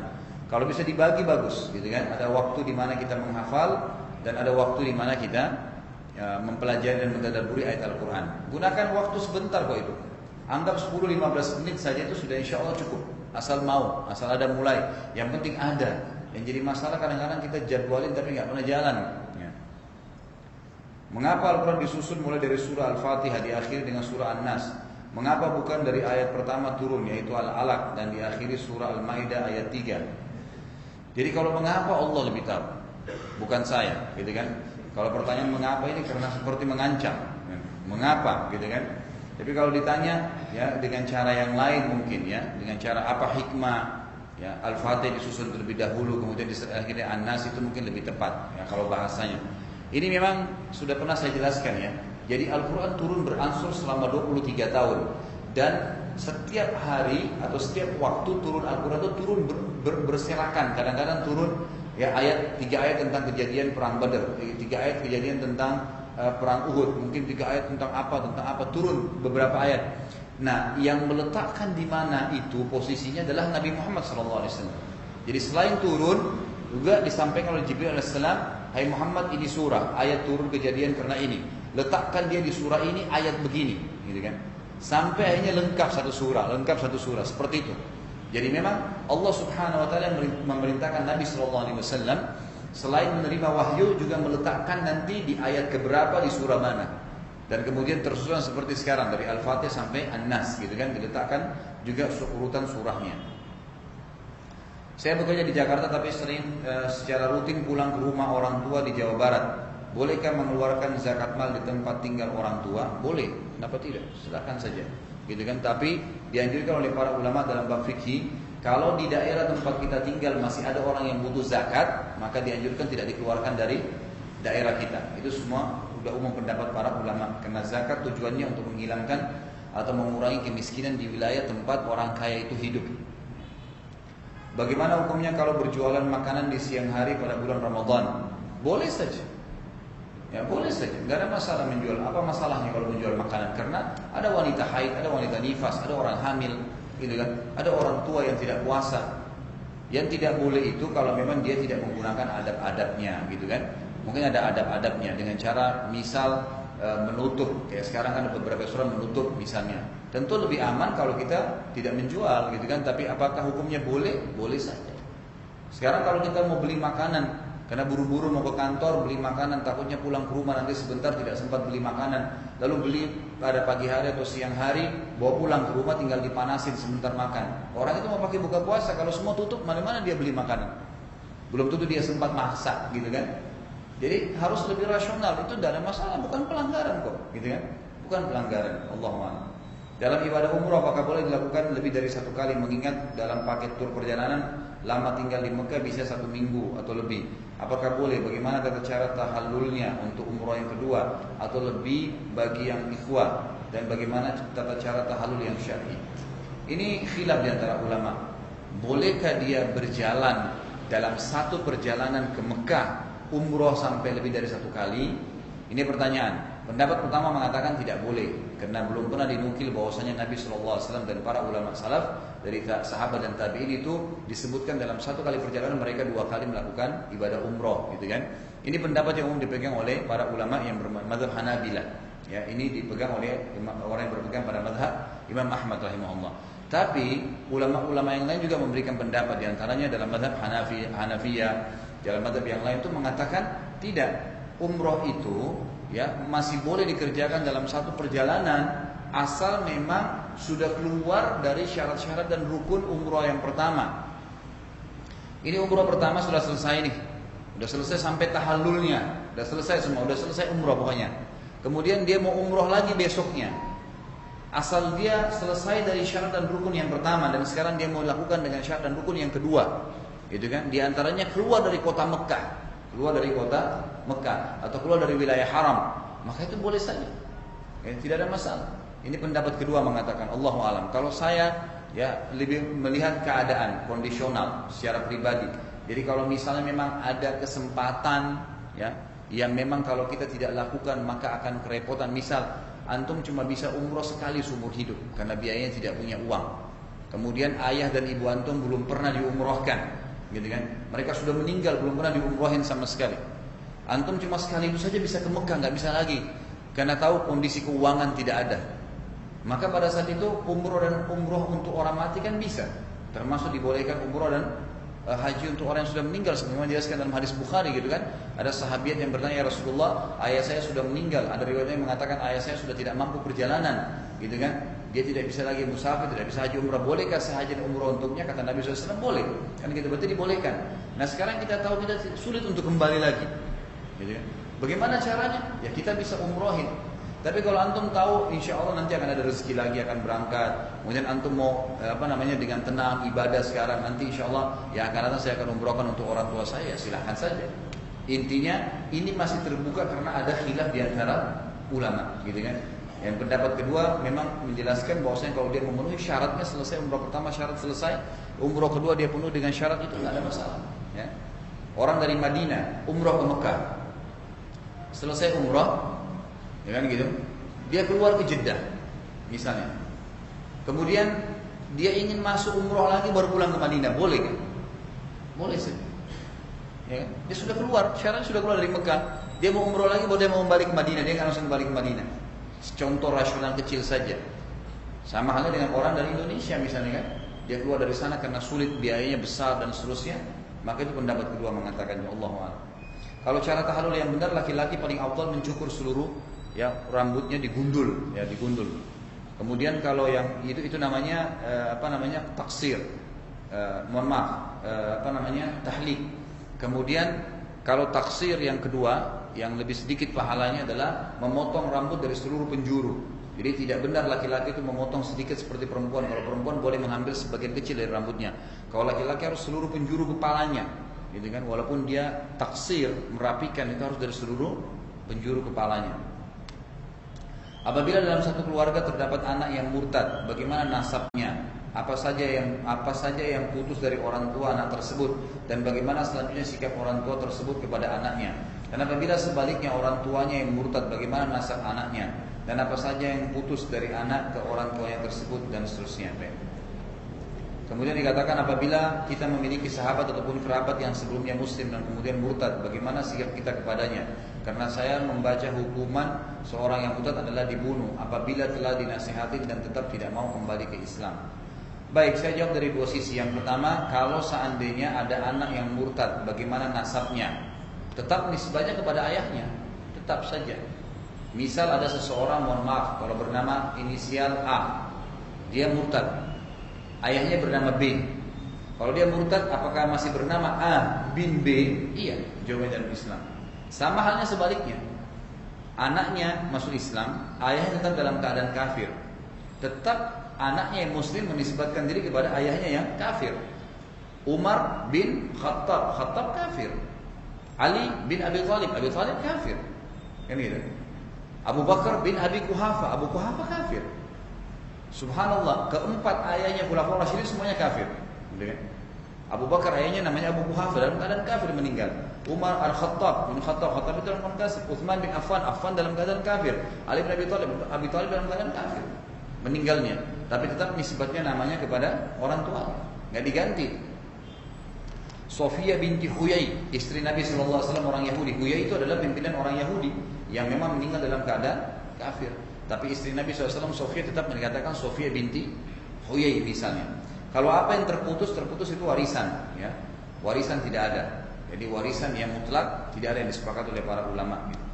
Kalau bisa dibagi bagus, gitu kan? Ada waktu di mana kita menghafal dan ada waktu di mana kita ya, mempelajari dan mentadaburi ayat Al-Quran. Gunakan waktu sebentar kok itu. Anggap 10-15 menit saja itu sudah insya Allah cukup. Asal mau, asal ada mulai. Yang penting ada. Yang jadi masalah kadang-kadang kita jadwalin tapi nggak pernah jalan. Ya. Mengapa Al-Quran disusun mulai dari surah Al-Fatihah diakhiri dengan surah An-Nas? Mengapa bukan dari ayat pertama turun yaitu Al-Alaq dan diakhiri surah Al-Maidah ayat 3? Jadi kalau mengapa Allah lebih tahu, bukan saya, gitu kan? Kalau pertanyaan mengapa ini karena seperti mengancam, mengapa, gitu kan? Tapi kalau ditanya ya dengan cara yang lain mungkin ya, dengan cara apa hikmah ya Al-Fatih disusun terlebih dahulu kemudian akhirnya An-Nas itu mungkin lebih tepat ya kalau bahasanya. Ini memang sudah pernah saya jelaskan ya. Jadi Al-Quran turun beransur selama 23 tahun dan setiap hari atau setiap waktu turun Al-Quran itu turun ber, ber, berserakan. Kadang-kadang turun ya ayat tiga ayat tentang kejadian perang Badar, tiga ayat kejadian tentang uh, perang Uhud, mungkin tiga ayat tentang apa tentang apa turun beberapa ayat. Nah, yang meletakkan di mana itu posisinya adalah Nabi Muhammad SAW. Jadi selain turun juga disampaikan oleh Jibril alaihissalam, Hai Muhammad ini surah, ayat turun kejadian karena ini letakkan dia di surah ini ayat begini, gitu kan? Sampai akhirnya lengkap satu surah, lengkap satu surah seperti itu. Jadi memang Allah Subhanahu wa taala memerintahkan Nabi sallallahu alaihi wasallam selain menerima wahyu juga meletakkan nanti di ayat keberapa di surah mana. Dan kemudian tersusun seperti sekarang dari Al-Fatihah sampai An-Nas gitu kan diletakkan juga urutan surahnya. Saya bekerja di Jakarta tapi sering e, secara rutin pulang ke rumah orang tua di Jawa Barat. Bolehkah mengeluarkan zakat mal di tempat tinggal orang tua? Boleh. Kenapa tidak? Silakan saja. Gitu kan? Tapi dianjurkan oleh para ulama dalam bab fikih, kalau di daerah tempat kita tinggal masih ada orang yang butuh zakat, maka dianjurkan tidak dikeluarkan dari daerah kita. Itu semua sudah umum pendapat para ulama. Karena zakat tujuannya untuk menghilangkan atau mengurangi kemiskinan di wilayah tempat orang kaya itu hidup. Bagaimana hukumnya kalau berjualan makanan di siang hari pada bulan Ramadan? Boleh saja. Ya boleh saja, nggak ada masalah menjual. Apa masalahnya kalau menjual makanan? Karena ada wanita haid, ada wanita nifas, ada orang hamil, gitu kan? Ada orang tua yang tidak puasa. Yang tidak boleh itu kalau memang dia tidak menggunakan adab-adabnya gitu kan. Mungkin ada adab-adabnya dengan cara misal e, menutup. Kayak sekarang kan beberapa restoran menutup misalnya. Tentu lebih aman kalau kita tidak menjual gitu kan. Tapi apakah hukumnya boleh? Boleh saja. Sekarang kalau kita mau beli makanan karena buru-buru mau ke kantor beli makanan takutnya pulang ke rumah nanti sebentar tidak sempat beli makanan lalu beli pada pagi hari atau siang hari bawa pulang ke rumah tinggal dipanasin sebentar makan orang itu mau pakai buka puasa kalau semua tutup mana-mana dia beli makanan belum tentu dia sempat masak gitu kan jadi harus lebih rasional. Itu ada masalah. Bukan pelanggaran kok. Gitu kan? Bukan pelanggaran. Allah dalam ibadah umroh apakah boleh dilakukan lebih dari satu kali? Mengingat dalam paket tur perjalanan lama tinggal di Mekah bisa satu minggu atau lebih. Apakah boleh? Bagaimana tata cara tahallulnya untuk umroh yang kedua? Atau lebih bagi yang ikhwah? Dan bagaimana tata cara tahallul yang syar'i? Ini khilaf di antara ulama. Bolehkah dia berjalan dalam satu perjalanan ke Mekah umroh sampai lebih dari satu kali? Ini pertanyaan. Pendapat pertama mengatakan tidak boleh karena belum pernah dinukil bahwasanya Nabi SAW dan para ulama salaf dari sahabat dan tabiin itu disebutkan dalam satu kali perjalanan mereka dua kali melakukan ibadah umroh gitu kan. Ini pendapat yang umum dipegang oleh para ulama yang bermadhab Hanabilah. Ya, ini dipegang oleh orang yang berpegang pada madhab Imam Ahmad rahimahullah. Tapi ulama-ulama yang lain juga memberikan pendapat di antaranya dalam madhab Hanafi, Hanafiyah, dalam madhab yang lain itu mengatakan tidak umroh itu ya masih boleh dikerjakan dalam satu perjalanan asal memang sudah keluar dari syarat-syarat dan rukun umroh yang pertama. Ini umroh pertama sudah selesai nih, sudah selesai sampai tahallulnya, sudah selesai semua, sudah selesai umroh pokoknya. Kemudian dia mau umroh lagi besoknya. Asal dia selesai dari syarat dan rukun yang pertama dan sekarang dia mau lakukan dengan syarat dan rukun yang kedua. Gitu kan? Di antaranya keluar dari kota Mekah keluar dari kota Mekah atau keluar dari wilayah haram, maka itu boleh saja. Ya, tidak ada masalah. Ini pendapat kedua mengatakan Allah alam. Kalau saya ya lebih melihat keadaan kondisional secara pribadi. Jadi kalau misalnya memang ada kesempatan ya yang memang kalau kita tidak lakukan maka akan kerepotan. Misal antum cuma bisa umroh sekali seumur hidup karena biayanya tidak punya uang. Kemudian ayah dan ibu antum belum pernah diumrohkan gitu kan? Mereka sudah meninggal, belum pernah diumrohin sama sekali. Antum cuma sekali itu saja bisa ke Mekah, nggak bisa lagi, karena tahu kondisi keuangan tidak ada. Maka pada saat itu umroh dan umroh untuk orang mati kan bisa, termasuk dibolehkan umroh dan uh, haji untuk orang yang sudah meninggal sebagaimana dijelaskan dalam hadis Bukhari gitu kan. Ada sahabat yang bertanya ya Rasulullah, ayah saya sudah meninggal. Ada riwayat yang mengatakan ayah saya sudah tidak mampu perjalanan, gitu kan dia tidak bisa lagi musafir, tidak bisa haji umrah. Bolehkah saya haji dan umrah untuknya? Kata Nabi SAW, boleh. Kan kita berarti dibolehkan. Nah sekarang kita tahu kita sulit untuk kembali lagi. Gitu kan? Bagaimana caranya? Ya kita bisa umrohin. Tapi kalau antum tahu, insya Allah nanti akan ada rezeki lagi akan berangkat. Kemudian antum mau eh, apa namanya dengan tenang ibadah sekarang nanti insya Allah ya akan datang saya akan umrohkan untuk orang tua saya. Silahkan saja. Intinya ini masih terbuka karena ada khilaf di antara ulama, gitu kan? Yang pendapat kedua memang menjelaskan bahwasanya kalau dia memenuhi syaratnya selesai umroh pertama syarat selesai, umroh kedua dia penuh dengan syarat itu nggak ada masalah. Ya. Orang dari Madinah umroh ke Mekah, selesai umroh, ya kan gitu, dia keluar ke Jeddah, misalnya. Kemudian dia ingin masuk umroh lagi baru pulang ke Madinah, boleh kan? Boleh sih. Ya, kan? dia sudah keluar, syarat sudah keluar dari Mekah, dia mau umroh lagi, dia mau balik ke Madinah, dia kan langsung balik ke Madinah. Contoh rasional kecil saja. Sama halnya dengan orang dari Indonesia misalnya kan. Dia keluar dari sana karena sulit biayanya besar dan seterusnya. Maka itu pendapat kedua mengatakan ya Allah Kalau cara tahallul yang benar laki-laki paling awal mencukur seluruh ya rambutnya digundul ya digundul. Kemudian kalau yang itu itu namanya eh, apa namanya taksir. Eh, mohon maaf, eh, apa namanya tahlik. Kemudian kalau taksir yang kedua yang lebih sedikit pahalanya adalah memotong rambut dari seluruh penjuru. Jadi tidak benar laki-laki itu memotong sedikit seperti perempuan. Kalau perempuan boleh mengambil sebagian kecil dari rambutnya. Kalau laki-laki harus seluruh penjuru kepalanya. Gitu kan? Walaupun dia taksir, merapikan itu harus dari seluruh penjuru kepalanya. Apabila dalam satu keluarga terdapat anak yang murtad, bagaimana nasabnya? Apa saja yang apa saja yang putus dari orang tua anak tersebut dan bagaimana selanjutnya sikap orang tua tersebut kepada anaknya? Dan apabila sebaliknya orang tuanya yang murtad, bagaimana nasab anaknya? Dan apa saja yang putus dari anak ke orang tuanya tersebut dan seterusnya. Kemudian dikatakan apabila kita memiliki sahabat ataupun kerabat yang sebelumnya muslim dan kemudian murtad, bagaimana sikap kita kepadanya? Karena saya membaca hukuman seorang yang murtad adalah dibunuh apabila telah dinasihatin dan tetap tidak mau kembali ke Islam. Baik, saya jawab dari dua sisi. Yang pertama, kalau seandainya ada anak yang murtad, bagaimana nasabnya? Tetap nisbahnya kepada ayahnya, tetap saja. Misal ada seseorang, mohon maaf, kalau bernama inisial A, dia murtad, Ayahnya bernama B. Kalau dia murtad, apakah masih bernama A bin B? Iya, jawabannya dalam Islam. Sama halnya sebaliknya. Anaknya masuk Islam, ayahnya tetap dalam keadaan kafir. Tetap anaknya yang muslim menisbatkan diri kepada ayahnya yang kafir. Umar bin Khattab, Khattab kafir. Ali bin Abi Thalib, Abi Thalib kafir. Kan gitu. Abu Bakar bin Abi Kuhafa, Abu Kuhafa kafir. Subhanallah, keempat ayahnya Khulafaur Rasyidin semuanya kafir. Gitu kan? Abu Bakar ayahnya namanya Abu Kuhafa dalam keadaan kafir meninggal. Umar Al-Khattab bin Khattab, Khattab itu dalam keadaan kafir. Uthman bin Affan, Affan dalam keadaan kafir. Ali bin Abi Thalib, Abi Thalib dalam keadaan kafir. Meninggalnya, tapi tetap nisbatnya namanya kepada orang tua, nggak diganti. Sofia binti Huyai, istri Nabi SAW orang Yahudi. Huyai itu adalah pimpinan orang Yahudi yang memang meninggal dalam keadaan kafir. Tapi istri Nabi SAW Sofia tetap mengatakan Sofia binti Huyai misalnya. Kalau apa yang terputus, terputus itu warisan. ya Warisan tidak ada. Jadi warisan yang mutlak tidak ada yang disepakati oleh para ulama. Gitu.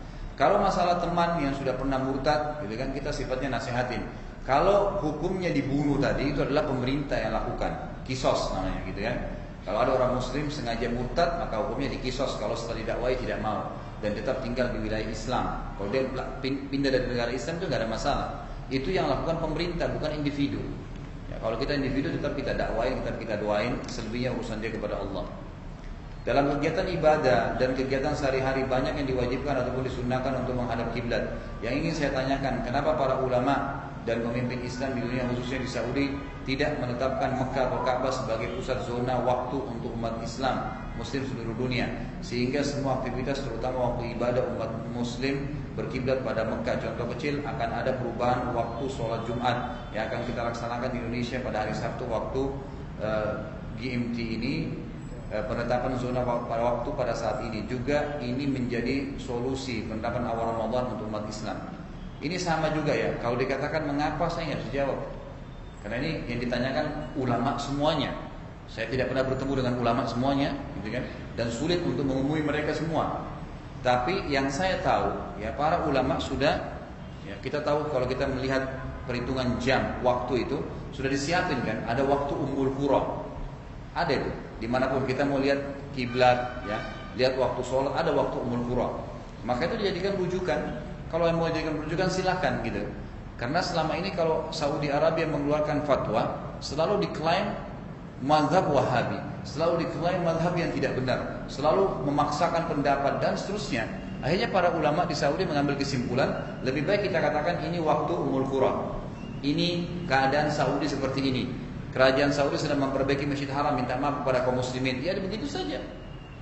Kalau masalah teman yang sudah pernah murtad, gitu kan kita sifatnya nasihatin. Kalau hukumnya dibunuh tadi itu adalah pemerintah yang lakukan, kisos namanya gitu kan. Kalau ada orang muslim sengaja murtad maka hukumnya dikisos kalau setelah didakwai tidak mau dan tetap tinggal di wilayah Islam. Kalau dia pindah dari negara Islam itu nggak ada masalah. Itu yang lakukan pemerintah bukan individu. Ya, kalau kita individu tetap kita dakwain, tetap kita doain, selebihnya urusan dia kepada Allah. Dalam kegiatan ibadah dan kegiatan sehari-hari banyak yang diwajibkan ataupun disunahkan untuk menghadap kiblat. Yang ingin saya tanyakan, kenapa para ulama dan pemimpin Islam di dunia khususnya di Saudi tidak menetapkan Mekah atau Ka'bah sebagai pusat zona waktu untuk umat Islam muslim seluruh dunia. Sehingga semua aktivitas terutama waktu ibadah umat muslim berkiblat pada Mekah. Contoh kecil akan ada perubahan waktu sholat Jumat yang akan kita laksanakan di Indonesia pada hari Sabtu waktu uh, eh, GMT ini uh, penetapan zona pada waktu pada saat ini. Juga ini menjadi solusi penetapan awal Ramadan untuk umat Islam ini sama juga ya kalau dikatakan mengapa saya harus jawab karena ini yang ditanyakan ulama semuanya saya tidak pernah bertemu dengan ulama semuanya, gitu kan? Dan sulit untuk mengumumi mereka semua. Tapi yang saya tahu, ya para ulama sudah, ya kita tahu kalau kita melihat perhitungan jam waktu itu sudah disiapin kan, ada waktu umbul kuro, ada itu. Di mana pun kita mau lihat kiblat, ya, lihat waktu sholat, ada waktu umbul kuro. Maka itu dijadikan rujukan. Kalau yang mau dijadikan rujukan silahkan gitu. Karena selama ini kalau Saudi Arabia mengeluarkan fatwa, selalu diklaim mazhab Wahabi, selalu diklaim mazhab yang tidak benar, selalu memaksakan pendapat dan seterusnya. Akhirnya para ulama di Saudi mengambil kesimpulan, lebih baik kita katakan ini waktu umul qura. Ini keadaan Saudi seperti ini. Kerajaan Saudi sedang memperbaiki Masjid Haram, minta maaf kepada kaum muslimin. Ya begitu saja.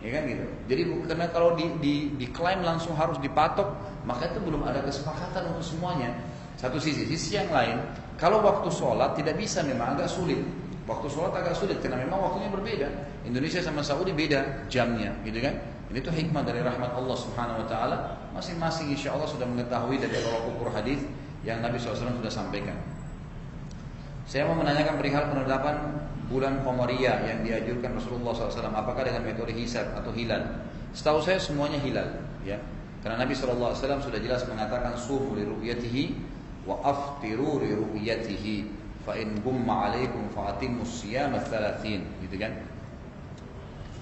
Ya kan gitu. Jadi karena kalau di, di, diklaim langsung harus dipatok, maka itu belum ada kesepakatan untuk semuanya. Satu sisi, sisi yang lain, kalau waktu sholat tidak bisa memang agak sulit. Waktu sholat agak sulit karena memang waktunya berbeda. Indonesia sama Saudi beda jamnya, gitu kan? Ini tuh hikmah dari rahmat Allah Subhanahu Wa Taala. Masing-masing insya Allah sudah mengetahui dari tolak ukur hadis yang Nabi SAW sudah sampaikan. Saya mau menanyakan perihal penetapan bulan Qamariyah yang diajurkan Rasulullah SAW. Apakah dengan metode hisab atau hilal? Setahu saya semuanya hilal, ya. Karena Nabi SAW sudah jelas mengatakan sumu li ru'yatihi wa aftiru li ru'yatihi fa in gumma alaikum fa atimmus siyam gitu kan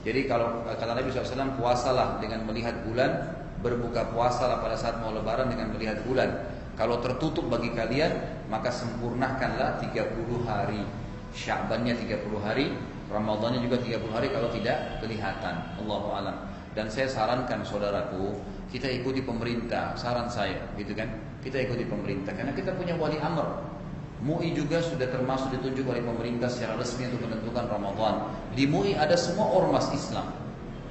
jadi kalau kata Nabi SAW puasalah dengan melihat bulan berbuka puasalah pada saat mau lebaran dengan melihat bulan kalau tertutup bagi kalian maka sempurnakanlah 30 hari Syabannya 30 hari Ramadannya juga 30 hari kalau tidak kelihatan Allahu alam dan saya sarankan saudaraku kita ikuti pemerintah saran saya gitu kan kita ikuti pemerintah karena kita punya wali amr MUI juga sudah termasuk ditunjuk oleh pemerintah secara resmi untuk menentukan Ramadan. Di MUI ada semua ormas Islam.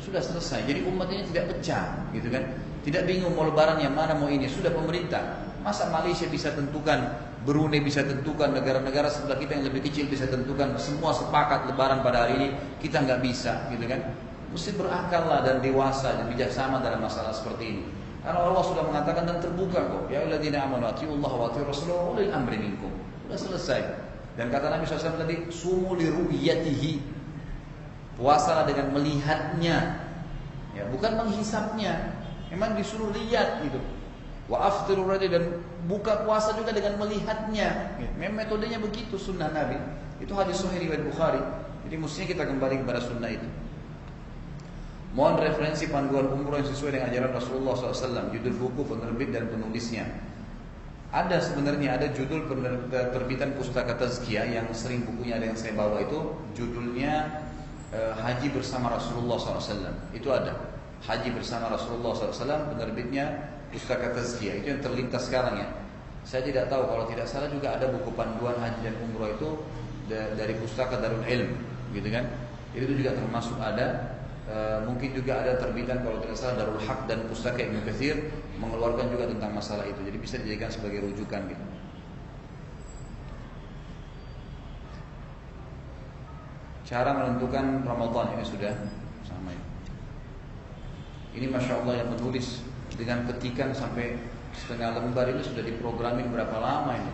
Sudah selesai. Jadi umat ini tidak pecah, gitu kan? Tidak bingung mau lebaran yang mana mau ini. Sudah pemerintah. Masa Malaysia bisa tentukan, Brunei bisa tentukan, negara-negara sebelah kita yang lebih kecil bisa tentukan, semua sepakat lebaran pada hari ini, kita nggak bisa, gitu kan? Mesti berakal lah dan dewasa dan bijaksana dalam masalah seperti ini. Karena Allah sudah mengatakan dan terbuka kok. Ya alladzina amanu Allah wa atiiur rasul ulil amri minkum. Sudah selesai. Dan kata Nabi SAW tadi, sumu li ru'yatihi. Puasalah dengan melihatnya. Ya, bukan menghisapnya. Memang disuruh lihat gitu. Wa aftiru dan buka puasa juga dengan melihatnya. Ya, memang metodenya begitu sunnah Nabi. Itu hadis sahih riwayat Bukhari. Jadi mestinya kita kembali kepada sunnah itu. Mohon referensi panduan umroh yang sesuai dengan ajaran Rasulullah SAW, judul buku, penerbit dan penulisnya. Ada sebenarnya ada judul terbitan pustaka tazkiyah yang sering bukunya ada yang saya bawa itu judulnya eh, Haji bersama Rasulullah SAW. Itu ada. Haji bersama Rasulullah SAW penerbitnya pustaka tazkiyah itu yang terlintas sekarang ya. Saya tidak tahu kalau tidak salah juga ada buku panduan haji dan umroh itu dari pustaka Darul Ilm, gitu kan? Itu juga termasuk ada Eh, mungkin juga ada terbitan kalau tidak salah Darul Haq dan Pustaka Ibnu Katsir mengeluarkan juga tentang masalah itu. Jadi bisa dijadikan sebagai rujukan gitu. Cara menentukan Ramadan ini sudah sama ya. Ini masya Allah yang menulis dengan ketikan sampai setengah lembar ini sudah diprogramin berapa lama ini.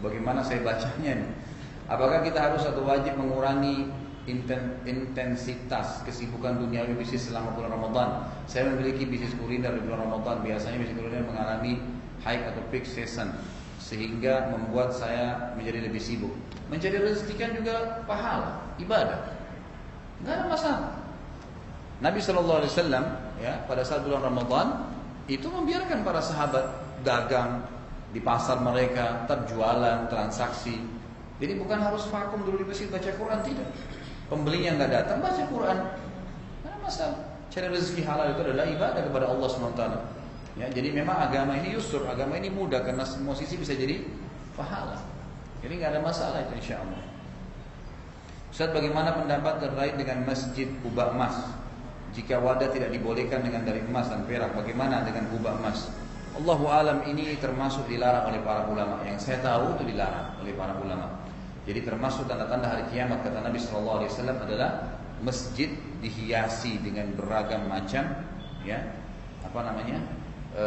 Bagaimana saya bacanya ini? Apakah kita harus atau wajib mengurangi intensitas kesibukan duniawi bisnis selama bulan Ramadan. Saya memiliki bisnis kuliner di bulan Ramadan. Biasanya bisnis kuliner mengalami high atau peak season sehingga membuat saya menjadi lebih sibuk. Mencari rezeki kan juga pahala, ibadah. Enggak ada masalah. Nabi Shallallahu Alaihi Wasallam ya pada saat bulan Ramadan itu membiarkan para sahabat dagang di pasar mereka, terjualan, transaksi. Jadi bukan harus vakum dulu di masjid baca Quran tidak. Pembelinya nggak datang baca Quran. Mana masalah. Cari rezeki halal itu adalah ibadah kepada Allah SWT. Ya, jadi memang agama ini yusur, agama ini mudah karena semua sisi bisa jadi pahala. Jadi nggak ada masalah itu insya Allah. Ustaz bagaimana pendapat terkait dengan masjid kubah emas? Jika wadah tidak dibolehkan dengan dari emas dan perak, bagaimana dengan kubah emas? Allahu alam ini termasuk dilarang oleh para ulama. Yang saya tahu itu dilarang oleh para ulama. Jadi termasuk tanda-tanda hari kiamat kata Nabi Shallallahu Alaihi Wasallam adalah masjid dihiasi dengan beragam macam ya apa namanya e,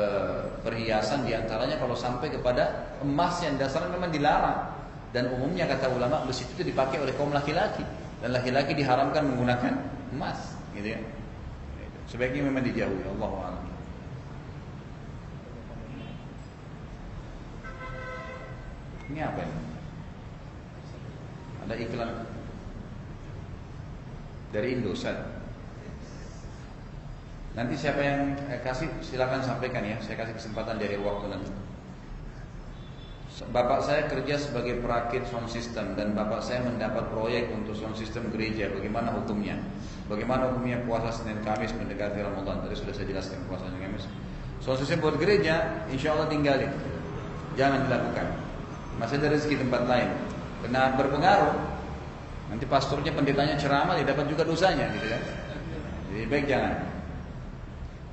perhiasan di antaranya kalau sampai kepada emas yang dasarnya memang dilarang dan umumnya kata ulama masjid itu dipakai oleh kaum laki-laki dan laki-laki diharamkan menggunakan emas gitu ya sebaiknya memang dijauhi Allah a'lam ini apa ini ada iklan dari Indosat. Nanti siapa yang kasih silakan sampaikan ya. Saya kasih kesempatan dari waktu nanti. Bapak saya kerja sebagai perakit sound system dan bapak saya mendapat proyek untuk sound system gereja. Bagaimana hukumnya? Bagaimana hukumnya puasa Senin Kamis mendekati Ramadan? Tadi sudah saya jelaskan puasa Senin Kamis. Sound system buat gereja, insya Allah tinggalin. Jangan dilakukan. Masih ada rezeki tempat lain. Karena berpengaruh. Nanti pastornya pendetanya ceramah dia dapat juga dosanya gitu kan. Jadi baik jangan.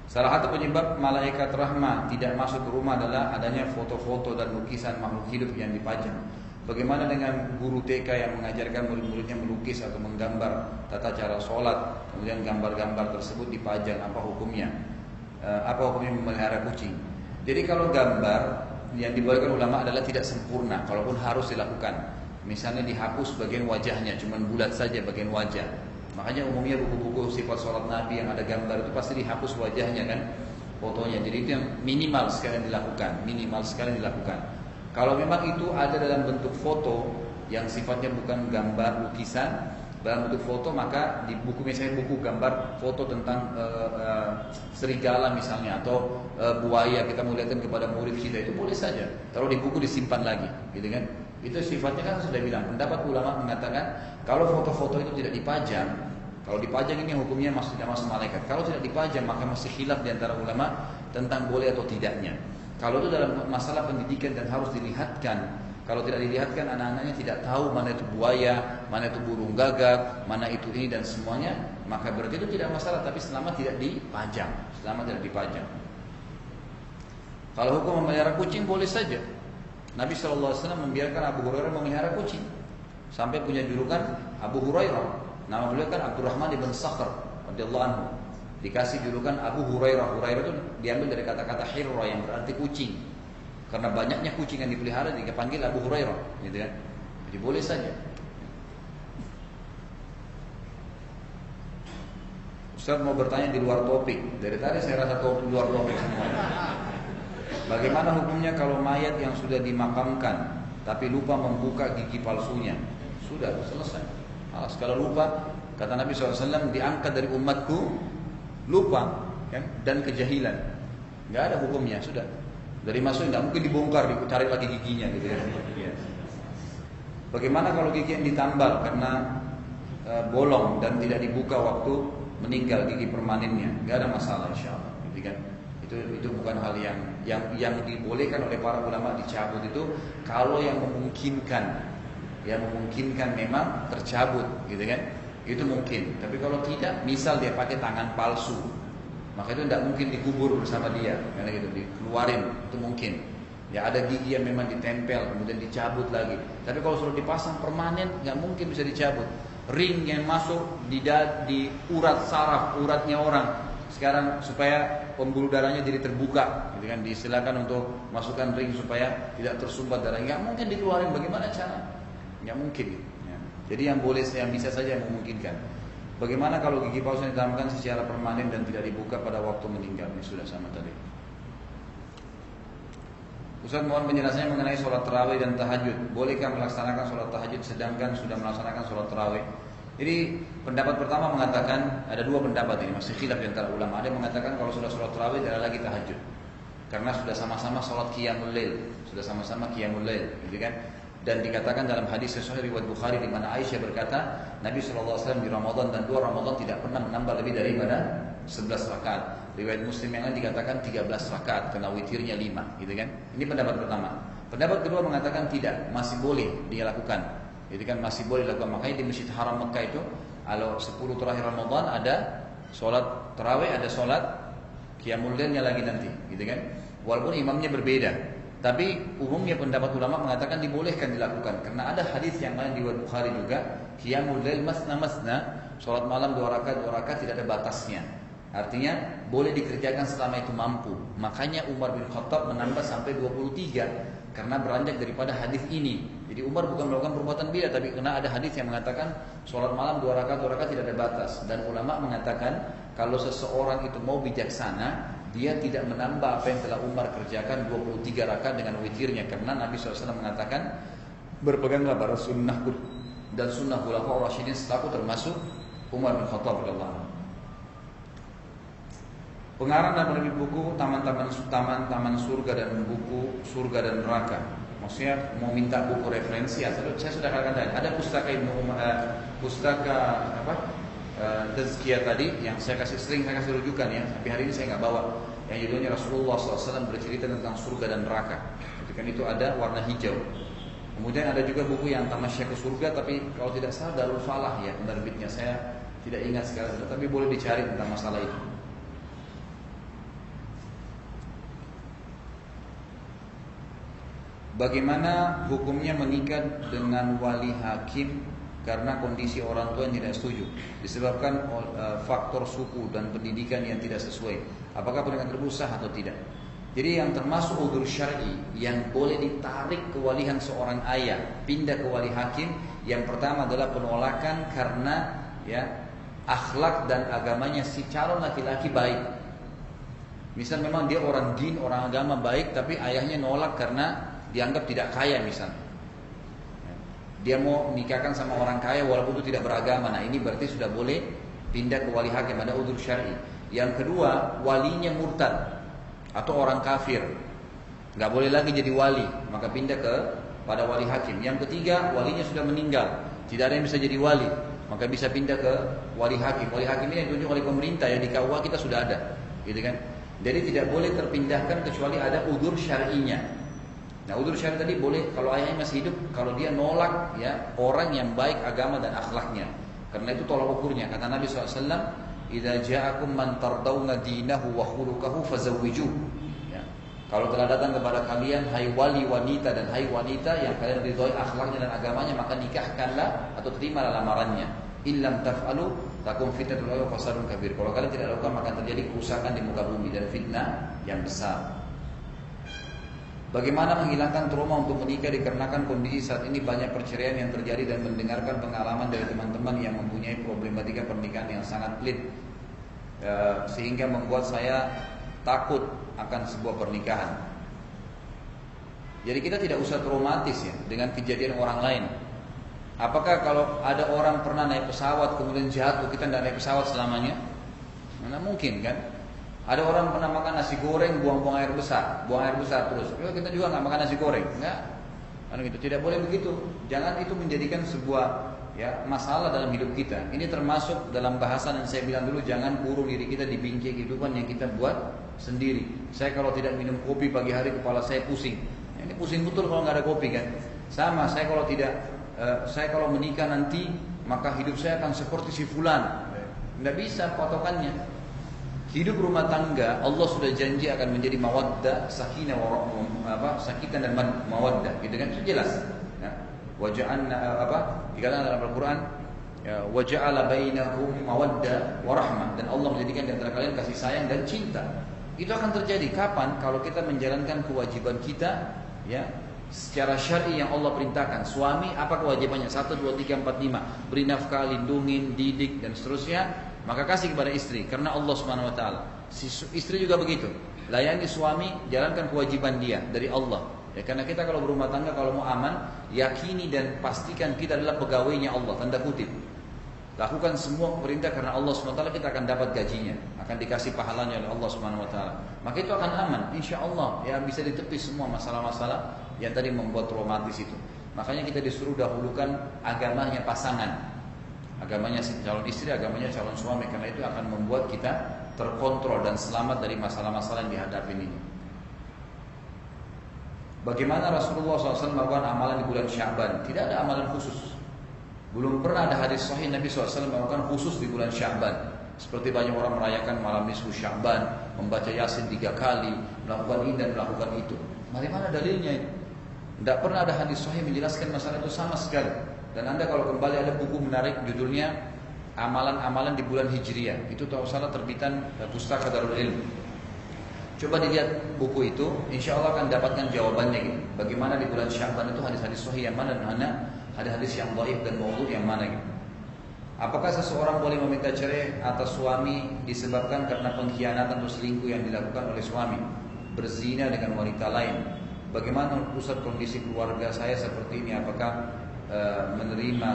Salah satu penyebab malaikat rahmah tidak masuk ke rumah adalah adanya foto-foto dan lukisan makhluk hidup yang dipajang. Bagaimana dengan guru TK yang mengajarkan murid-muridnya melukis atau menggambar tata cara sholat, kemudian gambar-gambar tersebut dipajang, apa hukumnya? Eh, apa hukumnya memelihara kucing? Jadi kalau gambar yang dibolehkan ulama adalah tidak sempurna, kalaupun harus dilakukan. Misalnya dihapus bagian wajahnya, cuman bulat saja bagian wajah. Makanya umumnya buku-buku sifat sholat Nabi yang ada gambar itu pasti dihapus wajahnya kan, fotonya. Jadi itu yang minimal sekali dilakukan, minimal sekali dilakukan. Kalau memang itu ada dalam bentuk foto yang sifatnya bukan gambar lukisan, dalam bentuk foto maka di buku misalnya buku gambar foto tentang uh, uh, serigala misalnya atau uh, buaya kita melihatkan kepada murid kita itu boleh saja. Taruh di buku disimpan lagi, gitu kan? Itu sifatnya kan sudah bilang. Pendapat ulama mengatakan kalau foto-foto itu tidak dipajang, kalau dipajang ini hukumnya masih tidak masuk malaikat. Kalau tidak dipajang maka masih hilaf di antara ulama tentang boleh atau tidaknya. Kalau itu dalam masalah pendidikan dan harus dilihatkan. Kalau tidak dilihatkan anak-anaknya tidak tahu mana itu buaya, mana itu burung gagak, mana itu ini dan semuanya, maka berarti itu tidak masalah tapi selama tidak dipajang, selama tidak dipajang. Kalau hukum memelihara kucing boleh saja. Nabi SAW membiarkan Abu Hurairah memelihara kucing. Sampai punya julukan Abu Hurairah. Nama beliau kan Abdurrahman ibn Sakhr radhiyallahu anhu. Dikasih julukan Abu Hurairah. Hurairah itu diambil dari kata-kata hirra yang berarti kucing. Karena banyaknya kucing yang dipelihara dipanggil Abu Hurairah, gitu kan. Jadi boleh saja. Ustaz mau bertanya di luar topik. Dari tadi saya rasa topik luar topik semua. Bagaimana hukumnya kalau mayat yang sudah dimakamkan tapi lupa membuka gigi palsunya? Sudah selesai. Alas kalau lupa, kata Nabi SAW diangkat dari umatku lupa kan? dan kejahilan. Nggak ada hukumnya, sudah. Dari masuk nggak mungkin dibongkar, dicari lagi giginya gitu ya. Iya. Bagaimana kalau gigi yang ditambal karena e, bolong dan tidak dibuka waktu meninggal gigi permanennya? Nggak ada masalah insya Allah. Gitu kan? Itu itu bukan hal yang yang yang dibolehkan oleh para ulama dicabut itu kalau yang memungkinkan yang memungkinkan memang tercabut gitu kan itu mungkin. Tapi kalau tidak misal dia pakai tangan palsu maka itu tidak mungkin dikubur bersama dia. Karena gitu dikeluarin itu mungkin. Ya ada gigi yang memang ditempel kemudian dicabut lagi. Tapi kalau sudah dipasang permanen nggak mungkin bisa dicabut. Ring yang masuk di di urat saraf uratnya orang. Sekarang supaya pembuluh darahnya jadi terbuka gitu kan. Disilakan untuk masukkan ring supaya tidak tersumbat darah nggak mungkin dikeluarin. Bagaimana cara? Nggak mungkin. Jadi yang boleh yang bisa saja yang memungkinkan bagaimana kalau gigi palsu ditanamkan secara permanen dan tidak dibuka pada waktu meninggal ini sudah sama tadi Ustaz mohon penjelasannya mengenai sholat terawih dan tahajud. Bolehkah melaksanakan sholat tahajud sedangkan sudah melaksanakan sholat terawih? Jadi pendapat pertama mengatakan ada dua pendapat ini masih khilaf di antara ulama. Ada yang mengatakan kalau sudah sholat terawih tidak lagi tahajud karena sudah sama-sama sholat qiyamul lail, sudah sama-sama qiyamul lail, gitu kan? Dan dikatakan dalam hadis sesuai riwayat Bukhari di mana Aisyah berkata Nabi SAW di Ramadan dan dua Ramadan tidak pernah menambah lebih daripada 11 rakaat. Riwayat Muslim yang lain dikatakan 13 rakaat karena witirnya 5, gitu kan? Ini pendapat pertama. Pendapat kedua mengatakan tidak, masih boleh dia lakukan itu kan masih boleh dilakukan. Makanya di Masjid Haram Mekah itu kalau 10 terakhir Ramadan ada sholat terawih, ada sholat qiyamul lagi nanti, gitu kan? Walaupun imamnya berbeda, tapi umumnya pendapat ulama mengatakan dibolehkan dilakukan karena ada hadis yang lain di Bukhari juga qiyamul lail masna masna, sholat malam dua rakaat dua rakaat tidak ada batasnya. Artinya boleh dikerjakan selama itu mampu. Makanya Umar bin Khattab menambah sampai 23 karena beranjak daripada hadis ini. Jadi Umar bukan melakukan perbuatan bidah tapi karena ada hadis yang mengatakan sholat malam dua rakaat dua rakaat tidak ada batas dan ulama mengatakan kalau seseorang itu mau bijaksana dia tidak menambah apa yang telah Umar kerjakan 23 rakaat dengan witirnya. Karena Nabi SAW mengatakan berpeganglah pada sunnah dan sunnah khulafaur rasyidin setelahku termasuk Umar bin Khattab radhiyallahu Pengarang dan penerbit buku taman-taman taman-taman surga dan buku surga dan neraka. Maksudnya mau minta buku referensi ya, saya sudah katakan tadi ada pustaka Ibnu uh, pustaka apa uh, tadi yang saya kasih sering saya kasih rujukan ya, tapi hari ini saya nggak bawa. Yang judulnya Rasulullah SAW bercerita tentang surga dan neraka. Kan itu ada warna hijau. Kemudian ada juga buku yang tamasya ke surga, tapi kalau tidak salah Darul Falah ya penerbitnya saya tidak ingat sekarang, tapi boleh dicari tentang masalah itu. Bagaimana hukumnya mengikat dengan wali hakim karena kondisi orang tua yang tidak setuju disebabkan uh, faktor suku dan pendidikan yang tidak sesuai. Apakah pernikahan tersebut atau tidak? Jadi yang termasuk udur syar'i yang boleh ditarik kewalihan seorang ayah pindah ke wali hakim yang pertama adalah penolakan karena ya akhlak dan agamanya si calon laki-laki baik. Misal memang dia orang din, orang agama baik tapi ayahnya nolak karena dianggap tidak kaya misalnya. Dia mau nikahkan sama orang kaya walaupun itu tidak beragama. Nah ini berarti sudah boleh pindah ke wali hakim ada udur syari. Yang kedua walinya murtad atau orang kafir. Nggak boleh lagi jadi wali, maka pindah ke pada wali hakim. Yang ketiga walinya sudah meninggal, tidak ada yang bisa jadi wali, maka bisa pindah ke wali hakim. Wali hakim ini yang ditunjuk oleh pemerintah ya di KUA kita sudah ada, gitu kan? Jadi tidak boleh terpindahkan kecuali ada udur syar'inya. Nah udur syari tadi boleh kalau ayahnya masih hidup kalau dia nolak ya orang yang baik agama dan akhlaknya. Karena itu tolak ukurnya kata Nabi SAW, "Idza ja'akum man tardawna dinahu wa khuluquhu fazawwijuh." Ya. Kalau telah datang kepada kalian hai wali wanita dan hai wanita yang kalian ridhoi akhlaknya dan agamanya maka nikahkanlah atau terimalah lamarannya. Illam taf'alu takum fitnatul wa fasadun kabir. Kalau kalian tidak lakukan maka terjadi kerusakan di muka bumi dan fitnah yang besar. Bagaimana menghilangkan trauma untuk menikah dikarenakan kondisi saat ini banyak perceraian yang terjadi dan mendengarkan pengalaman dari teman-teman yang mempunyai problematika pernikahan yang sangat pelit e, sehingga membuat saya takut akan sebuah pernikahan. Jadi kita tidak usah traumatis ya dengan kejadian orang lain. Apakah kalau ada orang pernah naik pesawat kemudian jatuh kita tidak naik pesawat selamanya? Mana mungkin kan? Ada orang pernah makan nasi goreng, buang-buang air besar, buang air besar terus. Ya, kita juga nggak makan nasi goreng, enggak? Kan gitu. Tidak boleh begitu. Jangan itu menjadikan sebuah ya masalah dalam hidup kita. Ini termasuk dalam bahasan yang saya bilang dulu, jangan kurung diri kita di bingkai kehidupan yang kita buat sendiri. Saya kalau tidak minum kopi pagi hari kepala saya pusing. Ya, ini pusing betul kalau nggak ada kopi kan. Sama, saya kalau tidak, uh, saya kalau menikah nanti maka hidup saya akan seperti si fulan. Nggak bisa patokannya. Hidup rumah tangga Allah sudah janji akan menjadi mawaddah, sakinah apa? Sakitan dan mawaddah, gitu kan? Itu jelas. Ya. Waja'alna apa? Dikatakan dalam Al-Qur'an ya, waja'ala bainahum mawaddah wa rahmah dan Allah menjadikan di antara kalian kasih sayang dan cinta. Itu akan terjadi kapan? Kalau kita menjalankan kewajiban kita ya secara syar'i yang Allah perintahkan. Suami apa kewajibannya? 1 2 3 4 5. Beri nafkah, lindungin, didik dan seterusnya maka kasih kepada istri karena Allah Subhanahu wa taala. Istri juga begitu. Layani suami, jalankan kewajiban dia dari Allah. Ya, karena kita kalau berumah tangga kalau mau aman, yakini dan pastikan kita adalah pegawainya Allah, tanda kutip. Lakukan semua perintah karena Allah SWT kita akan dapat gajinya, akan dikasih pahalanya oleh Allah SWT. Maka itu akan aman, insya Allah. Ya bisa ditepis semua masalah-masalah yang tadi membuat traumatis itu. Makanya kita disuruh dahulukan agamanya pasangan. Agamanya calon istri, agamanya calon suami karena itu akan membuat kita terkontrol dan selamat dari masalah-masalah yang dihadapi ini. Bagaimana Rasulullah SAW melakukan amalan di bulan Syaban? Tidak ada amalan khusus. Belum pernah ada hadis sahih Nabi SAW melakukan khusus di bulan Syaban. Seperti banyak orang merayakan malam nisfu Syaban, membaca Yasin tiga kali, melakukan ini dan melakukan itu. Bagaimana dalilnya? Tidak pernah ada hadis sahih menjelaskan masalah itu sama sekali. Dan Anda kalau kembali ada buku menarik judulnya Amalan-amalan di bulan Hijriah. Itu tahu salah terbitan eh, Pustaka Darul Ilm. Coba dilihat buku itu, insya Allah akan dapatkan jawabannya gitu. Bagaimana di bulan Syaban itu hadis-hadis sahih yang mana dan mana hadis-hadis yang baik dan maudhu yang mana gitu. Apakah seseorang boleh meminta cerai atas suami disebabkan karena pengkhianatan atau selingkuh yang dilakukan oleh suami, berzina dengan wanita lain? Bagaimana pusat kondisi keluarga saya seperti ini? Apakah Eh, menerima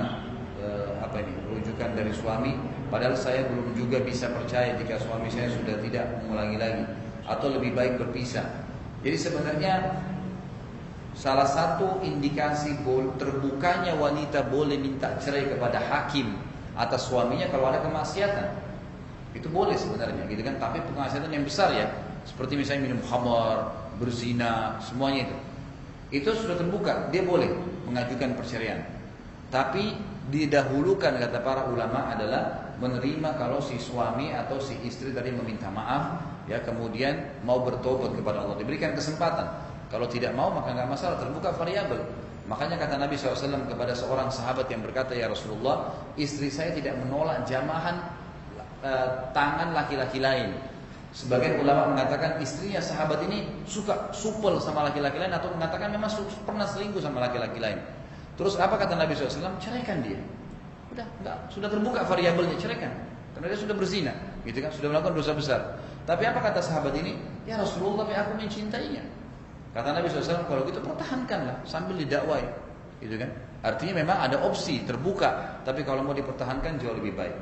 uh, apa ini rujukan dari suami. Padahal saya belum juga bisa percaya jika suami saya sudah tidak mengulangi lagi atau lebih baik berpisah. Jadi sebenarnya salah satu indikasi terbukanya wanita boleh minta cerai kepada hakim atas suaminya kalau ada kemaksiatan. Itu boleh sebenarnya gitu kan? Tapi kemaksiatan yang besar ya. Seperti misalnya minum khamar berzina semuanya itu. Itu sudah terbuka dia boleh mengajukan perceraian. Tapi didahulukan kata para ulama adalah menerima kalau si suami atau si istri tadi meminta maaf ya kemudian mau bertobat kepada Allah. Diberikan kesempatan. Kalau tidak mau maka nggak masalah terbuka variabel. Makanya kata Nabi SAW kepada seorang sahabat yang berkata ya Rasulullah istri saya tidak menolak jamahan uh, tangan laki-laki lain Sebagian ulama mengatakan istrinya sahabat ini suka supel sama laki-laki lain atau mengatakan memang pernah selingkuh sama laki-laki lain. Terus apa kata Nabi SAW? Ceraikan dia. Udah, enggak, sudah terbuka variabelnya, ceraikan. Karena dia sudah berzina, gitu kan, sudah melakukan dosa besar. Tapi apa kata sahabat ini? Ya Rasulullah, tapi aku mencintainya. Kata Nabi SAW, kalau gitu pertahankanlah sambil didakwai, gitu kan. Artinya memang ada opsi terbuka, tapi kalau mau dipertahankan jauh lebih baik.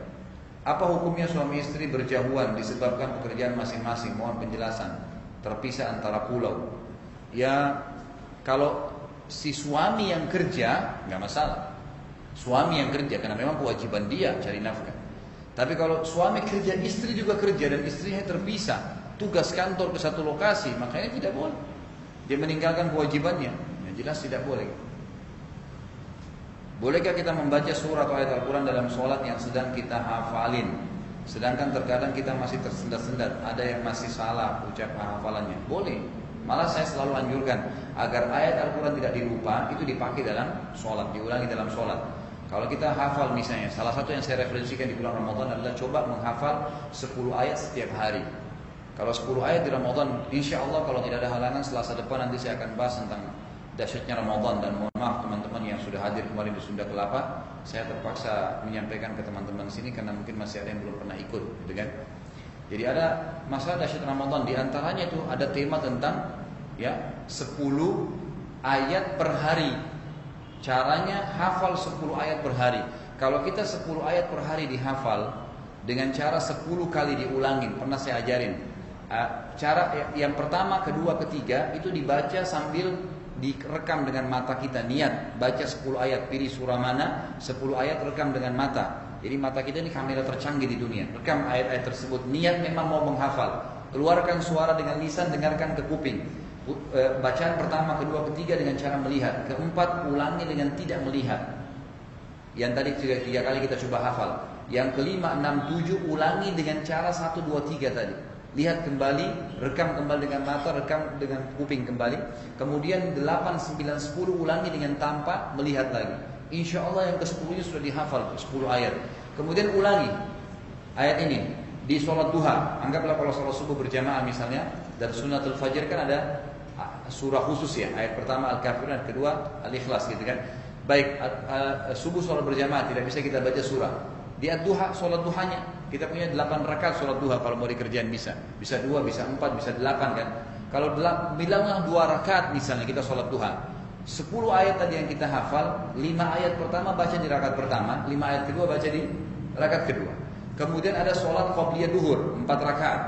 Apa hukumnya suami istri berjauhan disebabkan pekerjaan masing-masing? Mohon penjelasan. Terpisah antara pulau. Ya, kalau si suami yang kerja nggak masalah. Suami yang kerja karena memang kewajiban dia cari nafkah. Tapi kalau suami kerja, istri juga kerja dan istrinya terpisah, tugas kantor ke satu lokasi, makanya tidak boleh. Dia meninggalkan kewajibannya. Yang jelas tidak boleh. Bolehkah kita membaca surat atau ayat Al-Quran dalam sholat yang sedang kita hafalin? Sedangkan terkadang kita masih tersendat-sendat, ada yang masih salah ucap hafalannya. Boleh, Malah saya selalu anjurkan agar ayat Al-Quran tidak dilupa itu dipakai dalam sholat, diulangi dalam sholat. Kalau kita hafal misalnya, salah satu yang saya referensikan di bulan Ramadan adalah coba menghafal 10 ayat setiap hari. Kalau 10 ayat di Ramadan, insya Allah kalau tidak ada halangan selasa depan nanti saya akan bahas tentang dahsyatnya Ramadan dan mohon maaf teman-teman yang sudah hadir kemarin di Sunda Kelapa, saya terpaksa menyampaikan ke teman-teman sini karena mungkin masih ada yang belum pernah ikut, gitu kan? Jadi ada masalah dahsyat Ramadan di antaranya itu ada tema tentang ya 10 ayat per hari Caranya hafal 10 ayat per hari. Kalau kita 10 ayat per hari dihafal dengan cara 10 kali diulangin, pernah saya ajarin. Cara yang pertama, kedua, ketiga itu dibaca sambil direkam dengan mata kita niat baca 10 ayat pilih surah mana 10 ayat rekam dengan mata jadi mata kita ini kamera tercanggih di dunia rekam ayat-ayat tersebut niat memang mau menghafal keluarkan suara dengan lisan dengarkan ke kuping Eh, bacaan pertama, kedua, ketiga dengan cara melihat. Keempat, ulangi dengan tidak melihat. Yang tadi tiga, tiga kali kita coba hafal. Yang kelima, enam, tujuh, ulangi dengan cara satu, dua, tiga tadi. Lihat kembali, rekam kembali dengan mata, rekam dengan kuping kembali. Kemudian delapan, sembilan, sepuluh, ulangi dengan tanpa melihat lagi. Insya Allah yang ke sepuluhnya sudah dihafal, sepuluh ayat. Kemudian ulangi ayat ini di sholat duha. Anggaplah kalau sholat subuh berjamaah misalnya, dan sunatul fajr kan ada surah khusus ya. Ayat pertama Al-Kafirun, ayat kedua Al-Ikhlas gitu kan. Baik, subuh sholat berjamaah tidak bisa kita baca surah. Di duha sholat duhanya kita punya 8 rakaat sholat duha kalau mau dikerjain bisa. Bisa dua, bisa empat, bisa delapan kan. Kalau bilanglah dua rakaat misalnya kita sholat duha. 10 ayat tadi yang kita hafal, 5 ayat pertama baca di rakaat pertama, 5 ayat kedua baca di rakaat kedua. Kemudian ada sholat qobliyah duhur, 4 rakaat.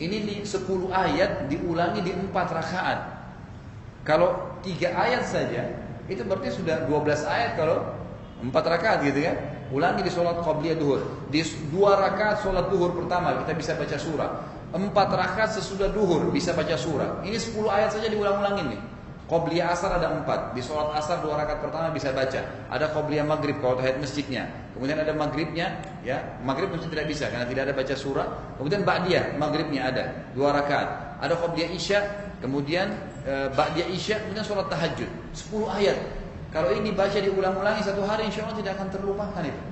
Ini di 10 ayat diulangi di 4 rakaat. Kalau 3 ayat saja, itu berarti sudah 12 ayat kalau 4 rakaat gitu kan. Ulangi di sholat qabliyah duhur. Di 2 rakaat sholat duhur pertama kita bisa baca surah. 4 rakaat sesudah duhur bisa baca surah. Ini 10 ayat saja diulang-ulangin nih. Qobliyah asar ada empat. Di sholat asar dua rakaat pertama bisa baca. Ada qobliyah maghrib kalau tahiyat masjidnya. Kemudian ada maghribnya, ya maghrib mungkin tidak bisa karena tidak ada baca surah. Kemudian ba'diyah maghribnya ada dua rakaat. Ada qobliyah isya, kemudian e, ba'diyah isya, kemudian sholat tahajud. Sepuluh ayat. Kalau ini baca diulang-ulangi satu hari, insya Allah tidak akan terlupakan itu.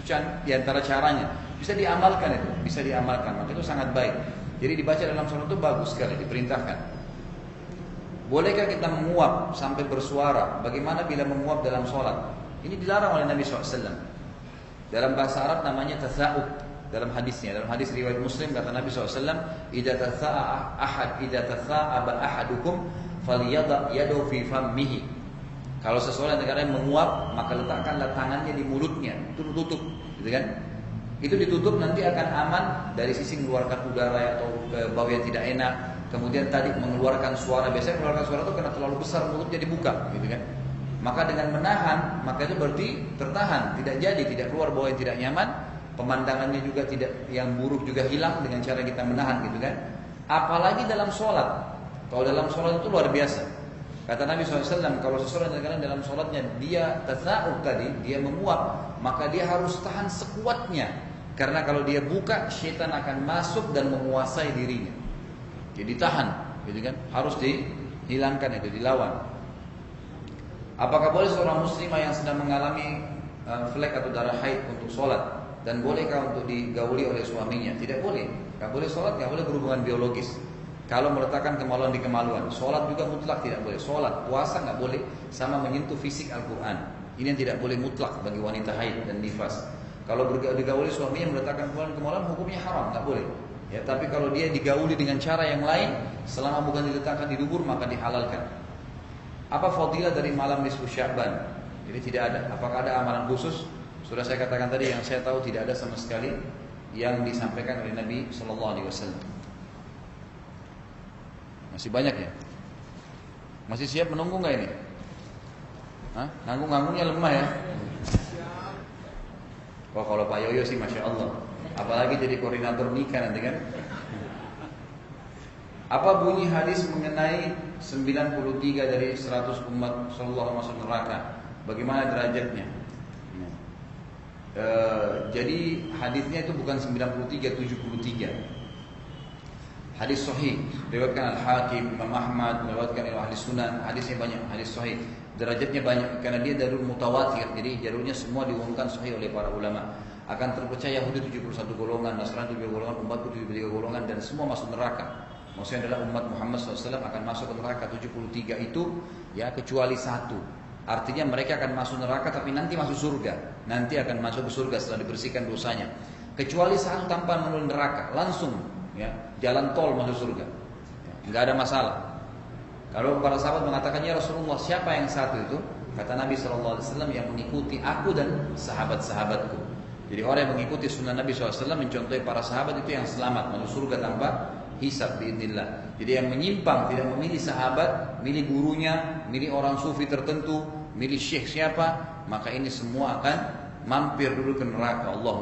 Itu di antara caranya. Bisa diamalkan itu, bisa diamalkan. Maka itu sangat baik. Jadi dibaca dalam sholat itu bagus sekali, diperintahkan. Bolehkah kita menguap sampai bersuara? Bagaimana bila menguap dalam sholat? Ini dilarang oleh Nabi SAW. Dalam bahasa Arab namanya tatha'ub. Dalam hadisnya, dalam hadis riwayat Muslim kata Nabi SAW, "Idza tatha'a ahad, idza tatha'aba ahadukum falyada yadu fi fammihi." Kalau seseorang yang menguap, maka letakkanlah tangannya di mulutnya, itu tutup, gitu kan? Itu ditutup nanti akan aman dari sisi mengeluarkan udara atau bau yang tidak enak Kemudian tadi mengeluarkan suara, biasanya mengeluarkan suara itu karena terlalu besar mulutnya dibuka, gitu kan? Maka dengan menahan, maka itu berarti tertahan, tidak jadi, tidak keluar bau yang tidak nyaman, pemandangannya juga tidak yang buruk juga hilang dengan cara kita menahan, gitu kan? Apalagi dalam sholat, kalau dalam sholat itu luar biasa. Kata Nabi SAW, kalau seseorang dalam sholatnya dia tasawuf tadi, dia menguap, maka dia harus tahan sekuatnya. Karena kalau dia buka, syaitan akan masuk dan menguasai dirinya. Jadi tahan, gitu kan? Harus dihilangkan itu, dilawan. Apakah boleh seorang muslimah yang sedang mengalami uh, flek atau darah haid untuk sholat dan bolehkah untuk digauli oleh suaminya? Tidak boleh. Gak boleh sholat, gak boleh berhubungan biologis. Kalau meletakkan kemaluan di kemaluan, sholat juga mutlak tidak boleh. Sholat, puasa nggak boleh, sama menyentuh fisik Al-Quran. Ini yang tidak boleh mutlak bagi wanita haid dan nifas. Kalau digauli suaminya meletakkan kemaluan kemaluan, hukumnya haram, nggak boleh. Ya, tapi kalau dia digauli dengan cara yang lain, selama bukan diletakkan di dubur maka dihalalkan. Apa fadilah dari malam nisfu Sya'ban? Jadi tidak ada. Apakah ada amalan khusus? Sudah saya katakan tadi yang saya tahu tidak ada sama sekali yang disampaikan oleh Nabi Shallallahu Alaihi Wasallam. Masih banyak ya? Masih siap menunggu nggak ini? Hah? Nganggung-nganggungnya lemah ya? Wah kalau Pak Yoyo sih Masya Allah Apalagi jadi koordinator nikah nanti kan Apa bunyi hadis mengenai 93 dari 100 umat Sallallahu masuk neraka Bagaimana derajatnya e, Jadi hadisnya itu bukan 93, 73 Hadis sahih, diriwayatkan Al-Hakim, Imam Ahmad, diriwayatkan Imam Ahli Sunan, hadisnya banyak, hadis sahih. Derajatnya banyak karena dia darul mutawatir, jadi jalurnya semua diumumkan sahih oleh para ulama. Akan terpercaya Yahudi 71 golongan, Nasrani 7 golongan, umatku 73 golongan dan semua masuk neraka. Maksudnya adalah umat Muhammad SAW akan masuk ke neraka 73 itu ya kecuali satu. Artinya mereka akan masuk neraka tapi nanti masuk surga. Nanti akan masuk ke surga setelah dibersihkan dosanya. Kecuali satu tanpa menuju neraka, langsung ya jalan tol masuk surga. Nggak ada masalah. Kalau para sahabat mengatakan ya Rasulullah siapa yang satu itu? Kata Nabi SAW yang mengikuti aku dan sahabat-sahabatku. Jadi orang yang mengikuti sunnah Nabi SAW mencontohi para sahabat itu yang selamat masuk surga tanpa hisab biidnillah. Jadi yang menyimpang tidak memilih sahabat, milih gurunya, milih orang sufi tertentu, milih syekh siapa, maka ini semua akan mampir dulu ke neraka. Allah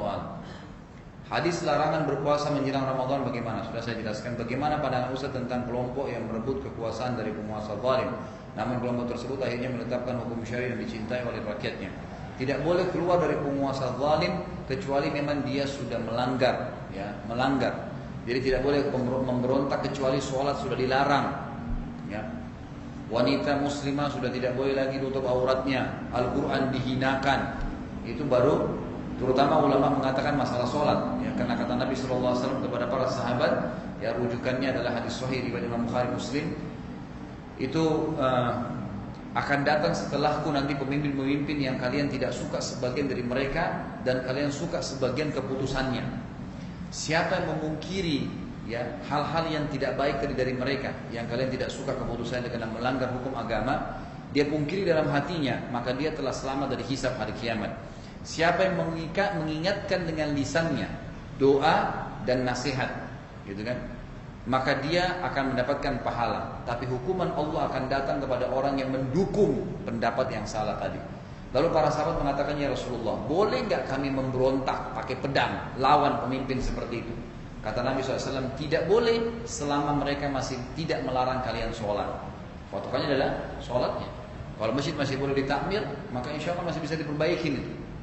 Hadis larangan berpuasa menjelang Ramadan bagaimana? Sudah saya jelaskan bagaimana pandangan Ustaz tentang kelompok yang merebut kekuasaan dari penguasa zalim. Namun kelompok tersebut akhirnya menetapkan hukum syari yang dicintai oleh rakyatnya. Tidak boleh keluar dari penguasa zalim kecuali memang dia sudah melanggar, ya, melanggar. Jadi tidak boleh memberontak kecuali sholat sudah dilarang. Ya. Wanita muslimah sudah tidak boleh lagi tutup auratnya. Al-Quran dihinakan. Itu baru Terutama ulama mengatakan masalah sholat, ya, karena kata Nabi SAW kepada para sahabat, ya rujukannya adalah hadis Sahih riwayat Imam Bukhari Muslim, itu uh, akan datang setelahku nanti pemimpin-pemimpin yang kalian tidak suka sebagian dari mereka dan kalian suka sebagian keputusannya. Siapa yang memungkiri ya hal-hal yang tidak baik dari mereka, yang kalian tidak suka keputusannya dengan melanggar hukum agama, dia pungkiri dalam hatinya, maka dia telah selamat dari hisab hari kiamat. Siapa yang mengingatkan dengan lisannya doa dan nasihat, gitu kan? Maka dia akan mendapatkan pahala. Tapi hukuman Allah akan datang kepada orang yang mendukung pendapat yang salah tadi. Lalu para sahabat mengatakan ya Rasulullah, boleh nggak kami memberontak pakai pedang lawan pemimpin seperti itu? Kata Nabi SAW, tidak boleh selama mereka masih tidak melarang kalian sholat. Patokannya adalah sholatnya. Kalau masjid masih boleh ditakmir, maka insya Allah masih bisa diperbaiki. Itu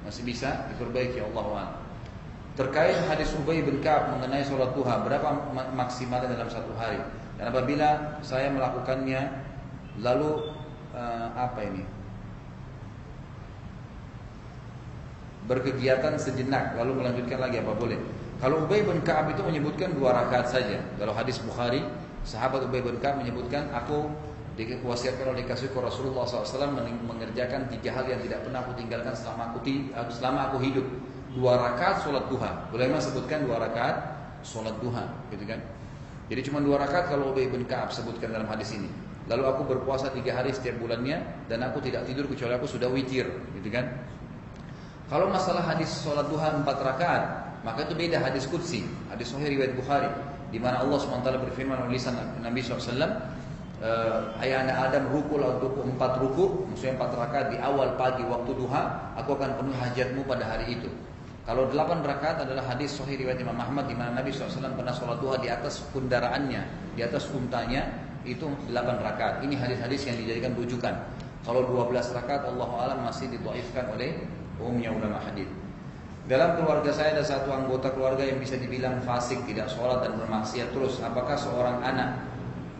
masih bisa diperbaiki Allah Terkait hadis Ubay bin Ka'ab mengenai sholat duha, berapa maksimalnya dalam satu hari? Dan apabila saya melakukannya, lalu uh, apa ini? Berkegiatan sejenak, lalu melanjutkan lagi apa boleh? Kalau Ubay bin Ka'ab itu menyebutkan dua rakaat saja. Kalau hadis Bukhari, sahabat Ubay bin Ka'ab menyebutkan, aku diwasiatkan oleh kasih Rasulullah SAW mengerjakan tiga hal yang tidak pernah aku tinggalkan selama aku selama aku hidup. Dua rakaat sholat duha. Boleh mas sebutkan dua rakaat sholat duha, gitu kan? Jadi cuma dua rakaat kalau Ubay bin Kaab sebutkan dalam hadis ini. Lalu aku berpuasa tiga hari setiap bulannya dan aku tidak tidur kecuali aku sudah witir, gitu kan? Kalau masalah hadis sholat duha empat rakaat, maka itu beda hadis kudsi, hadis Sahih riwayat Bukhari, di mana Allah swt berfirman oleh lisan Nabi SAW, uh, ayah anak Adam ruku untuk empat ruku, maksudnya empat rakaat di awal pagi waktu duha, aku akan penuh hajatmu pada hari itu. Kalau delapan rakaat adalah hadis Sahih riwayat Imam Ahmad di mana Nabi SAW pernah sholat duha di atas kendaraannya, di atas untanya itu delapan rakaat. Ini hadis-hadis yang dijadikan rujukan. Kalau dua belas rakaat Allah alam masih dituaifkan oleh umumnya ulama hadis. Dalam keluarga saya ada satu anggota keluarga yang bisa dibilang fasik, tidak sholat dan bermaksiat terus. Apakah seorang anak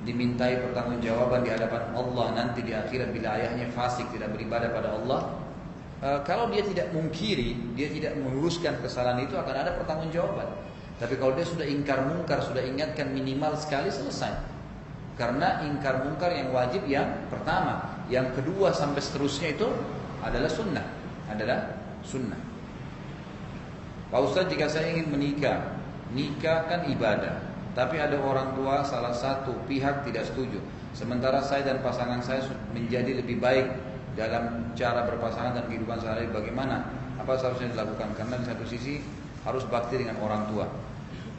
dimintai pertanggungjawaban di hadapan Allah nanti di akhirat bila ayahnya fasik tidak beribadah pada Allah e, kalau dia tidak mungkiri dia tidak meluruskan kesalahan itu akan ada pertanggungjawaban. Tapi kalau dia sudah ingkar mungkar sudah ingatkan minimal sekali selesai. Karena ingkar mungkar yang wajib yang pertama. Yang kedua sampai seterusnya itu adalah sunnah. Adalah sunnah. Pak Ustaz jika saya ingin menikah nikah kan ibadah tapi ada orang tua salah satu pihak tidak setuju. Sementara saya dan pasangan saya menjadi lebih baik dalam cara berpasangan dan kehidupan sehari bagaimana? Apa seharusnya dilakukan? Karena di satu sisi harus bakti dengan orang tua.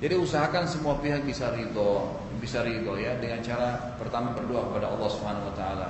Jadi usahakan semua pihak bisa ridho, bisa ridho ya dengan cara pertama berdoa kepada Allah Subhanahu Wa Taala.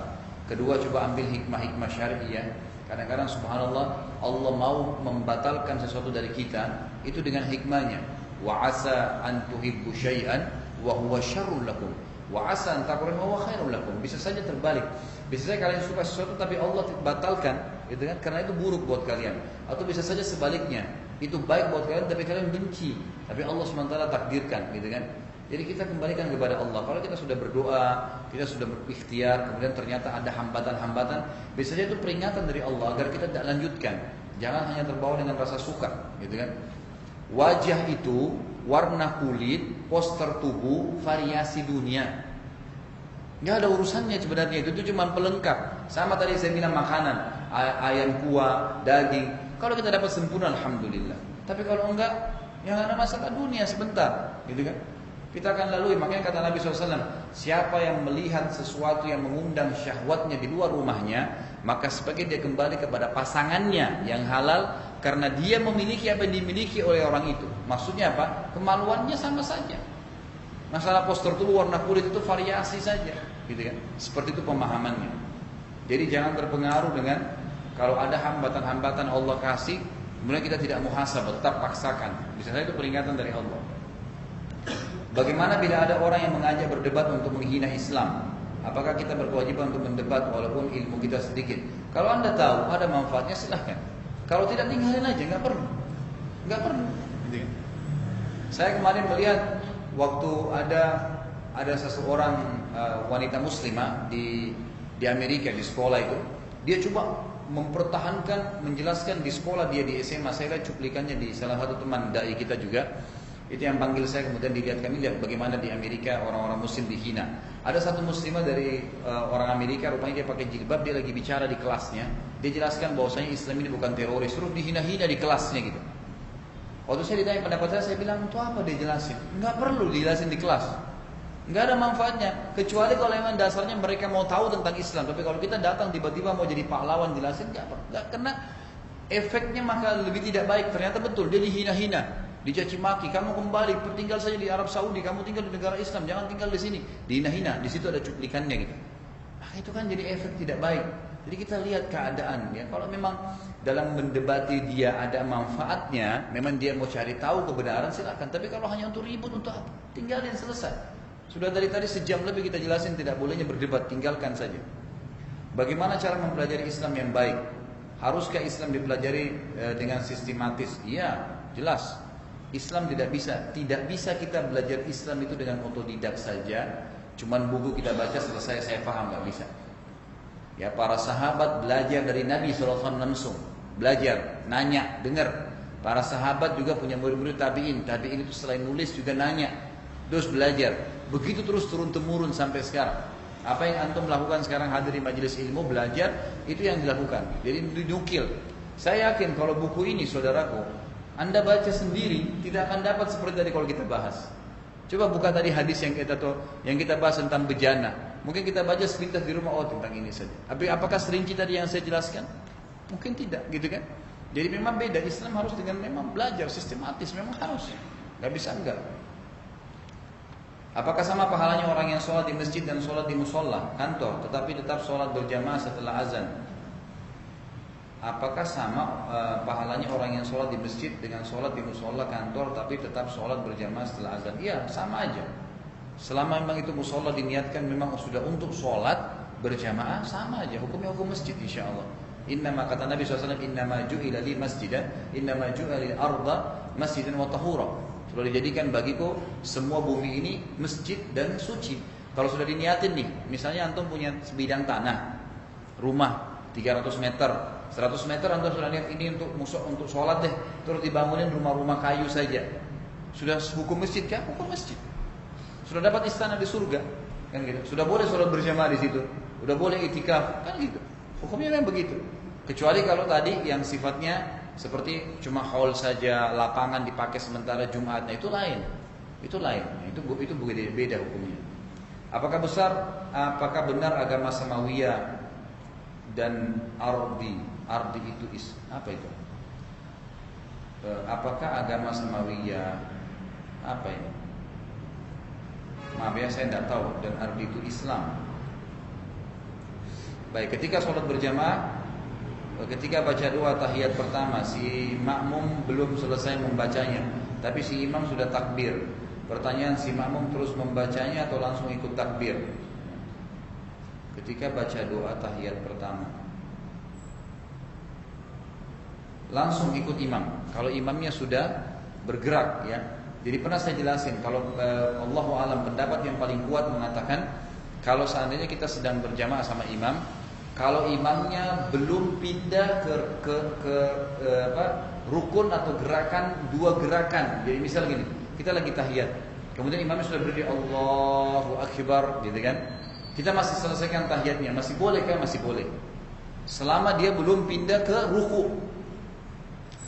Kedua coba ambil hikmah-hikmah syar'i ya. Kadang-kadang Subhanallah Allah mau membatalkan sesuatu dari kita itu dengan hikmahnya wa asa an tuhibbu syai'an wa huwa syarrul lakum wa asa an takrahu wa khairul lakum bisa saja terbalik bisa saja kalian suka sesuatu tapi Allah batalkan gitu kan karena itu buruk buat kalian atau bisa saja sebaliknya itu baik buat kalian tapi kalian benci tapi Allah SWT takdirkan gitu kan Jadi kita kembalikan kepada Allah. Kalau kita sudah berdoa, kita sudah berikhtiar, kemudian ternyata ada hambatan-hambatan, biasanya itu peringatan dari Allah agar kita tidak lanjutkan. Jangan hanya terbawa dengan rasa suka, gitu kan? Wajah itu, warna kulit, poster tubuh, variasi dunia. Nggak ada urusannya sebenarnya itu, itu cuma pelengkap. Sama tadi saya bilang makanan, ayam kuah, daging. Kalau kita dapat sempurna, alhamdulillah. Tapi kalau enggak, ya ada masalah dunia sebentar, gitu kan? Kita akan lalui, makanya kata Nabi SAW, siapa yang melihat sesuatu yang mengundang syahwatnya di luar rumahnya, maka sebagai dia kembali kepada pasangannya yang halal, karena dia memiliki apa yang dimiliki oleh orang itu. Maksudnya apa? Kemaluannya sama saja. Masalah poster itu warna kulit itu variasi saja, gitu kan? Seperti itu pemahamannya. Jadi jangan terpengaruh dengan kalau ada hambatan-hambatan Allah kasih, kemudian kita tidak muhasabah, tetap paksakan. Bisa saja itu peringatan dari Allah. Bagaimana bila ada orang yang mengajak berdebat untuk menghina Islam? Apakah kita berkewajiban untuk mendebat walaupun ilmu kita sedikit? Kalau anda tahu ada manfaatnya silahkan. Kalau tidak tinggalin aja, nggak perlu, nggak perlu. Gitu kan? Saya kemarin melihat waktu ada ada seseorang uh, wanita muslimah di di Amerika di sekolah itu, dia coba mempertahankan, menjelaskan di sekolah dia di SMA. Saya lihat cuplikannya di salah satu teman dai kita juga itu yang panggil saya kemudian dilihat kami lihat bagaimana di Amerika orang-orang muslim dihina. Ada satu muslimah dari uh, orang Amerika rupanya dia pakai jilbab dia lagi bicara di kelasnya. Dia jelaskan bahwasanya Islam ini bukan teroris, terus dihina-hina di kelasnya gitu. Waktu saya ditanya pendapat saya, saya bilang itu apa dia jelasin? Enggak perlu dijelasin di kelas. Enggak ada manfaatnya kecuali kalau memang dasarnya mereka mau tahu tentang Islam. Tapi kalau kita datang tiba-tiba mau jadi pahlawan jelasin enggak, enggak kena efeknya maka lebih tidak baik. Ternyata betul dia dihina-hina dicaci maki, kamu kembali tinggal saja di Arab Saudi, kamu tinggal di negara Islam, jangan tinggal di sini, dihina-hina, di situ ada cuplikannya gitu. Nah, itu kan jadi efek tidak baik. Jadi kita lihat keadaan ya. Kalau memang dalam mendebati dia ada manfaatnya, memang dia mau cari tahu kebenaran silakan. Tapi kalau hanya untuk ribut untuk apa? Tinggalin selesai. Sudah dari tadi sejam lebih kita jelasin tidak bolehnya berdebat, tinggalkan saja. Bagaimana cara mempelajari Islam yang baik? Haruskah Islam dipelajari e, dengan sistematis? Iya, jelas. Islam tidak bisa, tidak bisa kita belajar Islam itu dengan otodidak saja. Cuman buku kita baca selesai saya paham nggak bisa. Ya para sahabat belajar dari Nabi SAW langsung, belajar, nanya, dengar. Para sahabat juga punya murid-murid tabiin, tabiin itu selain nulis juga nanya, terus belajar. Begitu terus turun temurun sampai sekarang. Apa yang antum lakukan sekarang hadir di majelis ilmu belajar itu yang dilakukan. Jadi dinukil. Saya yakin kalau buku ini saudaraku anda baca sendiri tidak akan dapat seperti tadi kalau kita bahas. Coba buka tadi hadis yang kita tuh yang kita bahas tentang bejana. Mungkin kita baca sepintas di rumah oh tentang ini saja. Tapi apakah sering kita yang saya jelaskan? Mungkin tidak, gitu kan? Jadi memang beda. Islam harus dengan memang belajar sistematis, memang harus. Gak bisa enggak. Apakah sama pahalanya orang yang sholat di masjid dan sholat di musola kantor, tetapi tetap sholat berjamaah setelah azan? Apakah sama e, pahalanya orang yang sholat di masjid dengan sholat di musola kantor tapi tetap sholat berjamaah setelah azan? Iya, sama aja. Selama memang itu musola diniatkan memang sudah untuk sholat berjamaah, sama aja. Hukumnya hukum masjid insya Allah. Inna kata Nabi SAW, Inna maju li masjidan, inna maju li arda masjidan wa tahura. Sudah dijadikan bagiku semua bumi ini masjid dan suci. Kalau sudah diniatin nih, misalnya antum punya sebidang tanah, rumah 300 meter, 100 meter anda sudah lihat ini untuk musuh untuk sholat deh. Terus dibangunin rumah-rumah kayu saja. Sudah hukum masjid kan hukum masjid. Sudah dapat istana di surga? Kan gitu. Sudah boleh sholat berjamaah di situ. Sudah boleh itikaf? Kan gitu. Hukumnya memang begitu. Kecuali kalau tadi yang sifatnya seperti cuma hall saja lapangan dipakai sementara Jumatnya itu lain. Itu lain. Itu itu beda, beda hukumnya. Apakah besar? Apakah benar agama Samawiyah dan Ardi ardi itu is apa itu? E, apakah agama Samawiyah apa ini? Maaf ya saya tidak tahu dan ardi itu Islam. Baik, ketika sholat berjamaah, e, ketika baca doa tahiyat pertama, si makmum belum selesai membacanya, tapi si imam sudah takbir. Pertanyaan si makmum terus membacanya atau langsung ikut takbir? Ketika baca doa tahiyat pertama, langsung ikut imam. Kalau imamnya sudah bergerak ya, Jadi pernah saya jelasin kalau uh, Allah alam pendapat yang paling kuat mengatakan kalau seandainya kita sedang berjamaah sama imam, kalau imamnya belum pindah ke ke, ke uh, apa, rukun atau gerakan dua gerakan. Jadi misal gini, kita lagi tahiyat, kemudian imamnya sudah berdiri Allahu Akbar, gitu kan? Kita masih selesaikan tahiyatnya, masih boleh kan? Masih boleh. Selama dia belum pindah ke ruku.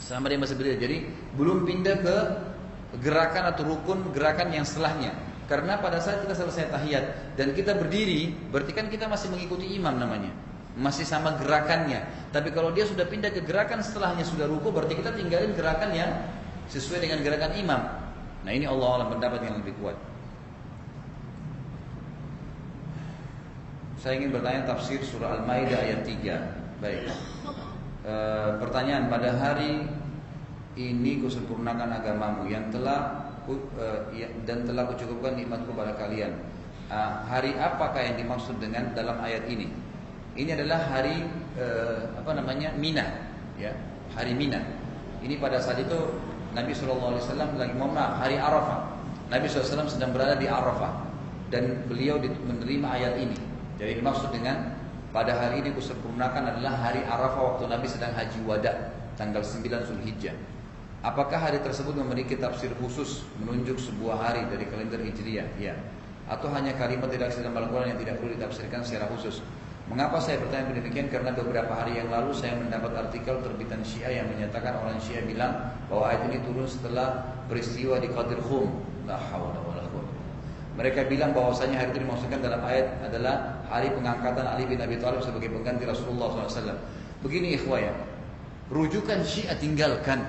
Selama dia masih berdiri. Jadi belum pindah ke gerakan atau rukun gerakan yang setelahnya. Karena pada saat kita selesai tahiyat dan kita berdiri, berarti kan kita masih mengikuti imam namanya. Masih sama gerakannya. Tapi kalau dia sudah pindah ke gerakan setelahnya sudah ruku, berarti kita tinggalin gerakan yang sesuai dengan gerakan imam. Nah ini Allah Allah pendapat yang lebih kuat. Saya ingin bertanya tafsir surah Al-Maidah ayat 3. Baik. E, pertanyaan pada hari ini kusempurnakan agamamu yang telah uh, dan telah kucukupkan nikmatku kepada kalian. Uh, hari apakah yang dimaksud dengan dalam ayat ini? Ini adalah hari uh, apa namanya Mina, ya hari Mina. Ini pada saat itu Nabi Wasallam lagi mohon hari Arafah. Nabi SAW sedang berada di Arafah dan beliau menerima ayat ini. Jadi dimaksud dengan pada hari ini kusempurnakan adalah hari Arafah waktu Nabi sedang haji wada tanggal 9 Zulhijjah. Apakah hari tersebut memiliki tafsir khusus menunjuk sebuah hari dari kalender Hijriah? Ya. Atau hanya kalimat tidak dalam Al-Quran yang tidak perlu ditafsirkan secara khusus? Mengapa saya bertanya demikian? Karena beberapa hari yang lalu saya mendapat artikel terbitan Syiah yang menyatakan orang Syiah bilang bahwa ayat ini turun setelah peristiwa di Qadir Khum. Mereka bilang bahwasanya hari itu dimaksudkan dalam ayat adalah hari pengangkatan Ali bin Abi Thalib sebagai pengganti Rasulullah SAW. Begini ikhwah ya, rujukan Syiah tinggalkan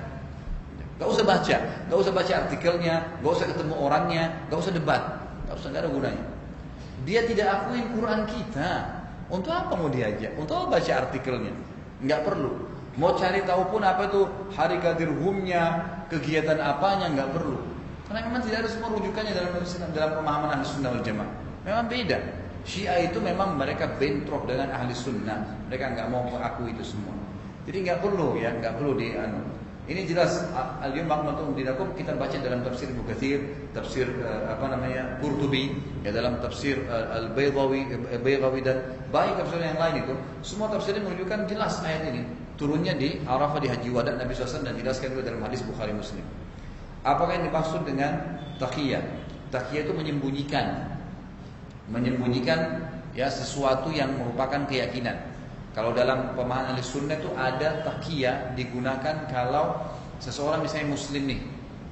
Gak usah baca, gak usah baca artikelnya, gak usah ketemu orangnya, gak usah debat, gak usah gak ada gunanya. Dia tidak akui Quran kita. Untuk apa mau diajak? Untuk apa baca artikelnya? Gak perlu. Mau cari tahu pun apa itu hari kadir humnya, kegiatan apanya nggak perlu. Karena memang tidak ada semua rujukannya dalam dalam pemahaman ahli sunnah wal jamaah. Memang beda. Syiah itu memang mereka bentrok dengan ahli sunnah. Mereka nggak mau mengakui itu semua. Jadi nggak perlu ya, nggak perlu di anu. Ini jelas al-yawm makmatum dinakum kita baca dalam tafsir Ibnu tafsir uh, apa namanya Qurtubi, ya dalam tafsir uh, Al-Baydawi Baydawi dan baik tafsir yang lain itu, semua tafsirnya menunjukkan jelas ayat ini turunnya di Arafah di Haji Wada Nabi SAW dan jelaskan juga dalam hadis Bukhari Muslim. Apakah yang dimaksud dengan takiyah? Takiyah itu menyembunyikan menyembunyikan ya sesuatu yang merupakan keyakinan. Kalau dalam pemahaman ahli sunnah itu ada takia digunakan kalau seseorang misalnya muslim nih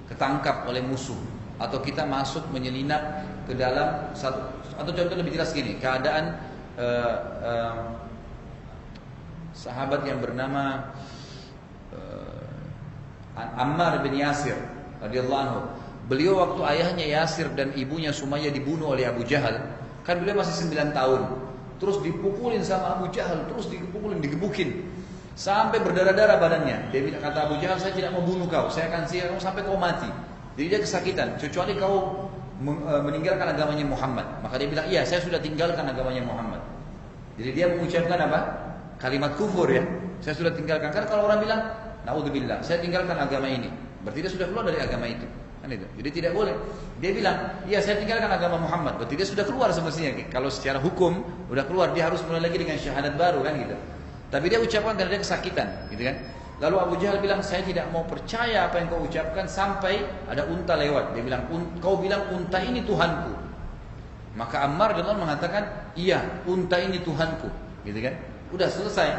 ketangkap oleh musuh atau kita masuk menyelinap ke dalam satu atau contoh lebih jelas gini keadaan uh, uh, sahabat yang bernama uh, Ammar bin Yasir radhiyallahu anhu beliau waktu ayahnya Yasir dan ibunya Sumayyah dibunuh oleh Abu Jahal kan beliau masih 9 tahun terus dipukulin sama Abu Jahal, terus dipukulin, digebukin. Sampai berdarah-darah badannya. Dia bilang kata Abu Jahal, saya tidak mau bunuh kau, saya akan kamu sampai kau mati. Jadi dia kesakitan, kecuali kau e, meninggalkan agamanya Muhammad. Maka dia bilang, iya saya sudah tinggalkan agamanya Muhammad. Jadi dia mengucapkan apa? Kalimat kufur ya. Saya sudah tinggalkan. Karena kalau orang bilang, Naudzubillah, saya tinggalkan agama ini. Berarti dia sudah keluar dari agama itu. Kan itu. Jadi tidak boleh. Dia bilang, "Ya, saya tinggalkan agama Muhammad." Berarti dia sudah keluar semestinya. Kalau secara hukum sudah keluar, dia harus mulai lagi dengan syahadat baru kan gitu. Tapi dia ucapkan karena dia kesakitan, gitu kan. Lalu Abu Jahal bilang, "Saya tidak mau percaya apa yang kau ucapkan sampai ada unta lewat." Dia bilang, "Kau bilang unta ini Tuhanku." Maka Ammar dengan mengatakan, "Iya, unta ini Tuhanku." Gitu kan? Udah selesai.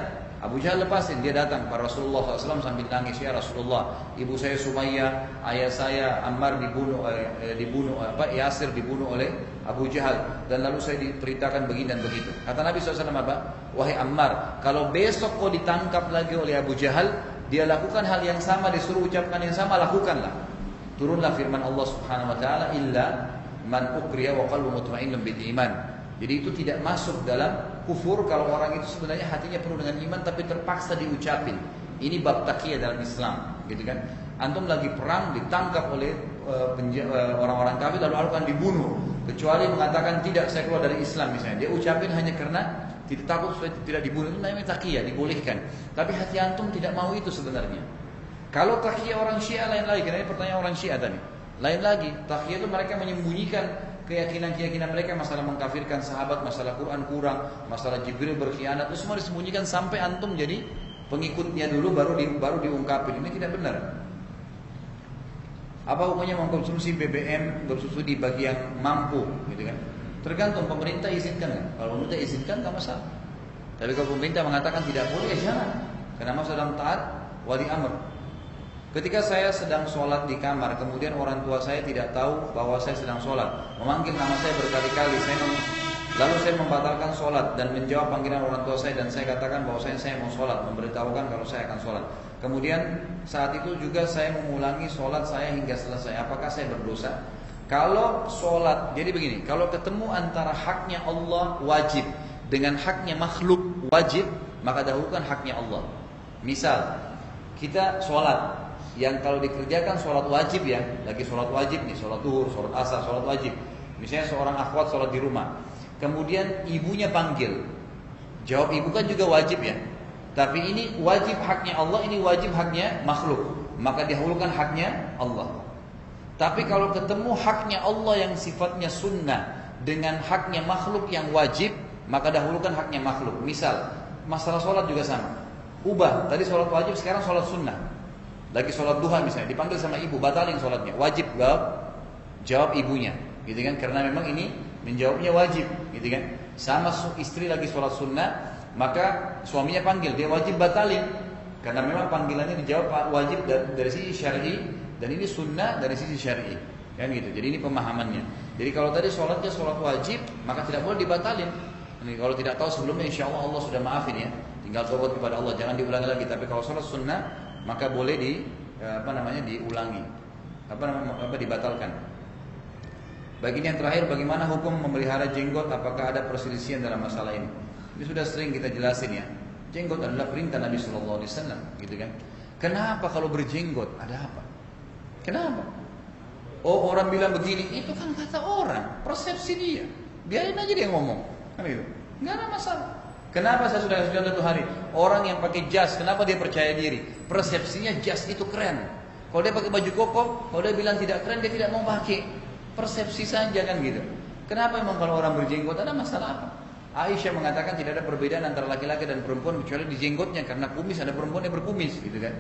Abu Jahal lepasin, dia datang kepada Rasulullah SAW sambil nangis ya Rasulullah, ibu saya Sumayyah, ayah saya Ammar dibunuh, eh, dibunuh apa Yasir dibunuh oleh Abu Jahal dan lalu saya diberitakan begini dan begitu. Kata Nabi SAW apa? Wahai Ammar, kalau besok kau ditangkap lagi oleh Abu Jahal, dia lakukan hal yang sama, disuruh ucapkan yang sama, lakukanlah. Turunlah firman Allah Subhanahu Wa Taala, illa man ukriya wa qalbu mutmainnun bil iman. Jadi itu tidak masuk dalam kufur kalau orang itu sebenarnya hatinya penuh dengan iman tapi terpaksa diucapin. Ini bab takiyah dalam Islam, gitu kan? Antum lagi perang ditangkap oleh uh, orang-orang kafir lalu akan dibunuh kecuali mengatakan tidak saya keluar dari Islam misalnya. Dia ucapin hanya karena tidak takut supaya tidak dibunuh itu namanya takiyah dibolehkan. Tapi hati antum tidak mau itu sebenarnya. Kalau takiyah orang Syiah lain lagi, karena ini pertanyaan orang Syiah tadi. Lain lagi, takhiyah itu mereka menyembunyikan keyakinan-keyakinan mereka masalah mengkafirkan sahabat, masalah Quran kurang, masalah Jibril berkhianat, itu semua disembunyikan sampai antum jadi pengikutnya dulu baru di, baru diungkapin. Ini tidak benar. Apa hukumnya mengkonsumsi BBM bersusu di bagi yang mampu, gitu kan? Tergantung pemerintah izinkan kan? Kalau pemerintah izinkan nggak masalah. Tapi kalau pemerintah mengatakan tidak boleh, ya jangan. Karena masuk dalam taat wali amr. Ketika saya sedang sholat di kamar, kemudian orang tua saya tidak tahu bahwa saya sedang sholat, memanggil nama saya berkali-kali, saya lalu saya membatalkan sholat dan menjawab panggilan orang tua saya dan saya katakan bahwa saya, saya mau sholat, memberitahukan kalau saya akan sholat. Kemudian saat itu juga saya mengulangi sholat saya hingga selesai. Apakah saya berdosa? Kalau sholat, jadi begini, kalau ketemu antara haknya Allah wajib dengan haknya makhluk wajib, maka dahulukan haknya Allah. Misal, kita sholat, yang kalau dikerjakan sholat wajib ya, lagi sholat wajib nih, sholat duhur, sholat asar, sholat wajib. Misalnya seorang akhwat sholat di rumah, kemudian ibunya panggil, jawab ibu kan juga wajib ya. Tapi ini wajib haknya Allah, ini wajib haknya makhluk. Maka dihulukan haknya Allah. Tapi kalau ketemu haknya Allah yang sifatnya sunnah dengan haknya makhluk yang wajib, maka dahulukan haknya makhluk. Misal, masalah sholat juga sama. Ubah, tadi sholat wajib, sekarang sholat sunnah. Lagi sholat duha misalnya, dipanggil sama ibu, batalin sholatnya. Wajib jawab, jawab ibunya. Gitu kan, karena memang ini menjawabnya wajib. Gitu kan. Sama istri lagi sholat sunnah, maka suaminya panggil, dia wajib batalin. Karena memang panggilannya dijawab wajib dari sisi syar'i dan ini sunnah dari sisi syar'i. Kan gitu. Jadi ini pemahamannya. Jadi kalau tadi sholatnya sholat wajib, maka tidak boleh dibatalin. Ini kalau tidak tahu sebelumnya, insya Allah Allah sudah maafin ya. Tinggal tobat kepada Allah, jangan diulangi lagi. Tapi kalau sholat sunnah, maka boleh di eh, apa namanya diulangi. Apa namanya apa dibatalkan. Bagi yang terakhir bagaimana hukum memelihara jenggot? Apakah ada perselisihan dalam masalah ini? Ini sudah sering kita jelasin ya. Jenggot adalah perintah Nabi Shallallahu Alaihi Wasallam gitu kan? Kenapa kalau berjenggot ada apa? Kenapa? Oh orang bilang begini itu kan kata orang persepsi dia. Biarin aja dia ngomong kan gitu. Nggak ada masalah Kenapa saya sudah sudah satu hari orang yang pakai jas, kenapa dia percaya diri? Persepsinya jas itu keren. Kalau dia pakai baju koko, kalau dia bilang tidak keren, dia tidak mau pakai. Persepsi saja kan gitu. Kenapa memang kalau orang berjenggot ada masalah apa? Aisyah mengatakan tidak ada perbedaan antara laki-laki dan perempuan kecuali di jenggotnya karena kumis ada perempuan yang berkumis gitu kan.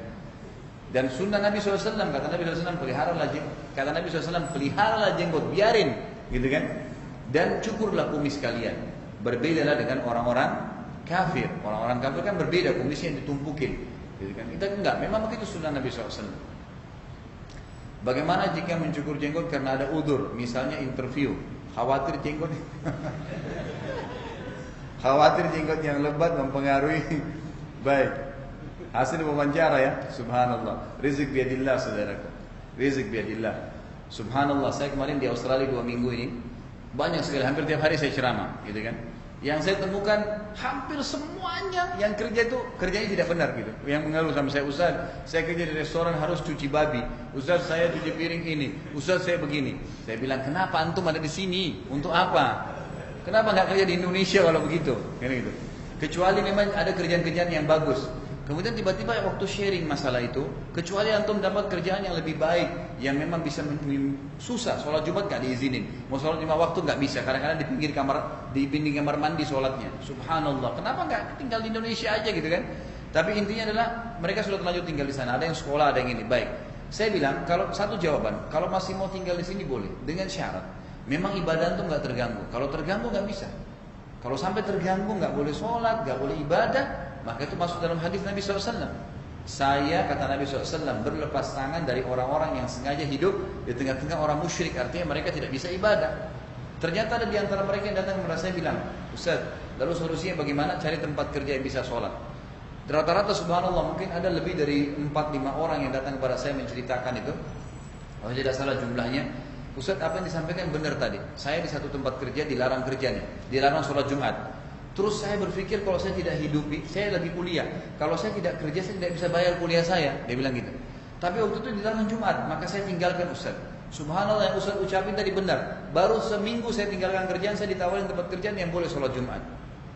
Dan sunnah Nabi SAW kata Nabi SAW pelihara jenggot, kata Nabi SAW jenggot biarin gitu kan. Dan cukurlah kumis kalian. Berbedalah dengan orang-orang kafir. Orang-orang kafir kan berbeda yang ditumpukin. Gitu kan? Kita enggak, memang begitu sunnah Nabi SAW. Bagaimana jika mencukur jenggot karena ada udur, misalnya interview, khawatir jenggot, <laughs> khawatir jenggot yang lebat mempengaruhi <laughs> baik hasil wawancara ya, subhanallah, rizik biadillah saudaraku, rizik biadillah, subhanallah. Saya kemarin di Australia dua minggu ini banyak sekali, hampir tiap hari saya ceramah, gitu kan. Yang saya temukan hampir semuanya yang kerja itu kerjanya tidak benar gitu. Yang mengeluh sama saya, Ustaz, saya kerja di restoran harus cuci babi. Ustaz, saya cuci piring ini. Ustaz, saya begini. Saya bilang, kenapa antum ada di sini? Untuk apa? Kenapa nggak kerja di Indonesia kalau begitu? Gitu. Kecuali memang ada kerjaan-kerjaan yang bagus. Kemudian tiba-tiba waktu sharing masalah itu, kecuali antum dapat kerjaan yang lebih baik, yang memang bisa susah, sholat Jumat nggak diizinin, mau sholat lima waktu nggak bisa, kadang-kadang di pinggir kamar, di pinggir kamar mandi sholatnya. Subhanallah, kenapa nggak tinggal di Indonesia aja gitu kan? Tapi intinya adalah mereka sudah terlanjur tinggal di sana, ada yang sekolah, ada yang ini. Baik, saya bilang kalau satu jawaban, kalau masih mau tinggal di sini boleh, dengan syarat, memang ibadah itu nggak terganggu. Kalau terganggu nggak bisa. Kalau sampai terganggu nggak boleh sholat, nggak boleh ibadah, maka itu masuk dalam hadis Nabi SAW. Saya kata Nabi SAW berlepas tangan dari orang-orang yang sengaja hidup di tengah-tengah orang musyrik. Artinya mereka tidak bisa ibadah. Ternyata ada di antara mereka yang datang saya bilang, Ustaz, lalu solusinya bagaimana cari tempat kerja yang bisa sholat? Rata-rata subhanallah mungkin ada lebih dari 4-5 orang yang datang kepada saya menceritakan itu. Kalau tidak salah jumlahnya. Ustaz apa yang disampaikan benar tadi. Saya di satu tempat kerja dilarang kerjanya. Dilarang sholat Jumat. Terus saya berpikir kalau saya tidak hidupi, saya lagi kuliah. Kalau saya tidak kerja, saya tidak bisa bayar kuliah saya. Dia bilang gitu. Tapi waktu itu di dalam Jumat, maka saya tinggalkan Ustaz. Subhanallah yang Ustaz ucapin tadi benar. Baru seminggu saya tinggalkan kerjaan, saya ditawarin tempat kerjaan yang boleh sholat Jumat.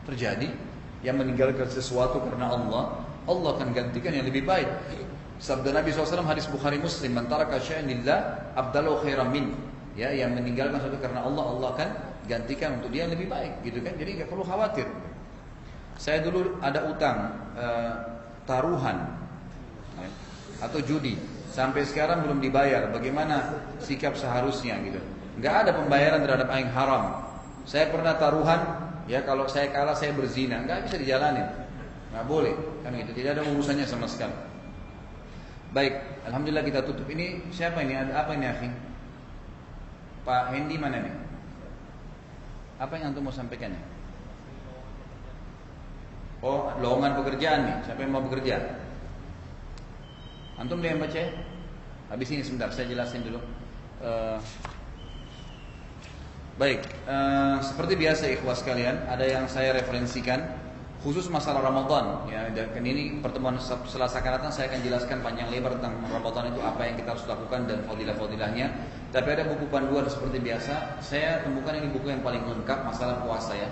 Terjadi, yang meninggalkan sesuatu karena Allah, Allah akan gantikan yang lebih baik. Sabda Nabi SAW hadis Bukhari Muslim, "Man taraka syai'an lillah abdalu khairan min." Ya, yang meninggalkan sesuatu karena Allah, Allah akan gantikan untuk dia yang lebih baik, gitu kan? Jadi nggak perlu khawatir. Saya dulu ada utang uh, taruhan ya, atau judi, sampai sekarang belum dibayar. Bagaimana sikap seharusnya gitu? Nggak ada pembayaran terhadap yang haram. Saya pernah taruhan, ya kalau saya kalah saya berzina, nggak bisa dijalanin, nggak boleh, kan gitu. Tidak ada urusannya sama sekali. Baik, alhamdulillah kita tutup. Ini siapa ini? Ada apa ini, akhi? Pak Hendy mana nih? Apa yang antum mau sampaikan ya? Oh, lowongan pekerjaan nih. Siapa yang mau bekerja? Antum dia yang baca ya? Habis ini sebentar, saya jelasin dulu. Uh, baik, uh, seperti biasa ikhwas sekalian, ada yang saya referensikan khusus masalah Ramadan ya dan ini pertemuan Selasa akan datang saya akan jelaskan panjang lebar tentang Ramadan itu apa yang kita harus lakukan dan fadilah-fadilahnya. Tapi ada buku panduan seperti biasa. Saya temukan ini buku yang paling lengkap masalah puasa ya.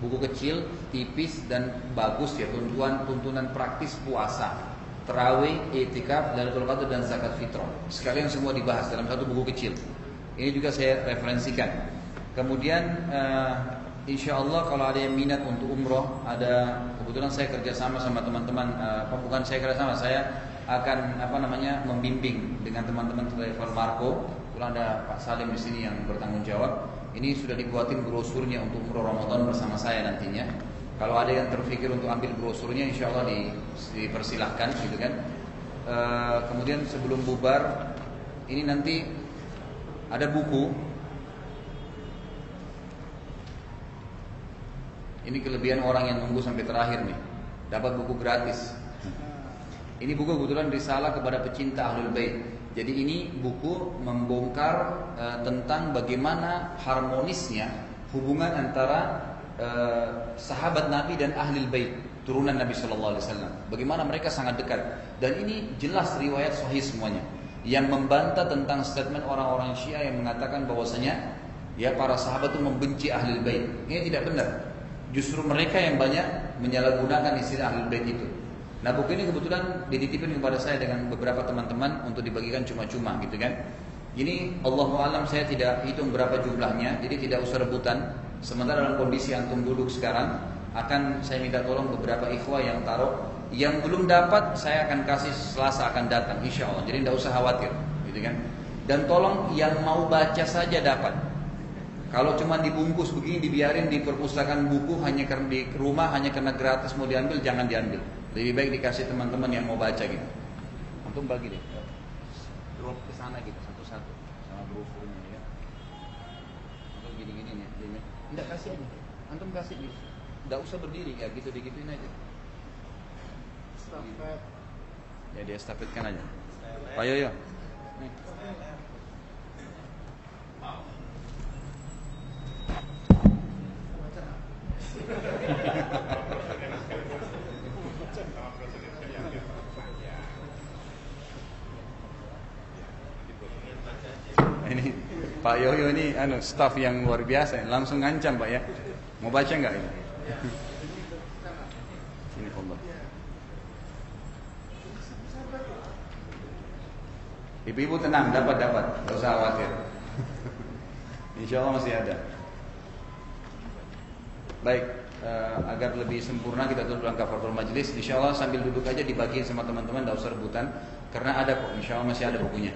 Buku kecil tipis dan bagus ya tuntunan tuntunan praktis puasa. Terawih, etikaf, dan Qadar dan zakat fitrah. Sekalian semua dibahas dalam satu buku kecil. Ini juga saya referensikan. Kemudian uh, Insya Allah kalau ada yang minat untuk umroh, ada kebetulan saya kerjasama sama teman-teman, uh, bukan saya kerjasama, saya akan apa namanya membimbing dengan teman-teman travel Marco. Kebetulan ada Pak Salim di sini yang bertanggung jawab. Ini sudah dibuatin brosurnya untuk umroh Ramadan bersama saya nantinya. Kalau ada yang terpikir untuk ambil brosurnya, insya Allah di, dipersilahkan, gitu kan. Uh, kemudian sebelum bubar, ini nanti ada buku Ini kelebihan orang yang nunggu sampai terakhir nih. Dapat buku gratis. Ini buku kebetulan risalah kepada pecinta Ahlul Bait. Jadi ini buku membongkar e, tentang bagaimana harmonisnya hubungan antara e, sahabat Nabi dan Ahlul Bait, turunan Nabi Shallallahu alaihi wasallam. Bagaimana mereka sangat dekat. Dan ini jelas riwayat sahih semuanya yang membantah tentang statement orang-orang Syiah yang mengatakan bahwasanya ya para sahabat itu membenci Ahlul Bait. Ini tidak benar. Justru mereka yang banyak menyalahgunakan istilah ahlul bait itu. Nah buku ini kebetulan dititipin kepada saya dengan beberapa teman-teman untuk dibagikan cuma-cuma gitu kan. Ini Allah alam saya tidak hitung berapa jumlahnya, jadi tidak usah rebutan. Sementara dalam kondisi antum duduk sekarang, akan saya minta tolong beberapa ikhwah yang taruh. Yang belum dapat saya akan kasih selasa akan datang, insya Allah. Jadi tidak usah khawatir, gitu kan. Dan tolong yang mau baca saja dapat. Kalau cuma dibungkus begini dibiarin di perpustakaan buku hanya karena di rumah hanya karena gratis mau diambil jangan diambil. Lebih baik dikasih teman-teman yang mau baca gitu. Antum bagi deh. Drop ke sana gitu satu-satu sama brosurnya ya. Antum gini-gini nih. Tidak kasih aja. Antum kasih gitu. Tidak usah berdiri ya gitu digituin aja. Stafet. Ya dia stafetkan aja. Pak Yoyo. Nih. Ini Pak Yoyo ini anu staff yang luar biasa. Langsung ngancam Pak ya. Mau baca nggak ini? Sini Allah. Ibu-ibu tenang dapat dapat nggak usah khawatir. Insya Allah masih ada Baik, uh, agar lebih sempurna kita tutup langkah kafaratul majelis. Insya Allah sambil duduk aja dibagiin sama teman-teman, tidak usah rebutan. Karena ada kok, insya Allah masih ada bukunya.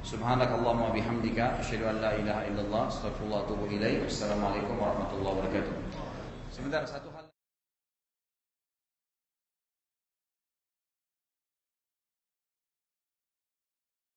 Subhanakallahumma bihamdika asyhadu an la ilaha illallah astaghfirullah wa atubu ilaik. Wassalamualaikum warahmatullahi wabarakatuh. Sebentar satu